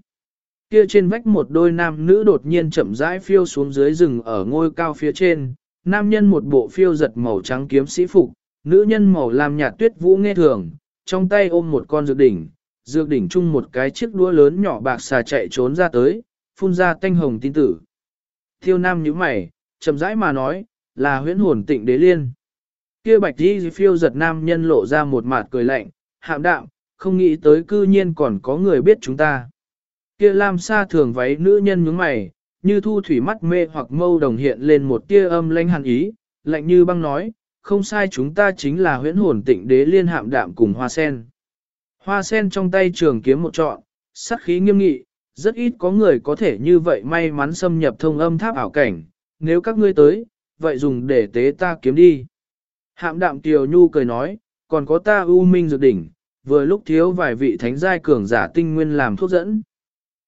Kia trên vách một đôi nam nữ đột nhiên chậm rãi phiêu xuống dưới rừng ở ngôi cao phía trên, nam nhân một bộ phiêu giật màu trắng kiếm sĩ phục, nữ nhân màu làm nhạt tuyết vũ nghe thường, trong tay ôm một con dược đỉnh, dược đỉnh chung một cái chiếc đũa lớn nhỏ bạc xà chạy trốn ra tới, phun ra tanh hồng tin tử. Thiêu nam nhíu mày, chậm rãi mà nói, là huyễn hồn tịnh đế liên. Kia bạch đi phiêu giật nam nhân lộ ra một mặt cười lạnh, hạm đạm, không nghĩ tới cư nhiên còn có người biết chúng ta. Kia lam sa thường váy nữ nhân nhướng mày, như thu thủy mắt mê hoặc mâu đồng hiện lên một tia âm lãnh hàn ý, lạnh như băng nói, không sai chúng ta chính là huyễn hồn tịnh đế liên hạm đạm cùng hoa sen. Hoa sen trong tay trường kiếm một trọn, sắc khí nghiêm nghị, rất ít có người có thể như vậy may mắn xâm nhập thông âm tháp ảo cảnh, nếu các ngươi tới, vậy dùng để tế ta kiếm đi. Hạm đạm Kiều Nhu cười nói, còn có ta ưu Minh Dược Đỉnh, vừa lúc thiếu vài vị thánh giai cường giả tinh nguyên làm thuốc dẫn.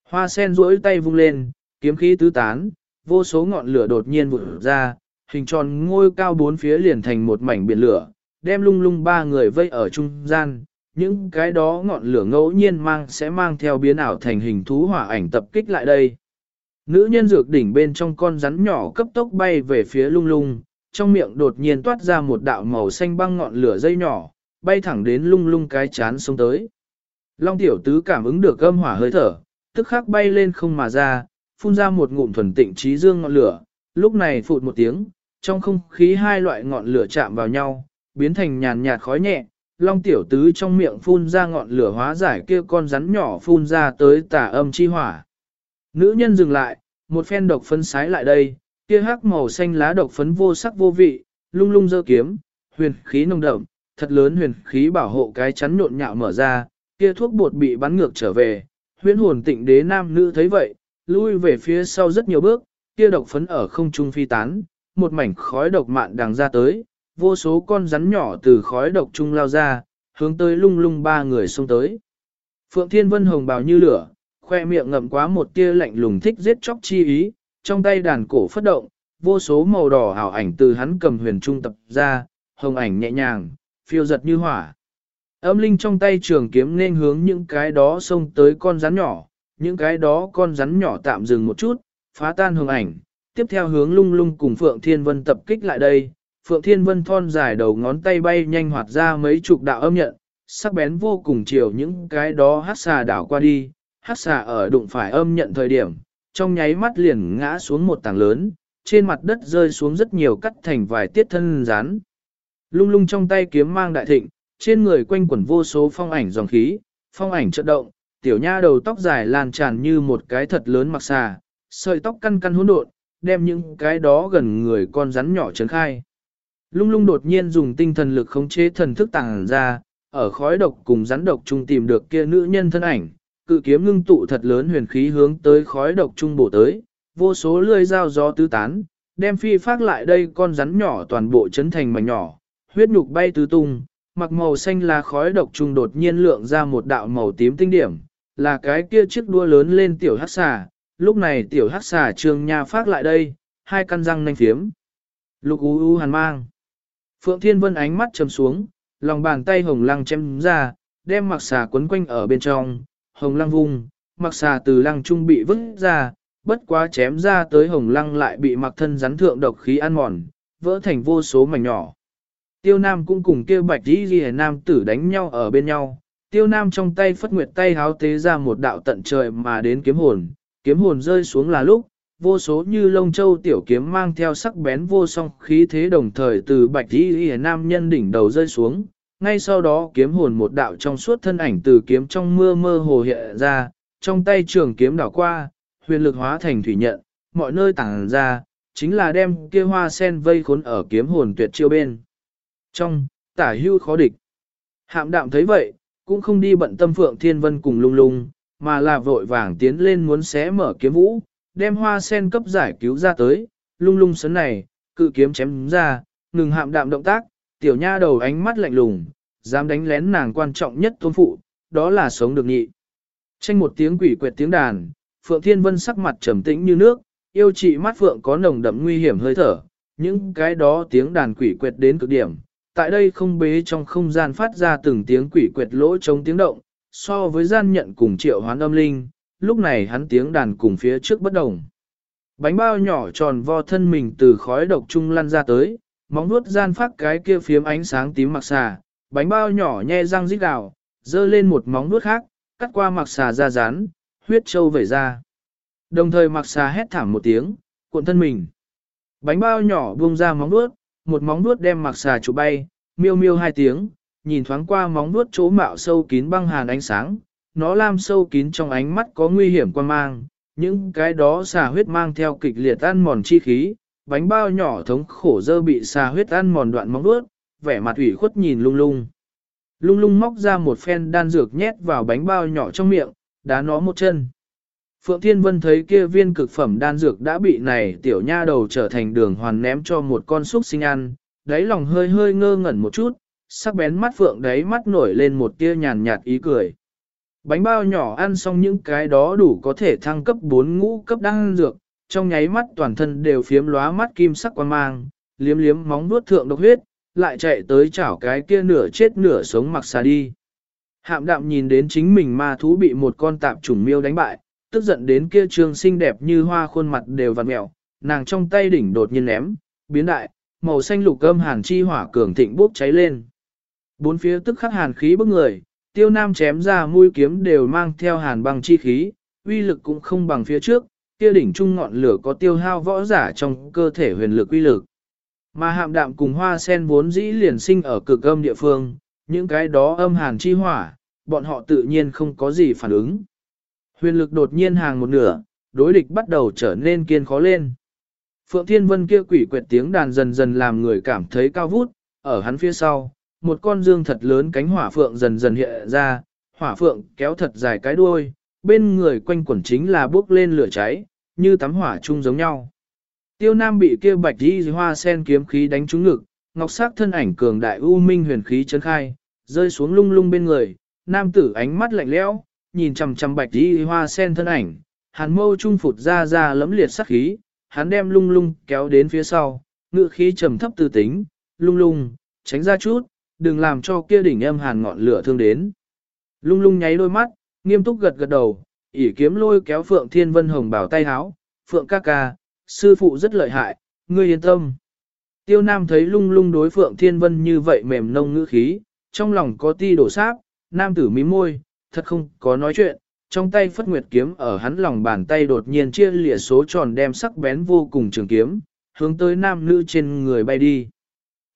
Hoa sen duỗi tay vung lên, kiếm khí tứ tán, vô số ngọn lửa đột nhiên vụt ra, hình tròn ngôi cao bốn phía liền thành một mảnh biển lửa, đem lung lung ba người vây ở trung gian. Những cái đó ngọn lửa ngẫu nhiên mang sẽ mang theo biến ảo thành hình thú hỏa ảnh tập kích lại đây. Nữ nhân dược đỉnh bên trong con rắn nhỏ cấp tốc bay về phía lung lung, trong miệng đột nhiên toát ra một đạo màu xanh băng ngọn lửa dây nhỏ, bay thẳng đến lung lung cái chán xuống tới. Long tiểu tứ cảm ứng được âm hỏa hơi thở, tức khắc bay lên không mà ra, phun ra một ngụm thuần tịnh trí dương ngọn lửa, lúc này phụt một tiếng, trong không khí hai loại ngọn lửa chạm vào nhau, biến thành nhàn nhạt khói nhẹ, long tiểu tứ trong miệng phun ra ngọn lửa hóa giải kia con rắn nhỏ phun ra tới tả âm chi hỏa. Nữ nhân dừng lại, một phen độc phấn sái lại đây, kia hắc màu xanh lá độc phấn vô sắc vô vị, lung lung dơ kiếm, huyền khí nồng đậm, thật lớn huyền khí bảo hộ cái chắn nhộn nhạo mở ra, kia thuốc bột bị bắn ngược trở về, huyễn hồn tịnh đế nam nữ thấy vậy, lui về phía sau rất nhiều bước, kia độc phấn ở không trung phi tán, một mảnh khói độc mạn đằng ra tới, vô số con rắn nhỏ từ khói độc trung lao ra, hướng tới lung lung ba người xông tới. Phượng Thiên Vân hồng bào như lửa, khoe miệng ngậm quá một tia lạnh lùng thích giết chóc chi ý, trong tay đàn cổ phất động, vô số màu đỏ hảo ảnh từ hắn cầm huyền trung tập ra, hồng ảnh nhẹ nhàng, phiêu giật như hỏa. Âm linh trong tay trường kiếm nên hướng những cái đó xông tới con rắn nhỏ, những cái đó con rắn nhỏ tạm dừng một chút, phá tan hồng ảnh, tiếp theo hướng lung lung cùng Phượng Thiên Vân tập kích lại đây. Phượng Thiên Vân thon dài đầu ngón tay bay nhanh hoạt ra mấy chục đạo âm nhận, sắc bén vô cùng chiều những cái đó hát xà đảo qua đi, hát xà ở đụng phải âm nhận thời điểm, trong nháy mắt liền ngã xuống một tảng lớn, trên mặt đất rơi xuống rất nhiều cắt thành vài tiết thân rán. Lung lung trong tay kiếm mang đại thịnh, trên người quanh quẩn vô số phong ảnh dòng khí, phong ảnh chợt động, tiểu nha đầu tóc dài lan tràn như một cái thật lớn mặc xà, sợi tóc căn căn hỗn độn, đem những cái đó gần người con rắn nhỏ trấn khai. Lung lung đột nhiên dùng tinh thần lực khống chế thần thức tàng ra, ở khói độc cùng rắn độc chung tìm được kia nữ nhân thân ảnh, cự kiếm ngưng tụ thật lớn huyền khí hướng tới khói độc trung bổ tới, vô số lưỡi dao gió tứ tán, đem phi phát lại đây con rắn nhỏ toàn bộ chấn thành mảnh nhỏ, huyết nhục bay tứ tung, mặc màu xanh là khói độc trung đột nhiên lượng ra một đạo màu tím tinh điểm, là cái kia chiếc đua lớn lên tiểu hắc xà, lúc này tiểu hắc xà trương nha phát lại đây, hai căn răng nanh phiếm. Lục u u hàn mang. Phượng Thiên Vân ánh mắt trầm xuống, lòng bàn tay hồng lăng chém ra, đem mặc xà quấn quanh ở bên trong, hồng lăng vung, mặc xà từ lăng trung bị vứt ra, bất quá chém ra tới hồng lăng lại bị mặc thân rắn thượng độc khí ăn mòn, vỡ thành vô số mảnh nhỏ. Tiêu Nam cũng cùng kêu bạch đi ghi nam tử đánh nhau ở bên nhau, tiêu nam trong tay phất nguyệt tay háo tế ra một đạo tận trời mà đến kiếm hồn, kiếm hồn rơi xuống là lúc, vô số như lông châu tiểu kiếm mang theo sắc bén vô song khí thế đồng thời từ bạch y nam nhân đỉnh đầu rơi xuống, ngay sau đó kiếm hồn một đạo trong suốt thân ảnh từ kiếm trong mưa mơ hồ hiện ra, trong tay trường kiếm đảo qua, huyền lực hóa thành thủy nhận, mọi nơi tàng ra, chính là đem kia hoa sen vây khốn ở kiếm hồn tuyệt chiêu bên. Trong, tả hưu khó địch. Hạm đạm thấy vậy, cũng không đi bận tâm Phượng Thiên Vân cùng lung lung, mà là vội vàng tiến lên muốn xé mở kiếm vũ, đem hoa sen cấp giải cứu ra tới, lung lung sấn này, cự kiếm chém ra, ngừng hạm đạm động tác, tiểu nha đầu ánh mắt lạnh lùng, dám đánh lén nàng quan trọng nhất tôn phụ, đó là sống được nhị. Tranh một tiếng quỷ quệt tiếng đàn, Phượng Thiên Vân sắc mặt trầm tĩnh như nước, yêu chị mắt Phượng có nồng đậm nguy hiểm hơi thở, những cái đó tiếng đàn quỷ quệt đến cực điểm. Tại đây không bế trong không gian phát ra từng tiếng quỷ quệt lỗ chống tiếng động, so với gian nhận cùng triệu hoán âm linh, lúc này hắn tiếng đàn cùng phía trước bất đồng. Bánh bao nhỏ tròn vo thân mình từ khói độc trung lăn ra tới, móng vuốt gian phát cái kia phiếm ánh sáng tím mặc xà, bánh bao nhỏ nhe răng rít đào, dơ lên một móng vuốt khác, cắt qua mặc xà ra rán, huyết trâu vẩy ra. Đồng thời mặc xà hét thảm một tiếng, cuộn thân mình. Bánh bao nhỏ buông ra móng vuốt, một móng vuốt đem mặc xà chụp bay, miêu miêu hai tiếng, nhìn thoáng qua móng vuốt chỗ mạo sâu kín băng hàn ánh sáng, nó lam sâu kín trong ánh mắt có nguy hiểm quan mang, những cái đó xà huyết mang theo kịch liệt ăn mòn chi khí, bánh bao nhỏ thống khổ dơ bị xà huyết ăn mòn đoạn móng vuốt, vẻ mặt ủy khuất nhìn lung lung. Lung lung móc ra một phen đan dược nhét vào bánh bao nhỏ trong miệng, đá nó một chân. Phượng Thiên Vân thấy kia viên cực phẩm đan dược đã bị này tiểu nha đầu trở thành đường hoàn ném cho một con súc sinh ăn, đáy lòng hơi hơi ngơ ngẩn một chút, sắc bén mắt Phượng đáy mắt nổi lên một tia nhàn nhạt ý cười. Bánh bao nhỏ ăn xong những cái đó đủ có thể thăng cấp 4 ngũ cấp đan dược, trong nháy mắt toàn thân đều phiếm lóa mắt kim sắc quan mang, liếm liếm móng vuốt thượng độc huyết, lại chạy tới chảo cái kia nửa chết nửa sống mặc xà đi. Hạm đạm nhìn đến chính mình ma thú bị một con tạp trùng miêu đánh bại, tức giận đến kia trường xinh đẹp như hoa khuôn mặt đều vặn mẹo, nàng trong tay đỉnh đột nhiên ném, biến đại, màu xanh lục âm hàn chi hỏa cường thịnh bốc cháy lên. Bốn phía tức khắc hàn khí bức người, tiêu nam chém ra mũi kiếm đều mang theo hàn băng chi khí, uy lực cũng không bằng phía trước, kia đỉnh trung ngọn lửa có tiêu hao võ giả trong cơ thể huyền lực uy lực. Mà hạm đạm cùng hoa sen vốn dĩ liền sinh ở cực âm địa phương, những cái đó âm hàn chi hỏa, bọn họ tự nhiên không có gì phản ứng. Huyền lực đột nhiên hàng một nửa, đối địch bắt đầu trở nên kiên khó lên. Phượng Thiên Vân kia quỷ quyệt tiếng đàn dần dần làm người cảm thấy cao vút, ở hắn phía sau, một con dương thật lớn cánh hỏa phượng dần dần hiện ra, hỏa phượng kéo thật dài cái đuôi, bên người quanh quẩn chính là bước lên lửa cháy, như tắm hỏa chung giống nhau. Tiêu Nam bị kia bạch đi hoa sen kiếm khí đánh trúng ngực, ngọc sắc thân ảnh cường đại u minh huyền khí chấn khai, rơi xuống lung lung bên người, nam tử ánh mắt lạnh lẽo, nhìn chằm chằm bạch đi hoa sen thân ảnh, hàn mâu trung phụt ra ra lấm liệt sắc khí, hắn đem lung lung kéo đến phía sau, ngự khí trầm thấp tư tính, lung lung, tránh ra chút, đừng làm cho kia đỉnh âm hàn ngọn lửa thương đến. Lung lung nháy đôi mắt, nghiêm túc gật gật đầu, ỉ kiếm lôi kéo Phượng Thiên Vân Hồng bảo tay háo, Phượng ca ca, sư phụ rất lợi hại, ngươi yên tâm. Tiêu Nam thấy lung lung đối Phượng Thiên Vân như vậy mềm nông ngữ khí, trong lòng có ti đổ sáp, Nam tử mím môi, thật không có nói chuyện, trong tay phất nguyệt kiếm ở hắn lòng bàn tay đột nhiên chia lìa số tròn đem sắc bén vô cùng trường kiếm, hướng tới nam nữ trên người bay đi.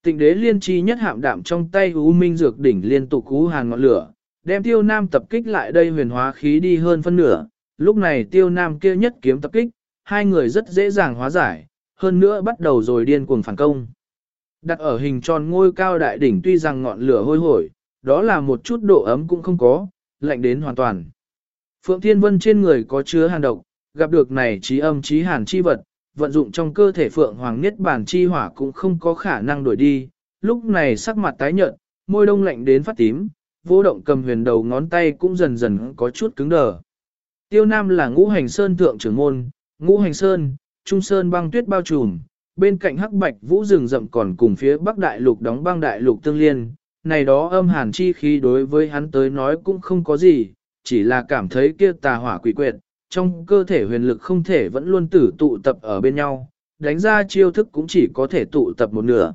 Tịnh đế liên chi nhất hạm đạm trong tay U Minh dược đỉnh liên tục cú hàn ngọn lửa, đem tiêu nam tập kích lại đây huyền hóa khí đi hơn phân nửa, lúc này tiêu nam kia nhất kiếm tập kích, hai người rất dễ dàng hóa giải, hơn nữa bắt đầu rồi điên cuồng phản công. Đặt ở hình tròn ngôi cao đại đỉnh tuy rằng ngọn lửa hôi hổi, đó là một chút độ ấm cũng không có, lạnh đến hoàn toàn. Phượng Thiên Vân trên người có chứa hàn độc, gặp được này trí âm trí hàn chi vật, vận dụng trong cơ thể Phượng Hoàng Niết Bàn chi hỏa cũng không có khả năng đuổi đi, lúc này sắc mặt tái nhợt, môi đông lạnh đến phát tím, vô động cầm huyền đầu ngón tay cũng dần dần có chút cứng đờ. Tiêu Nam là ngũ hành sơn thượng trưởng môn, ngũ hành sơn, trung sơn băng tuyết bao trùm, bên cạnh hắc bạch vũ rừng rậm còn cùng phía bắc đại lục đóng băng đại lục tương liên, này đó âm hàn chi khí đối với hắn tới nói cũng không có gì, chỉ là cảm thấy kia tà hỏa quỷ quyệt, trong cơ thể huyền lực không thể vẫn luôn tử tụ tập ở bên nhau, đánh ra chiêu thức cũng chỉ có thể tụ tập một nửa.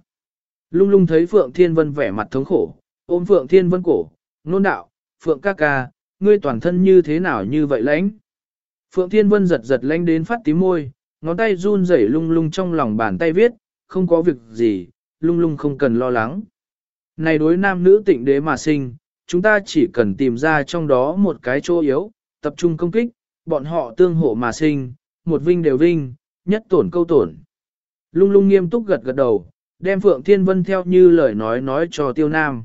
Lung lung thấy Phượng Thiên Vân vẻ mặt thống khổ, ôm Phượng Thiên Vân cổ, nôn đạo, Phượng ca ca, ngươi toàn thân như thế nào như vậy lãnh? Phượng Thiên Vân giật giật lãnh đến phát tím môi, ngón tay run rẩy lung lung trong lòng bàn tay viết, không có việc gì, lung lung không cần lo lắng. Này đối nam nữ tịnh đế mà sinh, chúng ta chỉ cần tìm ra trong đó một cái chỗ yếu, tập trung công kích, bọn họ tương hộ mà sinh, một vinh đều vinh, nhất tổn câu tổn. Lung lung nghiêm túc gật gật đầu, đem Phượng Thiên Vân theo như lời nói nói cho Tiêu Nam.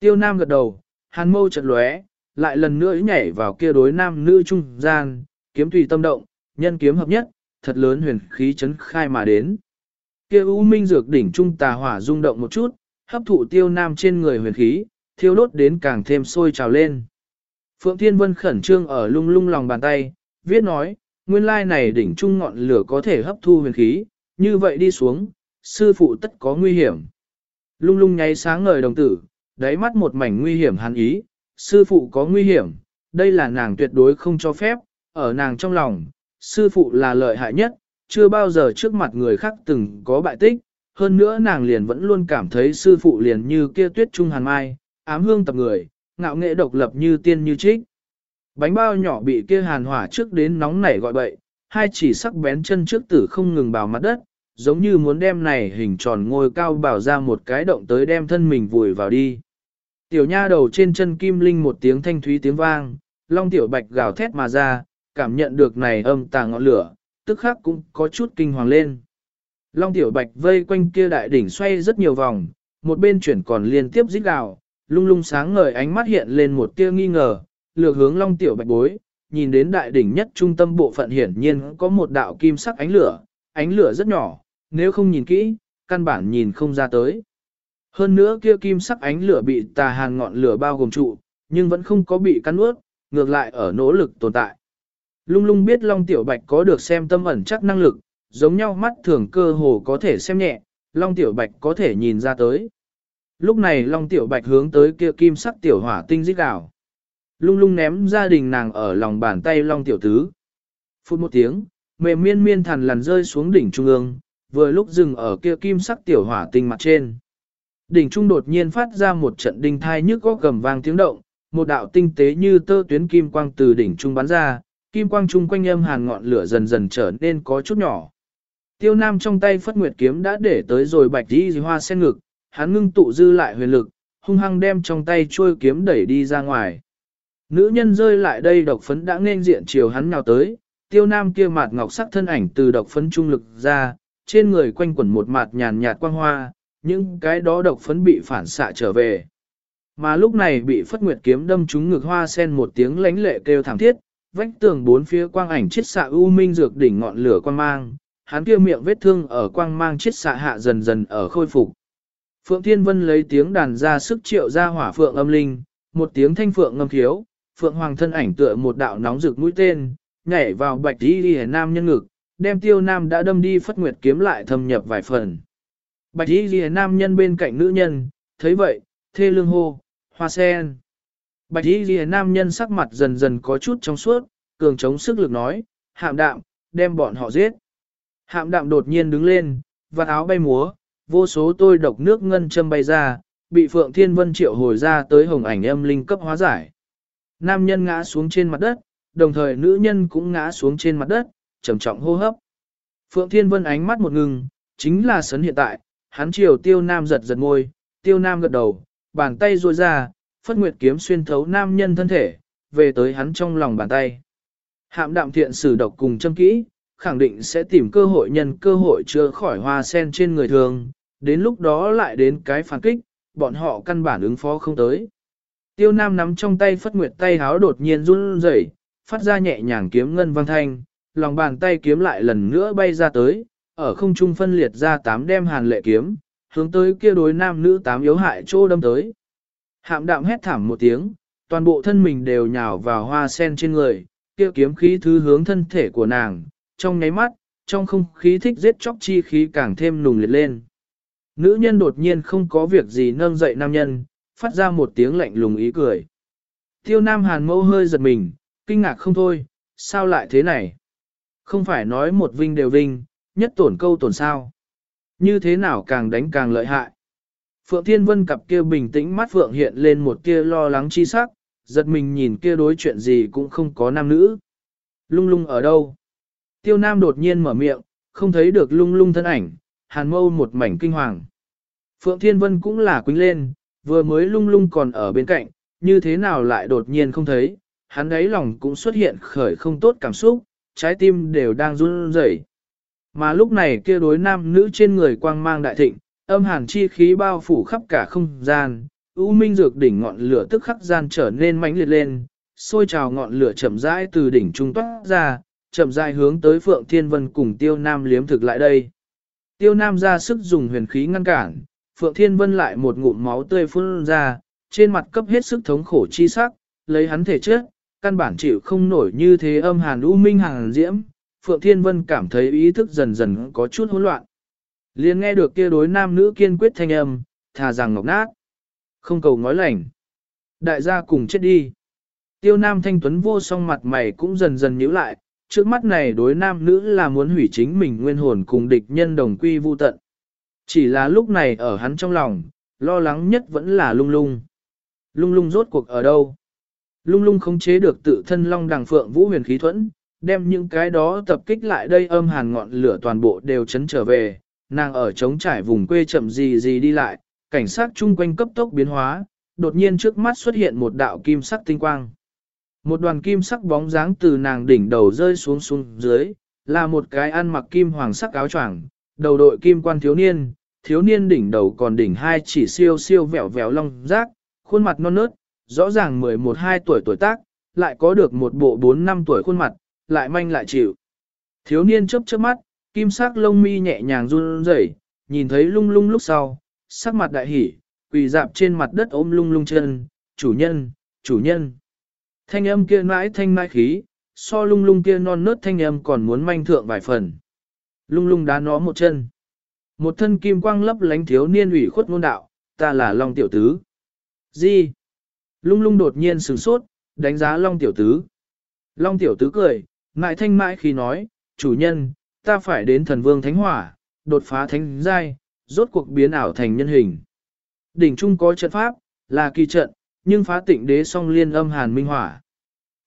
Tiêu Nam gật đầu, hàn mâu chật lóe, lại lần nữa nhảy vào kia đối nam nữ trung gian, kiếm tùy tâm động, nhân kiếm hợp nhất, thật lớn huyền khí chấn khai mà đến. Kia U Minh dược đỉnh trung tà hỏa rung động một chút, hấp thụ Tiêu Nam trên người huyền khí, thiêu đốt đến càng thêm sôi trào lên. Phượng Thiên Vân khẩn trương ở lung lung lòng bàn tay, viết nói, nguyên lai này đỉnh trung ngọn lửa có thể hấp thu huyền khí, như vậy đi xuống, sư phụ tất có nguy hiểm. Lung lung nháy sáng ngời đồng tử, đáy mắt một mảnh nguy hiểm hắn ý, sư phụ có nguy hiểm, đây là nàng tuyệt đối không cho phép, ở nàng trong lòng, sư phụ là lợi hại nhất, chưa bao giờ trước mặt người khác từng có bại tích, hơn nữa nàng liền vẫn luôn cảm thấy sư phụ liền như kia tuyết trung hàn mai, ám hương tập người, ngạo nghệ độc lập như tiên như trích. Bánh bao nhỏ bị kia hàn hỏa trước đến nóng nảy gọi bậy, hai chỉ sắc bén chân trước tử không ngừng bào mặt đất, giống như muốn đem này hình tròn ngôi cao bảo ra một cái động tới đem thân mình vùi vào đi. Tiểu nha đầu trên chân kim linh một tiếng thanh thúy tiếng vang, long tiểu bạch gào thét mà ra, cảm nhận được này âm tà ngọn lửa, tức khắc cũng có chút kinh hoàng lên. Long tiểu bạch vây quanh kia đại đỉnh xoay rất nhiều vòng, một bên chuyển còn liên tiếp rít gào, lung lung sáng ngời ánh mắt hiện lên một tia nghi ngờ, lược hướng long tiểu bạch bối, nhìn đến đại đỉnh nhất trung tâm bộ phận hiển nhiên có một đạo kim sắc ánh lửa, ánh lửa rất nhỏ, nếu không nhìn kỹ, căn bản nhìn không ra tới. Hơn nữa kia kim sắc ánh lửa bị tà hàn ngọn lửa bao gồm trụ, nhưng vẫn không có bị cắn ướt, ngược lại ở nỗ lực tồn tại. Lung lung biết Long Tiểu Bạch có được xem tâm ẩn chắc năng lực, giống nhau mắt thường cơ hồ có thể xem nhẹ, Long Tiểu Bạch có thể nhìn ra tới. Lúc này Long Tiểu Bạch hướng tới kia kim sắc tiểu hỏa tinh rít gào. Lung lung ném gia đình nàng ở lòng bàn tay Long Tiểu Tứ. Phút một tiếng, mềm miên miên thằn lằn rơi xuống đỉnh trung ương, vừa lúc dừng ở kia kim sắc tiểu hỏa tinh mặt trên. Đỉnh trung đột nhiên phát ra một trận đinh thai nhức có gầm vang tiếng động, một đạo tinh tế như tơ tuyến kim quang từ đỉnh trung bắn ra, kim quang trung quanh âm hàn ngọn lửa dần dần trở nên có chút nhỏ. Tiêu Nam trong tay phất nguyệt kiếm đã để tới rồi bạch đi hoa sen ngực, hắn ngưng tụ dư lại huyền lực, hung hăng đem trong tay chuôi kiếm đẩy đi ra ngoài. Nữ nhân rơi lại đây độc phấn đã nên diện chiều hắn nào tới, tiêu nam kia mặt ngọc sắc thân ảnh từ độc phấn trung lực ra, trên người quanh quẩn một mạt nhàn nhạt quang hoa, những cái đó độc phấn bị phản xạ trở về. Mà lúc này bị phất nguyệt kiếm đâm trúng ngực hoa sen một tiếng lánh lệ kêu thảm thiết, vách tường bốn phía quang ảnh chiết xạ u minh dược đỉnh ngọn lửa quang mang, hắn kia miệng vết thương ở quang mang chiết xạ hạ dần dần ở khôi phục. Phượng Thiên Vân lấy tiếng đàn ra sức triệu ra hỏa phượng âm linh, một tiếng thanh phượng ngâm thiếu, phượng hoàng thân ảnh tựa một đạo nóng rực mũi tên, nhảy vào bạch đi đi nam nhân ngực, đem tiêu nam đã đâm đi phất nguyệt kiếm lại thâm nhập vài phần. Bạch y đi nam nhân bên cạnh nữ nhân, thấy vậy, thê lương hô, hoa sen. Bạch y đi nam nhân sắc mặt dần dần có chút trong suốt, cường chống sức lực nói, hạm đạm, đem bọn họ giết. Hạm đạm đột nhiên đứng lên, vạt áo bay múa, vô số tôi độc nước ngân châm bay ra, bị Phượng Thiên Vân triệu hồi ra tới hồng ảnh âm linh cấp hóa giải. Nam nhân ngã xuống trên mặt đất, đồng thời nữ nhân cũng ngã xuống trên mặt đất, trầm trọng hô hấp. Phượng Thiên Vân ánh mắt một ngừng, chính là sấn hiện tại, hắn chiều tiêu nam giật giật môi, tiêu nam gật đầu, bàn tay ruôi ra, phất nguyệt kiếm xuyên thấu nam nhân thân thể, về tới hắn trong lòng bàn tay. Hạm đạm thiện sử độc cùng châm kỹ, khẳng định sẽ tìm cơ hội nhân cơ hội chữa khỏi hoa sen trên người thường, đến lúc đó lại đến cái phản kích, bọn họ căn bản ứng phó không tới. Tiêu Nam nắm trong tay phất nguyệt tay háo đột nhiên run rẩy, phát ra nhẹ nhàng kiếm ngân vang thanh, lòng bàn tay kiếm lại lần nữa bay ra tới, ở không trung phân liệt ra tám đem hàn lệ kiếm, hướng tới kia đối nam nữ tám yếu hại chỗ đâm tới. Hạm đạm hét thảm một tiếng, toàn bộ thân mình đều nhào vào hoa sen trên người, kia kiếm khí thứ hướng thân thể của nàng, trong nháy mắt, trong không khí thích giết chóc chi khí càng thêm nùng liệt lên. Nữ nhân đột nhiên không có việc gì nâng dậy nam nhân, phát ra một tiếng lạnh lùng ý cười. Tiêu nam hàn mâu hơi giật mình, kinh ngạc không thôi, sao lại thế này? Không phải nói một vinh đều vinh, nhất tổn câu tổn sao. Như thế nào càng đánh càng lợi hại. Phượng Thiên Vân cặp kia bình tĩnh mắt Phượng hiện lên một kia lo lắng chi sắc, giật mình nhìn kia đối chuyện gì cũng không có nam nữ. Lung lung ở đâu? Tiêu Nam đột nhiên mở miệng, không thấy được lung lung thân ảnh, hàn mâu một mảnh kinh hoàng. Phượng Thiên Vân cũng là quính lên, vừa mới lung lung còn ở bên cạnh, như thế nào lại đột nhiên không thấy, hắn ấy lòng cũng xuất hiện khởi không tốt cảm xúc, trái tim đều đang run rẩy. Mà lúc này kia đối nam nữ trên người quang mang đại thịnh, âm hàn chi khí bao phủ khắp cả không gian, U Minh dược đỉnh ngọn lửa tức khắc gian trở nên mãnh liệt lên, sôi trào ngọn lửa chậm rãi từ đỉnh trung toát ra, chậm rãi hướng tới Phượng Thiên Vân cùng Tiêu Nam liếm thực lại đây. Tiêu Nam ra sức dùng huyền khí ngăn cản, Phượng Thiên Vân lại một ngụm máu tươi phun ra, trên mặt cấp hết sức thống khổ chi sắc, lấy hắn thể chết, căn bản chịu không nổi như thế âm hàn u minh hàng diễm, Phượng Thiên Vân cảm thấy ý thức dần dần có chút hỗn loạn. Liền nghe được kia đối nam nữ kiên quyết thanh âm, thà rằng ngọc nát. Không cầu ngói lành. Đại gia cùng chết đi. Tiêu nam thanh tuấn vô song mặt mày cũng dần dần nhíu lại, trước mắt này đối nam nữ là muốn hủy chính mình nguyên hồn cùng địch nhân đồng quy vu tận. Chỉ là lúc này ở hắn trong lòng, lo lắng nhất vẫn là lung lung. Lung lung rốt cuộc ở đâu? Lung lung khống chế được tự thân long đằng phượng vũ huyền khí thuẫn, đem những cái đó tập kích lại đây âm hàn ngọn lửa toàn bộ đều chấn trở về, nàng ở trống trải vùng quê chậm gì gì đi lại, cảnh sát chung quanh cấp tốc biến hóa, đột nhiên trước mắt xuất hiện một đạo kim sắc tinh quang. Một đoàn kim sắc bóng dáng từ nàng đỉnh đầu rơi xuống xuống dưới, là một cái ăn mặc kim hoàng sắc áo choàng, đầu đội kim quan thiếu niên, thiếu niên đỉnh đầu còn đỉnh hai chỉ siêu siêu vẹo vẹo long rác, khuôn mặt non nớt, rõ ràng 11-12 tuổi tuổi tác, lại có được một bộ 4-5 tuổi khuôn mặt, lại manh lại chịu. Thiếu niên chớp chớp mắt, kim sắc lông mi nhẹ nhàng run rẩy, nhìn thấy lung lung lúc sau, sắc mặt đại hỉ, quỳ dạp trên mặt đất ôm lung lung chân, chủ nhân, chủ nhân. Thanh âm kia mãi thanh mãi khí, so lung lung kia non nớt thanh âm còn muốn manh thượng vài phần. Lung lung đá nó một chân. Một thân kim quang lấp lánh thiếu niên ủy khuất ngôn đạo, ta là Long Tiểu Tứ. Gì? Lung lung đột nhiên sửng sốt, đánh giá Long Tiểu Tứ. Long Tiểu Tứ cười, mãi thanh mãi khi nói, chủ nhân, ta phải đến thần vương thánh hỏa, đột phá thánh giai, rốt cuộc biến ảo thành nhân hình. Đỉnh trung có trận pháp, là kỳ trận, nhưng phá tịnh đế song liên âm hàn minh hỏa.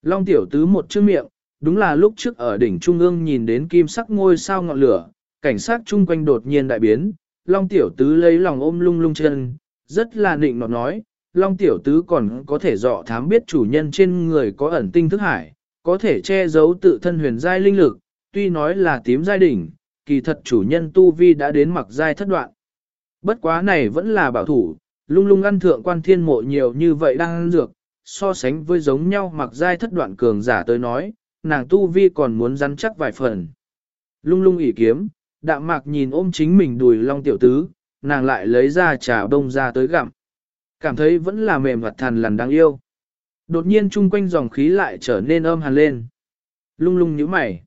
Long Tiểu Tứ một chữ miệng, đúng là lúc trước ở đỉnh trung ương nhìn đến kim sắc ngôi sao ngọn lửa, cảnh sát chung quanh đột nhiên đại biến, Long Tiểu Tứ lấy lòng ôm lung lung chân, rất là nịnh nọt nói, Long Tiểu Tứ còn có thể dọ thám biết chủ nhân trên người có ẩn tinh thức hải, có thể che giấu tự thân huyền giai linh lực, tuy nói là tím giai đỉnh, kỳ thật chủ nhân tu vi đã đến mặc giai thất đoạn. Bất quá này vẫn là bảo thủ, lung lung ăn thượng quan thiên mộ nhiều như vậy đang ăn dược, so sánh với giống nhau mặc giai thất đoạn cường giả tới nói, nàng tu vi còn muốn rắn chắc vài phần. Lung lung ỉ kiếm, đạm mạc nhìn ôm chính mình đùi long tiểu tứ, nàng lại lấy ra trà đông ra tới gặm. Cảm thấy vẫn là mềm hoạt thằn lằn đáng yêu. Đột nhiên chung quanh dòng khí lại trở nên âm hàn lên. Lung lung nhíu mày.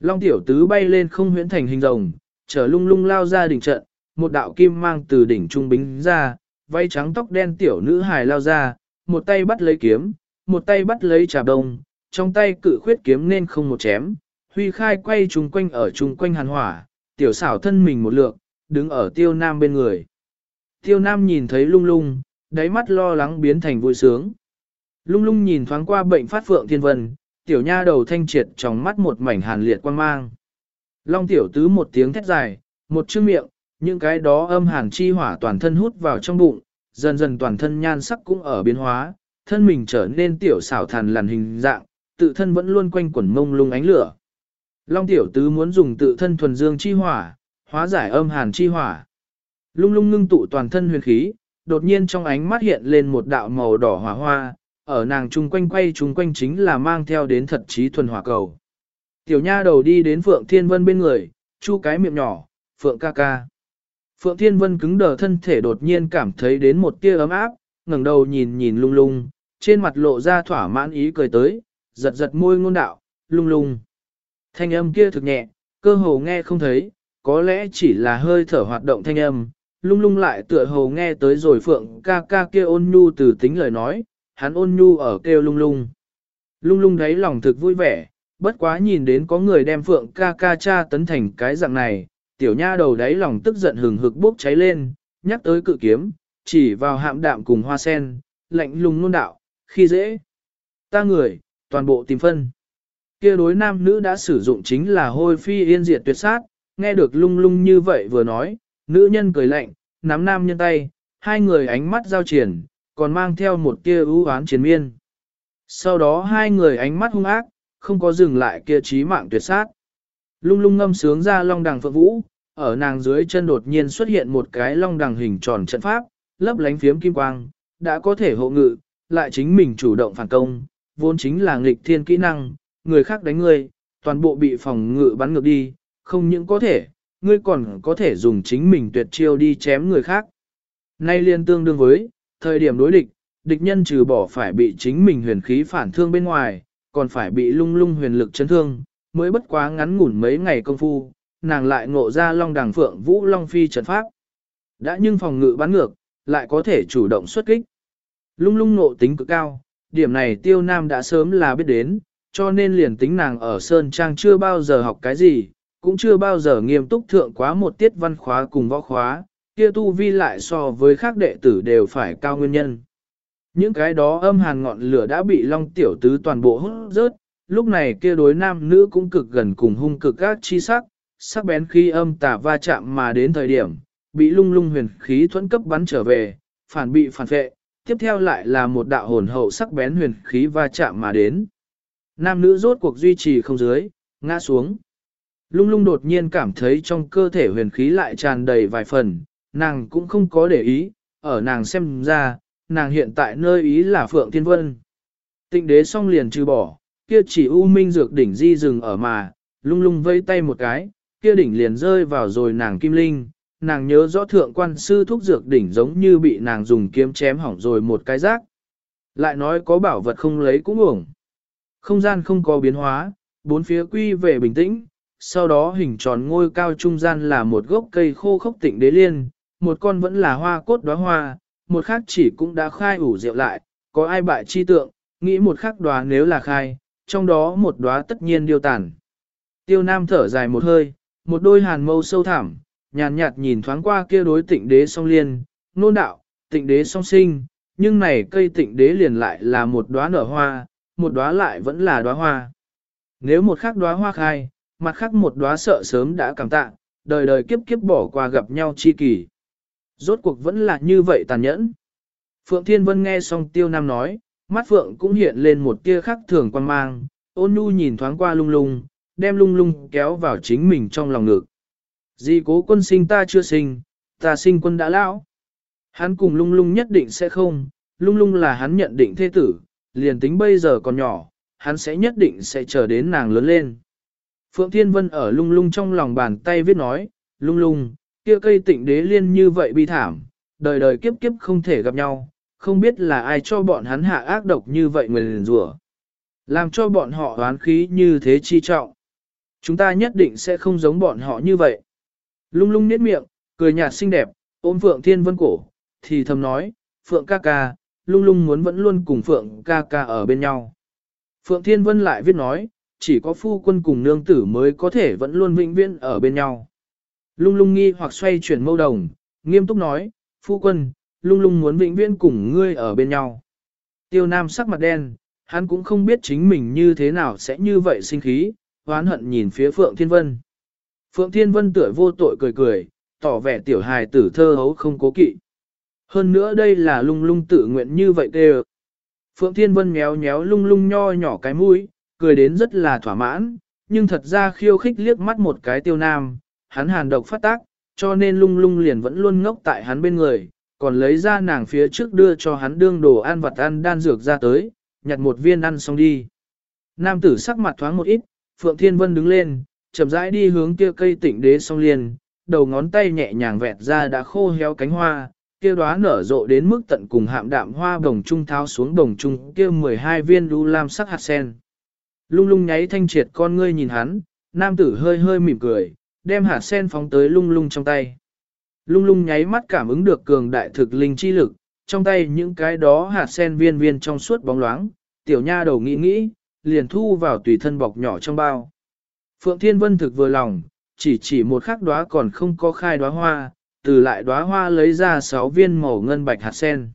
Long tiểu tứ bay lên không huyễn thành hình rồng, trở lung lung lao ra đỉnh trận, một đạo kim mang từ đỉnh trung bính ra, váy trắng tóc đen tiểu nữ hài lao ra, một tay bắt lấy kiếm, một tay bắt lấy trà đông, trong tay cự khuyết kiếm nên không một chém, huy khai quay chung quanh ở chung quanh hàn hỏa, tiểu xảo thân mình một lượng, đứng ở tiêu nam bên người. Tiêu nam nhìn thấy lung lung, đáy mắt lo lắng biến thành vui sướng. Lung lung nhìn thoáng qua bệnh phát phượng thiên vân, tiểu nha đầu thanh triệt trong mắt một mảnh hàn liệt quan mang. Long tiểu tứ một tiếng thét dài, một chữ miệng, những cái đó âm hàn chi hỏa toàn thân hút vào trong bụng, dần dần toàn thân nhan sắc cũng ở biến hóa, thân mình trở nên tiểu xảo thàn lằn hình dạng, tự thân vẫn luôn quanh quẩn mông lung ánh lửa. Long tiểu tứ muốn dùng tự thân thuần dương chi hỏa, hóa giải âm hàn chi hỏa. Lung lung ngưng tụ toàn thân huyền khí, đột nhiên trong ánh mắt hiện lên một đạo màu đỏ hỏa hoa, ở nàng chung quanh quay chung quanh chính là mang theo đến thật trí thuần hỏa cầu. Tiểu nha đầu đi đến Phượng Thiên Vân bên người, chu cái miệng nhỏ, Phượng ca ca. Phượng Thiên Vân cứng đờ thân thể đột nhiên cảm thấy đến một tia ấm áp, ngẩng đầu nhìn nhìn lung lung, trên mặt lộ ra thỏa mãn ý cười tới, giật giật môi ngôn đạo, lung lung. Thanh âm kia thực nhẹ, cơ hồ nghe không thấy, có lẽ chỉ là hơi thở hoạt động thanh âm, lung lung lại tựa hồ nghe tới rồi Phượng ca ca kia ôn nhu từ tính lời nói, hắn ôn nhu ở kêu lung lung. Lung lung đấy lòng thực vui vẻ, bất quá nhìn đến có người đem Phượng ca ca cha tấn thành cái dạng này, tiểu nha đầu đáy lòng tức giận hừng hực bốc cháy lên, nhắc tới cự kiếm, chỉ vào hạm đạm cùng hoa sen, lạnh lùng nôn đạo, khi dễ. Ta người, toàn bộ tìm phân. kia đối nam nữ đã sử dụng chính là hôi phi yên diệt tuyệt sát, nghe được lung lung như vậy vừa nói, nữ nhân cười lạnh, nắm nam nhân tay, hai người ánh mắt giao triển, còn mang theo một tia ưu oán chiến miên. Sau đó hai người ánh mắt hung ác, không có dừng lại kia trí mạng tuyệt sát. Lung lung ngâm sướng ra long đằng phượng vũ, ở nàng dưới chân đột nhiên xuất hiện một cái long đằng hình tròn trận pháp, lấp lánh phiếm kim quang, đã có thể hộ ngự, lại chính mình chủ động phản công, vốn chính là nghịch thiên kỹ năng, người khác đánh ngươi, toàn bộ bị phòng ngự bắn ngược đi, không những có thể, ngươi còn có thể dùng chính mình tuyệt chiêu đi chém người khác. Nay liên tương đương với, thời điểm đối địch, địch nhân trừ bỏ phải bị chính mình huyền khí phản thương bên ngoài, còn phải bị lung lung huyền lực chấn thương, mới bất quá ngắn ngủn mấy ngày công phu, nàng lại ngộ ra long đằng phượng vũ long phi trận pháp. Đã nhưng phòng ngự bắn ngược, lại có thể chủ động xuất kích. Lung lung nộ tính cực cao, điểm này tiêu nam đã sớm là biết đến, cho nên liền tính nàng ở Sơn Trang chưa bao giờ học cái gì, cũng chưa bao giờ nghiêm túc thượng quá một tiết văn khóa cùng võ khóa, kia tu vi lại so với khác đệ tử đều phải cao nguyên nhân. Những cái đó âm hàn ngọn lửa đã bị long tiểu tứ toàn bộ hút rớt, lúc này kia đối nam nữ cũng cực gần cùng hung cực các chi sắc, sắc bén khi âm tả va chạm mà đến thời điểm, bị lung lung huyền khí thuẫn cấp bắn trở về, phản bị phản vệ, tiếp theo lại là một đạo hồn hậu sắc bén huyền khí va chạm mà đến. Nam nữ rốt cuộc duy trì không dưới, ngã xuống. Lung lung đột nhiên cảm thấy trong cơ thể huyền khí lại tràn đầy vài phần, nàng cũng không có để ý, ở nàng xem ra, nàng hiện tại nơi ý là Phượng Thiên Vân. Tịnh đế xong liền trừ bỏ, kia chỉ u minh dược đỉnh di rừng ở mà, lung lung vây tay một cái, kia đỉnh liền rơi vào rồi nàng kim linh, nàng nhớ rõ thượng quan sư thúc dược đỉnh giống như bị nàng dùng kiếm chém hỏng rồi một cái rác. Lại nói có bảo vật không lấy cũng uổng. Không gian không có biến hóa, bốn phía quy về bình tĩnh, sau đó hình tròn ngôi cao trung gian là một gốc cây khô khốc tịnh đế liên, một con vẫn là hoa cốt đóa hoa, một khác chỉ cũng đã khai ủ rượu lại, có ai bại chi tượng, nghĩ một khác đóa nếu là khai, trong đó một đóa tất nhiên điêu tàn. Tiêu Nam thở dài một hơi, một đôi hàn mâu sâu thẳm, nhàn nhạt nhìn thoáng qua kia đối tịnh đế song liên, nôn đạo, tịnh đế song sinh, nhưng này cây tịnh đế liền lại là một đóa nở hoa, một đóa lại vẫn là đóa hoa. Nếu một khắc đóa hoa khai, mặt khác một đóa sợ sớm đã cảm tạ, đời đời kiếp kiếp bỏ qua gặp nhau chi kỳ. Rốt cuộc vẫn là như vậy tàn nhẫn. Phượng Thiên Vân nghe xong Tiêu Nam nói, mắt Phượng cũng hiện lên một tia khắc thường quan mang, ôn nhu nhìn thoáng qua lung lung, đem lung lung kéo vào chính mình trong lòng ngực. Di cố quân sinh ta chưa sinh, ta sinh quân đã lão. Hắn cùng lung lung nhất định sẽ không, lung lung là hắn nhận định thế tử, liền tính bây giờ còn nhỏ, hắn sẽ nhất định sẽ chờ đến nàng lớn lên. Phượng Thiên Vân ở lung lung trong lòng bàn tay viết nói, lung lung, kia cây tịnh đế liên như vậy bi thảm, đời đời kiếp kiếp không thể gặp nhau, không biết là ai cho bọn hắn hạ ác độc như vậy nguyền rủa làm cho bọn họ oán khí như thế chi trọng. Chúng ta nhất định sẽ không giống bọn họ như vậy. Lung lung nét miệng, cười nhạt xinh đẹp, ôm Phượng Thiên Vân cổ, thì thầm nói, Phượng ca ca, lung lung muốn vẫn luôn cùng Phượng ca ca ở bên nhau. Phượng Thiên Vân lại viết nói, chỉ có phu quân cùng nương tử mới có thể vẫn luôn vĩnh viễn ở bên nhau. Lung lung nghi hoặc xoay chuyển mâu đồng, nghiêm túc nói, phu quân, lung lung muốn vĩnh viễn cùng ngươi ở bên nhau. Tiêu Nam sắc mặt đen, hắn cũng không biết chính mình như thế nào sẽ như vậy sinh khí, hoán hận nhìn phía Phượng Thiên Vân. Phượng Thiên Vân tựa vô tội cười cười, tỏ vẻ tiểu hài tử thơ hấu không cố kỵ. Hơn nữa đây là lung lung tự nguyện như vậy tê Phượng Thiên Vân méo méo lung lung nho nhỏ cái mũi, cười đến rất là thỏa mãn, nhưng thật ra khiêu khích liếc mắt một cái tiêu nam, hắn hàn độc phát tác, cho nên lung lung liền vẫn luôn ngốc tại hắn bên người, còn lấy ra nàng phía trước đưa cho hắn đương đồ ăn vật ăn đan dược ra tới, nhặt một viên ăn xong đi. Nam tử sắc mặt thoáng một ít, Phượng Thiên Vân đứng lên, chậm rãi đi hướng kia cây tịnh đế song Liên, đầu ngón tay nhẹ nhàng vẹt ra đã khô héo cánh hoa, kia đóa nở rộ đến mức tận cùng hạm đạm hoa đồng trung tháo xuống đồng trung kia 12 viên đu lam sắc hạt sen. Lung lung nháy thanh triệt con ngươi nhìn hắn, nam tử hơi hơi mỉm cười, đem hạt sen phóng tới lung lung trong tay. Lung lung nháy mắt cảm ứng được cường đại thực linh chi lực, trong tay những cái đó hạt sen viên viên trong suốt bóng loáng, tiểu nha đầu nghĩ nghĩ, liền thu vào tùy thân bọc nhỏ trong bao. Phượng Thiên Vân thực vừa lòng, chỉ chỉ một khắc đóa còn không có khai đóa hoa, từ lại đóa hoa lấy ra sáu viên màu ngân bạch hạt sen.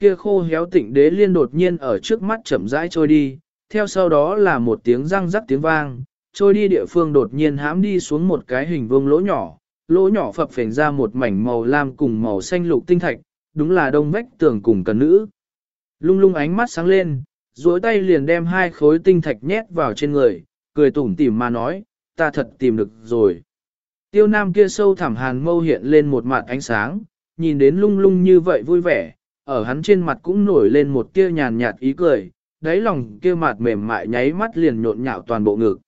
Kia khô héo tịnh đế liên đột nhiên ở trước mắt chậm rãi trôi đi, theo sau đó là một tiếng răng rắc tiếng vang, trôi đi địa phương đột nhiên hãm đi xuống một cái hình vuông lỗ nhỏ, lỗ nhỏ phập phình ra một mảnh màu lam cùng màu xanh lục tinh thạch, đúng là đông vách tường cùng cần nữ. Lung lung ánh mắt sáng lên, duỗi tay liền đem hai khối tinh thạch nhét vào trên người, cười tủm tỉm mà nói, ta thật tìm được rồi. Tiêu nam kia sâu thẳm hàn mâu hiện lên một mặt ánh sáng, nhìn đến lung lung như vậy vui vẻ, ở hắn trên mặt cũng nổi lên một tia nhàn nhạt ý cười, đáy lòng kia mặt mềm mại nháy mắt liền nhộn nhạo toàn bộ ngực.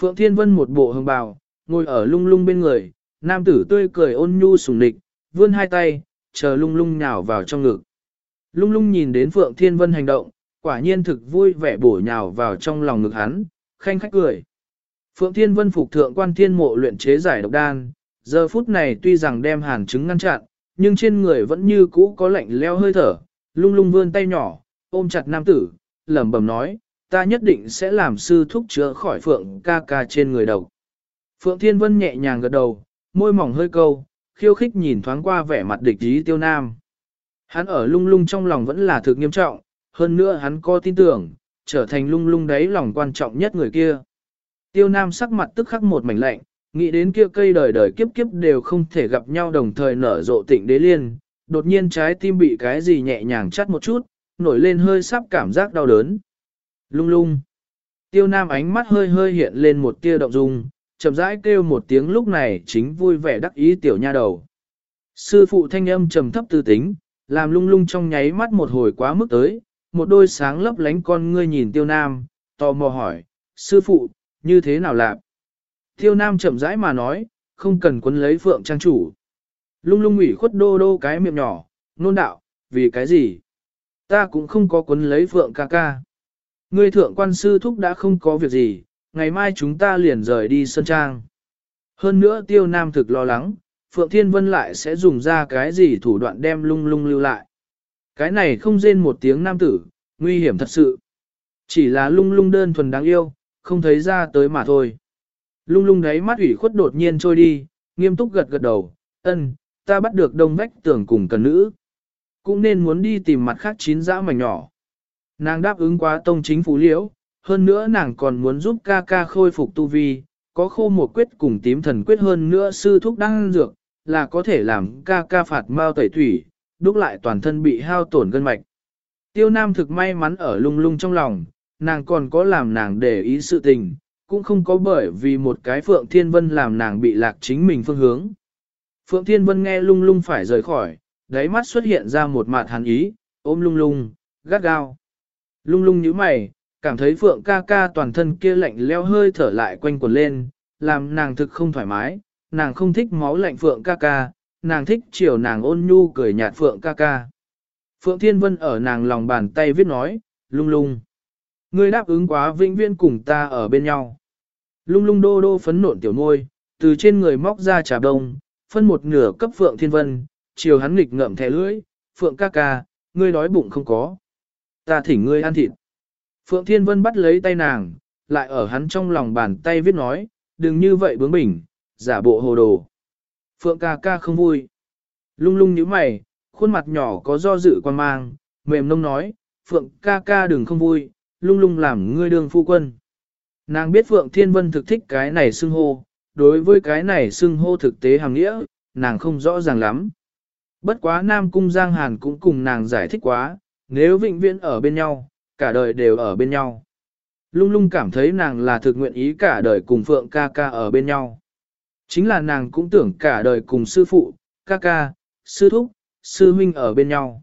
Phượng Thiên Vân một bộ hồng bào, ngồi ở lung lung bên người, nam tử tươi cười ôn nhu sùng nịch, vươn hai tay, chờ lung lung nhào vào trong ngực. Lung lung nhìn đến Phượng Thiên Vân hành động, quả nhiên thực vui vẻ bổ nhào vào trong lòng ngực hắn, khanh khách cười. Phượng Thiên Vân phục thượng quan thiên mộ luyện chế giải độc đan, giờ phút này tuy rằng đem hàn chứng ngăn chặn, nhưng trên người vẫn như cũ có lạnh leo hơi thở, lung lung vươn tay nhỏ, ôm chặt nam tử, lẩm bẩm nói, ta nhất định sẽ làm sư thúc chữa khỏi Phượng ca ca trên người độc. Phượng Thiên Vân nhẹ nhàng gật đầu, môi mỏng hơi câu, khiêu khích nhìn thoáng qua vẻ mặt địch ý tiêu nam. Hắn ở lung lung trong lòng vẫn là thực nghiêm trọng, hơn nữa hắn có tin tưởng, trở thành lung lung đấy lòng quan trọng nhất người kia. Tiêu nam sắc mặt tức khắc một mảnh lạnh, nghĩ đến kia cây đời đời kiếp kiếp đều không thể gặp nhau đồng thời nở rộ tịnh đế liên, đột nhiên trái tim bị cái gì nhẹ nhàng chắt một chút, nổi lên hơi sắp cảm giác đau đớn. Lung lung. Tiêu nam ánh mắt hơi hơi hiện lên một tia động dung, chậm rãi kêu một tiếng lúc này chính vui vẻ đắc ý tiểu nha đầu. Sư phụ thanh âm trầm thấp tư tính, làm lung lung trong nháy mắt một hồi quá mức tới, một đôi sáng lấp lánh con ngươi nhìn tiêu nam, tò mò hỏi, sư phụ, như thế nào lạc? Tiêu nam chậm rãi mà nói, không cần quấn lấy phượng trang chủ. Lung lung ủy khuất đô đô cái miệng nhỏ, nôn đạo, vì cái gì? Ta cũng không có quấn lấy phượng ca ca. Ngươi thượng quan sư thúc đã không có việc gì, ngày mai chúng ta liền rời đi sân trang. Hơn nữa tiêu nam thực lo lắng, Phượng Thiên Vân lại sẽ dùng ra cái gì thủ đoạn đem lung lung lưu lại. Cái này không rên một tiếng nam tử, nguy hiểm thật sự. Chỉ là lung lung đơn thuần đáng yêu, không thấy ra tới mà thôi. Lung lung đấy mắt ủy khuất đột nhiên trôi đi, nghiêm túc gật gật đầu, ân, ta bắt được đông vách tưởng cùng cần nữ. Cũng nên muốn đi tìm mặt khác chín dã mảnh nhỏ. Nàng đáp ứng quá tông chính phủ liễu, hơn nữa nàng còn muốn giúp ca ca khôi phục tu vi, có khô một quyết cùng tím thần quyết hơn nữa sư thúc đang dược, là có thể làm ca ca phạt mau tẩy thủy, đúc lại toàn thân bị hao tổn gân mạch. Tiêu Nam thực may mắn ở lung lung trong lòng, nàng còn có làm nàng để ý sự tình, cũng không có bởi vì một cái Phượng Thiên Vân làm nàng bị lạc chính mình phương hướng. Phượng Thiên Vân nghe lung lung phải rời khỏi, đáy mắt xuất hiện ra một mặt hàn ý, ôm lung lung, gắt gao. Lung lung như mày, cảm thấy Phượng ca ca toàn thân kia lạnh leo hơi thở lại quanh quần lên, làm nàng thực không thoải mái, nàng không thích máu lạnh Phượng ca ca, nàng thích chiều nàng ôn nhu cười nhạt Phượng ca ca. Phượng Thiên Vân ở nàng lòng bàn tay viết nói, lung lung. Ngươi đáp ứng quá vĩnh viễn cùng ta ở bên nhau. Lung lung đô đô phấn nộn tiểu môi, từ trên người móc ra trà đông, phân một nửa cấp Phượng Thiên Vân, chiều hắn nghịch ngậm thẻ lưỡi, Phượng ca ca, ngươi đói bụng không có. Ta thỉnh ngươi ăn thịt. Phượng Thiên Vân bắt lấy tay nàng, lại ở hắn trong lòng bàn tay viết nói, đừng như vậy bướng bỉnh, giả bộ hồ đồ. Phượng ca ca không vui. Lung lung như mày, khuôn mặt nhỏ có do dự quan mang, mềm nông nói, Phượng ca ca đừng không vui, lung lung làm ngươi đường phu quân. Nàng biết Phượng Thiên Vân thực thích cái này xưng hô, đối với cái này xưng hô thực tế hàng nghĩa, nàng không rõ ràng lắm. Bất quá Nam Cung Giang Hàn cũng cùng nàng giải thích quá, nếu vĩnh viễn ở bên nhau, cả đời đều ở bên nhau. Lung lung cảm thấy nàng là thực nguyện ý cả đời cùng Phượng ca ca ở bên nhau. Chính là nàng cũng tưởng cả đời cùng sư phụ, ca ca, sư thúc, sư huynh ở bên nhau.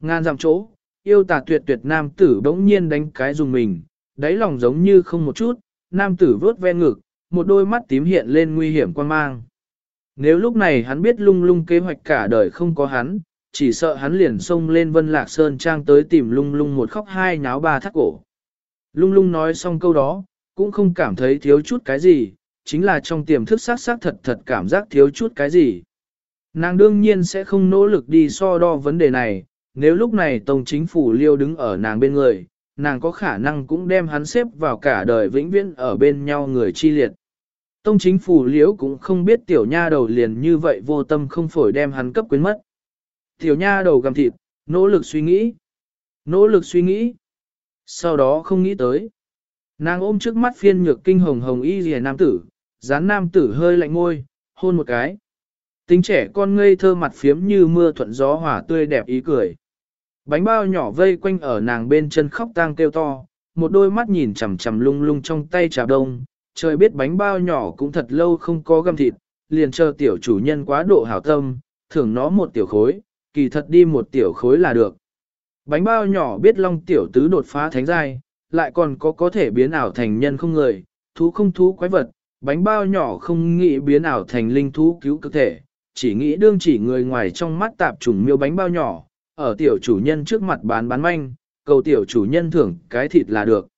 Ngan dặm chỗ, yêu tà tuyệt tuyệt nam tử bỗng nhiên đánh cái dùng mình, đáy lòng giống như không một chút, nam tử vớt ve ngực, một đôi mắt tím hiện lên nguy hiểm quan mang. Nếu lúc này hắn biết lung lung kế hoạch cả đời không có hắn, chỉ sợ hắn liền xông lên Vân Lạc Sơn Trang tới tìm lung lung một khóc hai nháo ba thắt cổ. Lung lung nói xong câu đó, cũng không cảm thấy thiếu chút cái gì, chính là trong tiềm thức sát sát thật thật cảm giác thiếu chút cái gì. Nàng đương nhiên sẽ không nỗ lực đi so đo vấn đề này, nếu lúc này Tông Chính phủ liêu đứng ở nàng bên người, nàng có khả năng cũng đem hắn xếp vào cả đời vĩnh viễn ở bên nhau người chi liệt. Tông Chính phủ liễu cũng không biết tiểu nha đầu liền như vậy vô tâm không phổi đem hắn cấp quyến mất. Tiểu nha đầu gầm thịt, nỗ lực suy nghĩ. Nỗ lực suy nghĩ. sau đó không nghĩ tới. Nàng ôm trước mắt phiên nhược kinh hồng hồng y rìa nam tử, dán nam tử hơi lạnh ngôi, hôn một cái. Tính trẻ con ngây thơ mặt phiếm như mưa thuận gió hỏa tươi đẹp ý cười. Bánh bao nhỏ vây quanh ở nàng bên chân khóc tang kêu to, một đôi mắt nhìn chằm chằm lung lung trong tay trà đông, trời biết bánh bao nhỏ cũng thật lâu không có găm thịt, liền chờ tiểu chủ nhân quá độ hảo tâm, thưởng nó một tiểu khối, kỳ thật đi một tiểu khối là được. Bánh bao nhỏ biết long tiểu tứ đột phá thánh giai, lại còn có có thể biến ảo thành nhân không người, thú không thú quái vật, bánh bao nhỏ không nghĩ biến ảo thành linh thú cứu cơ thể, chỉ nghĩ đương chỉ người ngoài trong mắt tạp trùng miêu bánh bao nhỏ, ở tiểu chủ nhân trước mặt bán bán manh, cầu tiểu chủ nhân thưởng cái thịt là được.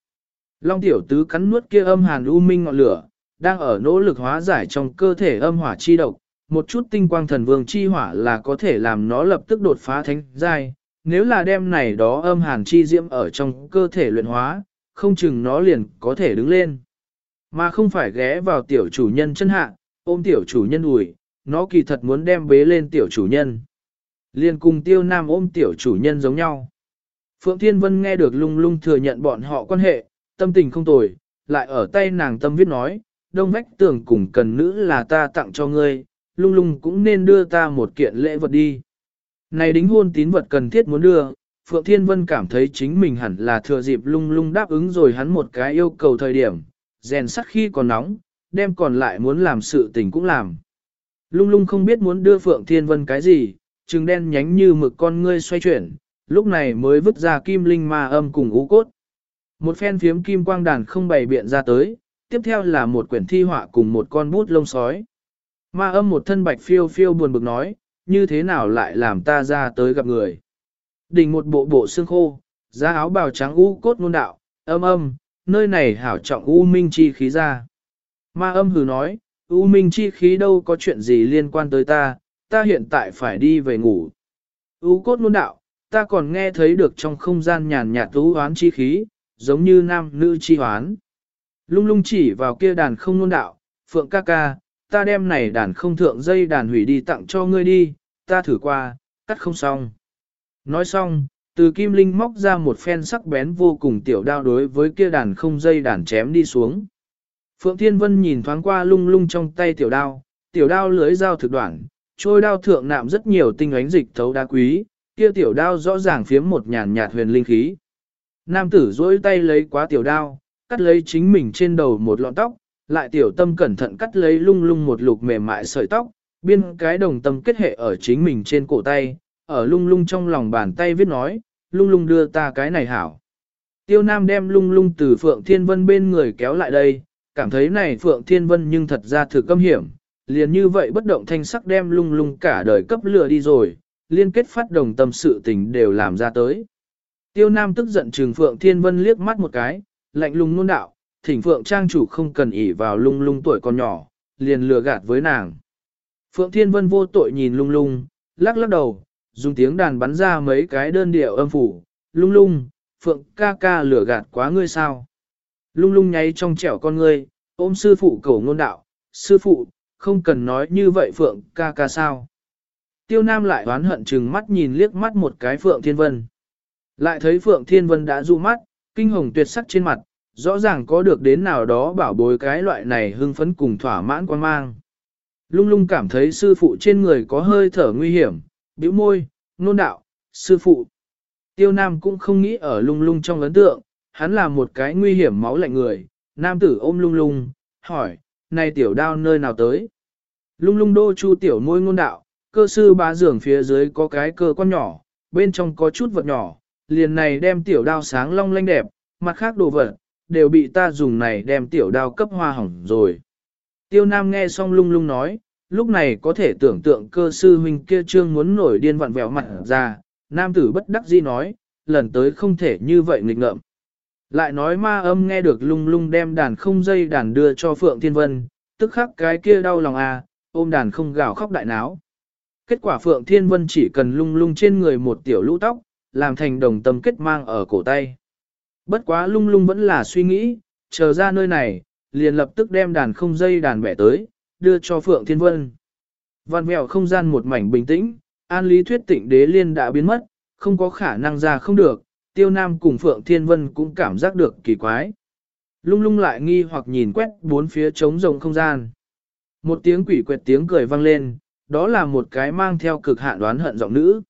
Long tiểu tứ cắn nuốt kia âm hàn u minh ngọn lửa, đang ở nỗ lực hóa giải trong cơ thể âm hỏa chi độc, một chút tinh quang thần vương chi hỏa là có thể làm nó lập tức đột phá thánh giai, nếu là đem này đó âm hàn chi diễm ở trong cơ thể luyện hóa, không chừng nó liền có thể đứng lên. Mà không phải ghé vào tiểu chủ nhân chân hạ, ôm tiểu chủ nhân ủi, nó kỳ thật muốn đem bế lên tiểu chủ nhân. Liên cùng tiêu nam ôm tiểu chủ nhân giống nhau. Phượng Thiên Vân nghe được lung lung thừa nhận bọn họ quan hệ, tâm tình không tồi, lại ở tay nàng tâm viết nói, đông vách tưởng cùng cần nữ là ta tặng cho ngươi, lung lung cũng nên đưa ta một kiện lễ vật đi. Này đính hôn tín vật cần thiết muốn đưa, Phượng Thiên Vân cảm thấy chính mình hẳn là thừa dịp lung lung đáp ứng rồi hắn một cái yêu cầu thời điểm, rèn sắt khi còn nóng, đem còn lại muốn làm sự tình cũng làm. Lung lung không biết muốn đưa Phượng Thiên Vân cái gì, trừng đen nhánh như mực con ngươi xoay chuyển, lúc này mới vứt ra kim linh ma âm cùng ú cốt. Một phen phiếm kim quang đàn không bày biện ra tới, tiếp theo là một quyển thi họa cùng một con bút lông sói. Ma âm một thân bạch phiêu phiêu buồn bực nói, như thế nào lại làm ta ra tới gặp người. Đỉnh một bộ bộ xương khô, giá áo bào trắng u cốt ngôn đạo, âm âm, nơi này hảo trọng u minh chi khí ra. Ma âm hừ nói, u minh chi khí đâu có chuyện gì liên quan tới ta, ta hiện tại phải đi về ngủ. U cốt ngôn đạo, ta còn nghe thấy được trong không gian nhàn nhạt tú hoán chi khí, giống như nam nữ chi hoán. Lung lung chỉ vào kia đàn không ngôn đạo, phượng ca ca, ta đem này đàn không thượng dây đàn hủy đi tặng cho ngươi đi, ta thử qua, cắt không xong. Nói xong, từ kim linh móc ra một phen sắc bén vô cùng tiểu đao đối với kia đàn không dây đàn chém đi xuống. Phượng Thiên Vân nhìn thoáng qua lung lung trong tay tiểu đao, tiểu đao lưới dao thực đoạn, trôi đao thượng nạm rất nhiều tinh ánh dịch thấu đá quý, kia tiểu đao rõ ràng phiếm một nhàn nhạt huyền linh khí. Nam tử duỗi tay lấy quá tiểu đao, cắt lấy chính mình trên đầu một lọn tóc, lại tiểu tâm cẩn thận cắt lấy lung lung một lục mềm mại sợi tóc, biên cái đồng tâm kết hệ ở chính mình trên cổ tay, ở lung lung trong lòng bàn tay viết nói, lung lung đưa ta cái này hảo. Tiêu Nam đem lung lung từ Phượng Thiên Vân bên người kéo lại đây, cảm thấy này Phượng Thiên Vân nhưng thật ra thực câm hiểm, liền như vậy bất động thanh sắc đem lung lung cả đời cấp lừa đi rồi, liên kết phát đồng tâm sự tình đều làm ra tới. Tiêu Nam tức giận trừng Phượng Thiên Vân liếc mắt một cái, lạnh lùng nôn đạo, thỉnh Phượng Trang chủ không cần ỉ vào lung lung tuổi còn nhỏ, liền lừa gạt với nàng. Phượng Thiên Vân vô tội nhìn lung lung, lắc lắc đầu, dùng tiếng đàn bắn ra mấy cái đơn điệu âm phủ, lung lung, Phượng ca ca lừa gạt quá ngươi sao. Lung lung nháy trong trẻo con ngươi, ôm sư phụ cầu ngôn đạo, sư phụ, không cần nói như vậy Phượng ca ca sao. Tiêu Nam lại oán hận chừng mắt nhìn liếc mắt một cái Phượng Thiên Vân. Lại thấy Phượng Thiên Vân đã du mắt, kinh hồng tuyệt sắc trên mặt, rõ ràng có được đến nào đó bảo bối cái loại này hưng phấn cùng thỏa mãn quan mang. Lung lung cảm thấy sư phụ trên người có hơi thở nguy hiểm, bĩu môi, nôn đạo, sư phụ. Tiêu Nam cũng không nghĩ ở lung lung trong ấn tượng, hắn là một cái nguy hiểm máu lạnh người, nam tử ôm lung lung, hỏi, này tiểu đao nơi nào tới? Lung lung đô chu tiểu môi ngôn đạo, cơ sư bá giường phía dưới có cái cơ quan nhỏ, bên trong có chút vật nhỏ, liền này đem tiểu đao sáng long lanh đẹp, mặt khác đồ vật, đều bị ta dùng này đem tiểu đao cấp hoa hỏng rồi. Tiêu Nam nghe xong lung lung nói, lúc này có thể tưởng tượng cơ sư huynh kia trương muốn nổi điên vặn vẹo mặt ra, nam tử bất đắc dĩ nói, lần tới không thể như vậy nghịch ngợm. Lại nói ma âm nghe được lung lung đem đàn không dây đàn đưa cho Phượng Thiên Vân, tức khắc cái kia đau lòng à, ôm đàn không gào khóc đại náo. Kết quả Phượng Thiên Vân chỉ cần lung lung trên người một tiểu lũ tóc, làm thành đồng tâm kết mang ở cổ tay. Bất quá lung lung vẫn là suy nghĩ, chờ ra nơi này, liền lập tức đem đàn không dây đàn bẻ tới, đưa cho Phượng Thiên Vân. Văn mèo không gian một mảnh bình tĩnh, an lý thuyết tịnh đế liên đã biến mất, không có khả năng ra không được, Tiêu Nam cùng Phượng Thiên Vân cũng cảm giác được kỳ quái. Lung lung lại nghi hoặc nhìn quét bốn phía trống rồng không gian. Một tiếng quỷ quẹt tiếng cười vang lên, đó là một cái mang theo cực hạn đoán hận giọng nữ.